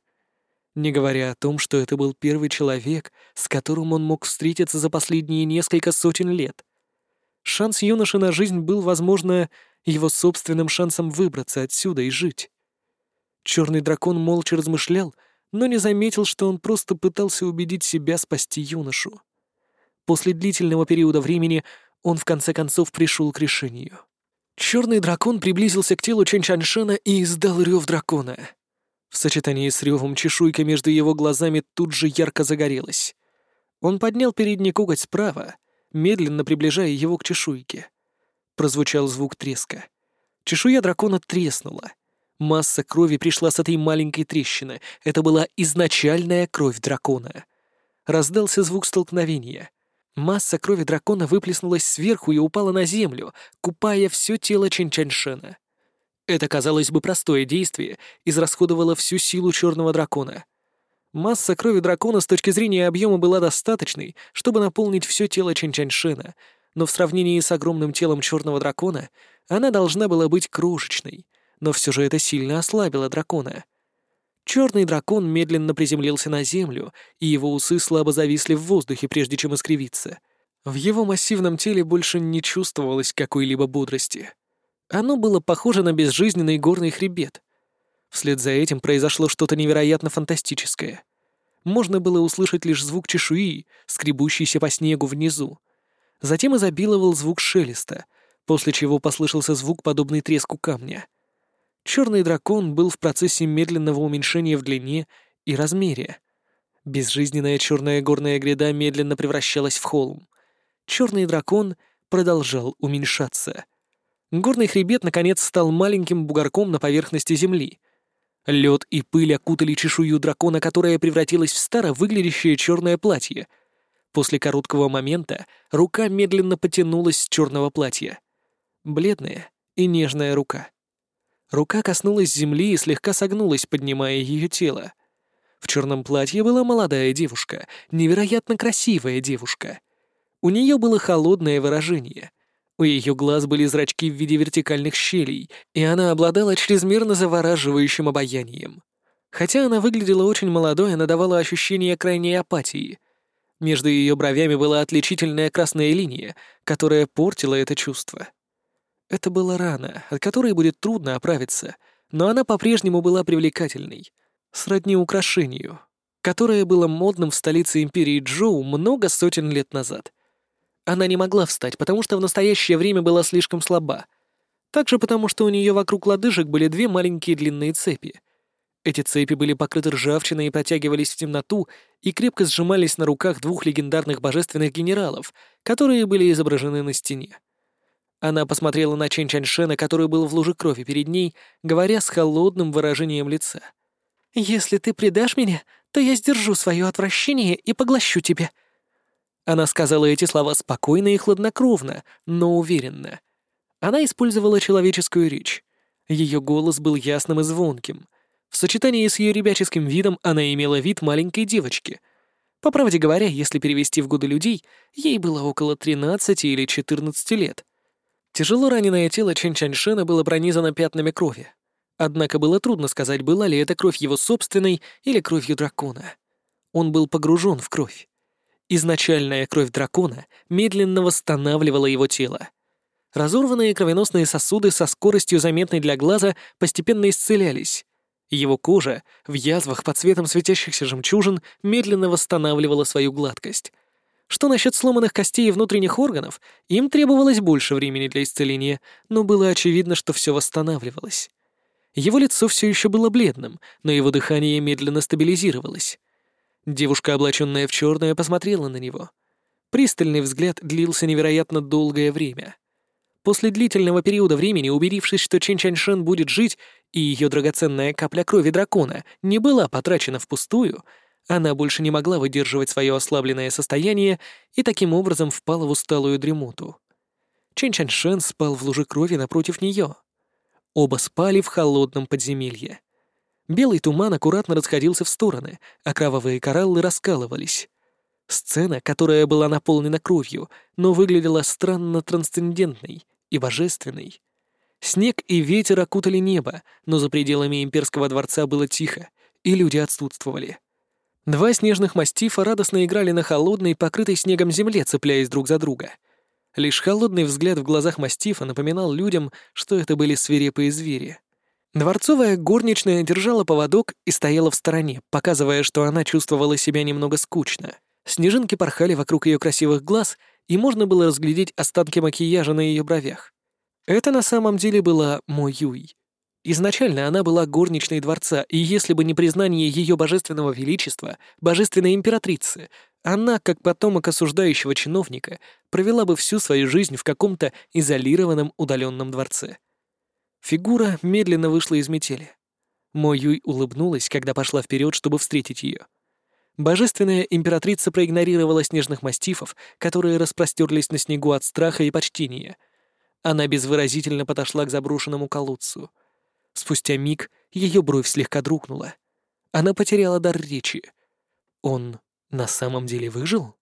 Не говоря о том, что это был первый человек, с которым он мог встретиться за последние несколько сотен лет. Шанс юноши на жизнь был, возможно, его собственным шансом выбраться отсюда и жить. Черный дракон молча размышлял, но не заметил, что он просто пытался убедить себя спасти юношу. После длительного периода времени он в конце концов пришел к решению. Черный дракон приблизился к телу Чэнь Чаншена и издал рев дракона. В сочетании с ревом чешуйка между его глазами тут же ярко загорелась. Он поднял передний коготь справа, медленно приближая его к чешуйке. Прозвучал звук треска. Чешуя дракона треснула. Масса крови пришла с этой маленькой трещины. Это была изначальная кровь дракона. Раздался звук столкновения. Масса крови дракона выплеснулась сверху и упала на землю, купая все тело Чинчаньшена. Это, казалось бы, простое действие израсходовало всю силу черного дракона. Масса крови дракона с точки зрения объема была достаточной, чтобы наполнить все тело Чинчаньшена, но в сравнении с огромным телом черного дракона она должна была быть крошечной, но все же это сильно ослабило дракона — Черный дракон медленно приземлился на землю, и его усы слабо зависли в воздухе, прежде чем искривиться. В его массивном теле больше не чувствовалось какой-либо бодрости. Оно было похоже на безжизненный горный хребет. Вслед за этим произошло что-то невероятно фантастическое. Можно было услышать лишь звук чешуи, скребущийся по снегу внизу. Затем изобиловал звук шелеста, после чего послышался звук, подобный треску камня — Черный дракон был в процессе медленного уменьшения в длине и размере. Безжизненная черная горная гряда медленно превращалась в холм. Черный дракон продолжал уменьшаться. Горный хребет, наконец, стал маленьким бугорком на поверхности земли. Лед и пыль окутали чешую дракона, которая превратилась в старо выглядящее черное платье. После короткого момента рука медленно потянулась с черного платья. Бледная и нежная рука. Рука коснулась земли и слегка согнулась, поднимая ее тело. В черном платье была молодая девушка, невероятно красивая девушка. У нее было холодное выражение. У ее глаз были зрачки в виде вертикальных щелей, и она обладала чрезмерно завораживающим обаянием. Хотя она выглядела очень молодой, она давала ощущение крайней апатии. Между ее бровями была отличительная красная линия, которая портила это чувство. Это была рана, от которой будет трудно оправиться, но она по-прежнему была привлекательной, сродни украшению, которое было модным в столице империи Джоу много сотен лет назад. Она не могла встать, потому что в настоящее время была слишком слаба. Также потому, что у нее вокруг лодыжек были две маленькие длинные цепи. Эти цепи были покрыты ржавчиной и протягивались в темноту и крепко сжимались на руках двух легендарных божественных генералов, которые были изображены на стене. Она посмотрела на Чен Чаньшена, который был в луже крови перед ней, говоря с холодным выражением лица. «Если ты предашь меня, то я сдержу свое отвращение и поглощу тебя». Она сказала эти слова спокойно и хладнокровно, но уверенно. Она использовала человеческую речь. Ее голос был ясным и звонким. В сочетании с ее ребяческим видом она имела вид маленькой девочки. По правде говоря, если перевести в годы людей, ей было около 13 или 14 лет — Тяжело раненое тело Чен Чаньшена было пронизано пятнами крови. Однако было трудно сказать, была ли это кровь его собственной или кровью дракона. Он был погружен в кровь. Изначальная кровь дракона медленно восстанавливала его тело. Разорванные кровеносные сосуды со скоростью, заметной для глаза, постепенно исцелялись. Его кожа, в язвах под цветом светящихся жемчужин, медленно восстанавливала свою гладкость — что насчет сломанных костей и внутренних органов, им требовалось больше времени для исцеления, но было очевидно, что все восстанавливалось. Его лицо все еще было бледным, но его дыхание медленно стабилизировалось. Девушка, облаченная в черное, посмотрела на него. Пристальный взгляд длился невероятно долгое время. После длительного периода времени, убедившись, что Чен Чаньшен будет жить, и ее драгоценная капля крови дракона не была потрачена впустую, Она больше не могла выдерживать свое ослабленное состояние и таким образом впала в усталую дремоту. Чен Чаньшен спал в луже крови напротив нее. Оба спали в холодном подземелье. Белый туман аккуратно расходился в стороны, а кровавые кораллы раскалывались. Сцена, которая была наполнена кровью, но выглядела странно трансцендентной и божественной. Снег и ветер окутали небо, но за пределами имперского дворца было тихо, и люди отсутствовали. Два снежных мастифа радостно играли на холодной, покрытой снегом земле, цепляясь друг за друга. Лишь холодный взгляд в глазах мастифа напоминал людям, что это были свирепые звери. Дворцовая горничная держала поводок и стояла в стороне, показывая, что она чувствовала себя немного скучно. Снежинки порхали вокруг ее красивых глаз, и можно было разглядеть останки макияжа на ее бровях. Это на самом деле была Мо Юй. Изначально она была горничной дворца, и если бы не признание ее божественного величества, божественной императрицы, она, как потомок осуждающего чиновника, провела бы всю свою жизнь в каком-то изолированном удаленном дворце. Фигура медленно вышла из метели. Мо Юй улыбнулась, когда пошла вперед, чтобы встретить ее. Божественная императрица проигнорировала снежных мастифов, которые распростерлись на снегу от страха и почтения — она безвыразительно подошла к заброшенному колодцу. Спустя миг ее бровь слегка дрогнула. Она потеряла дар речи. Он на самом деле выжил?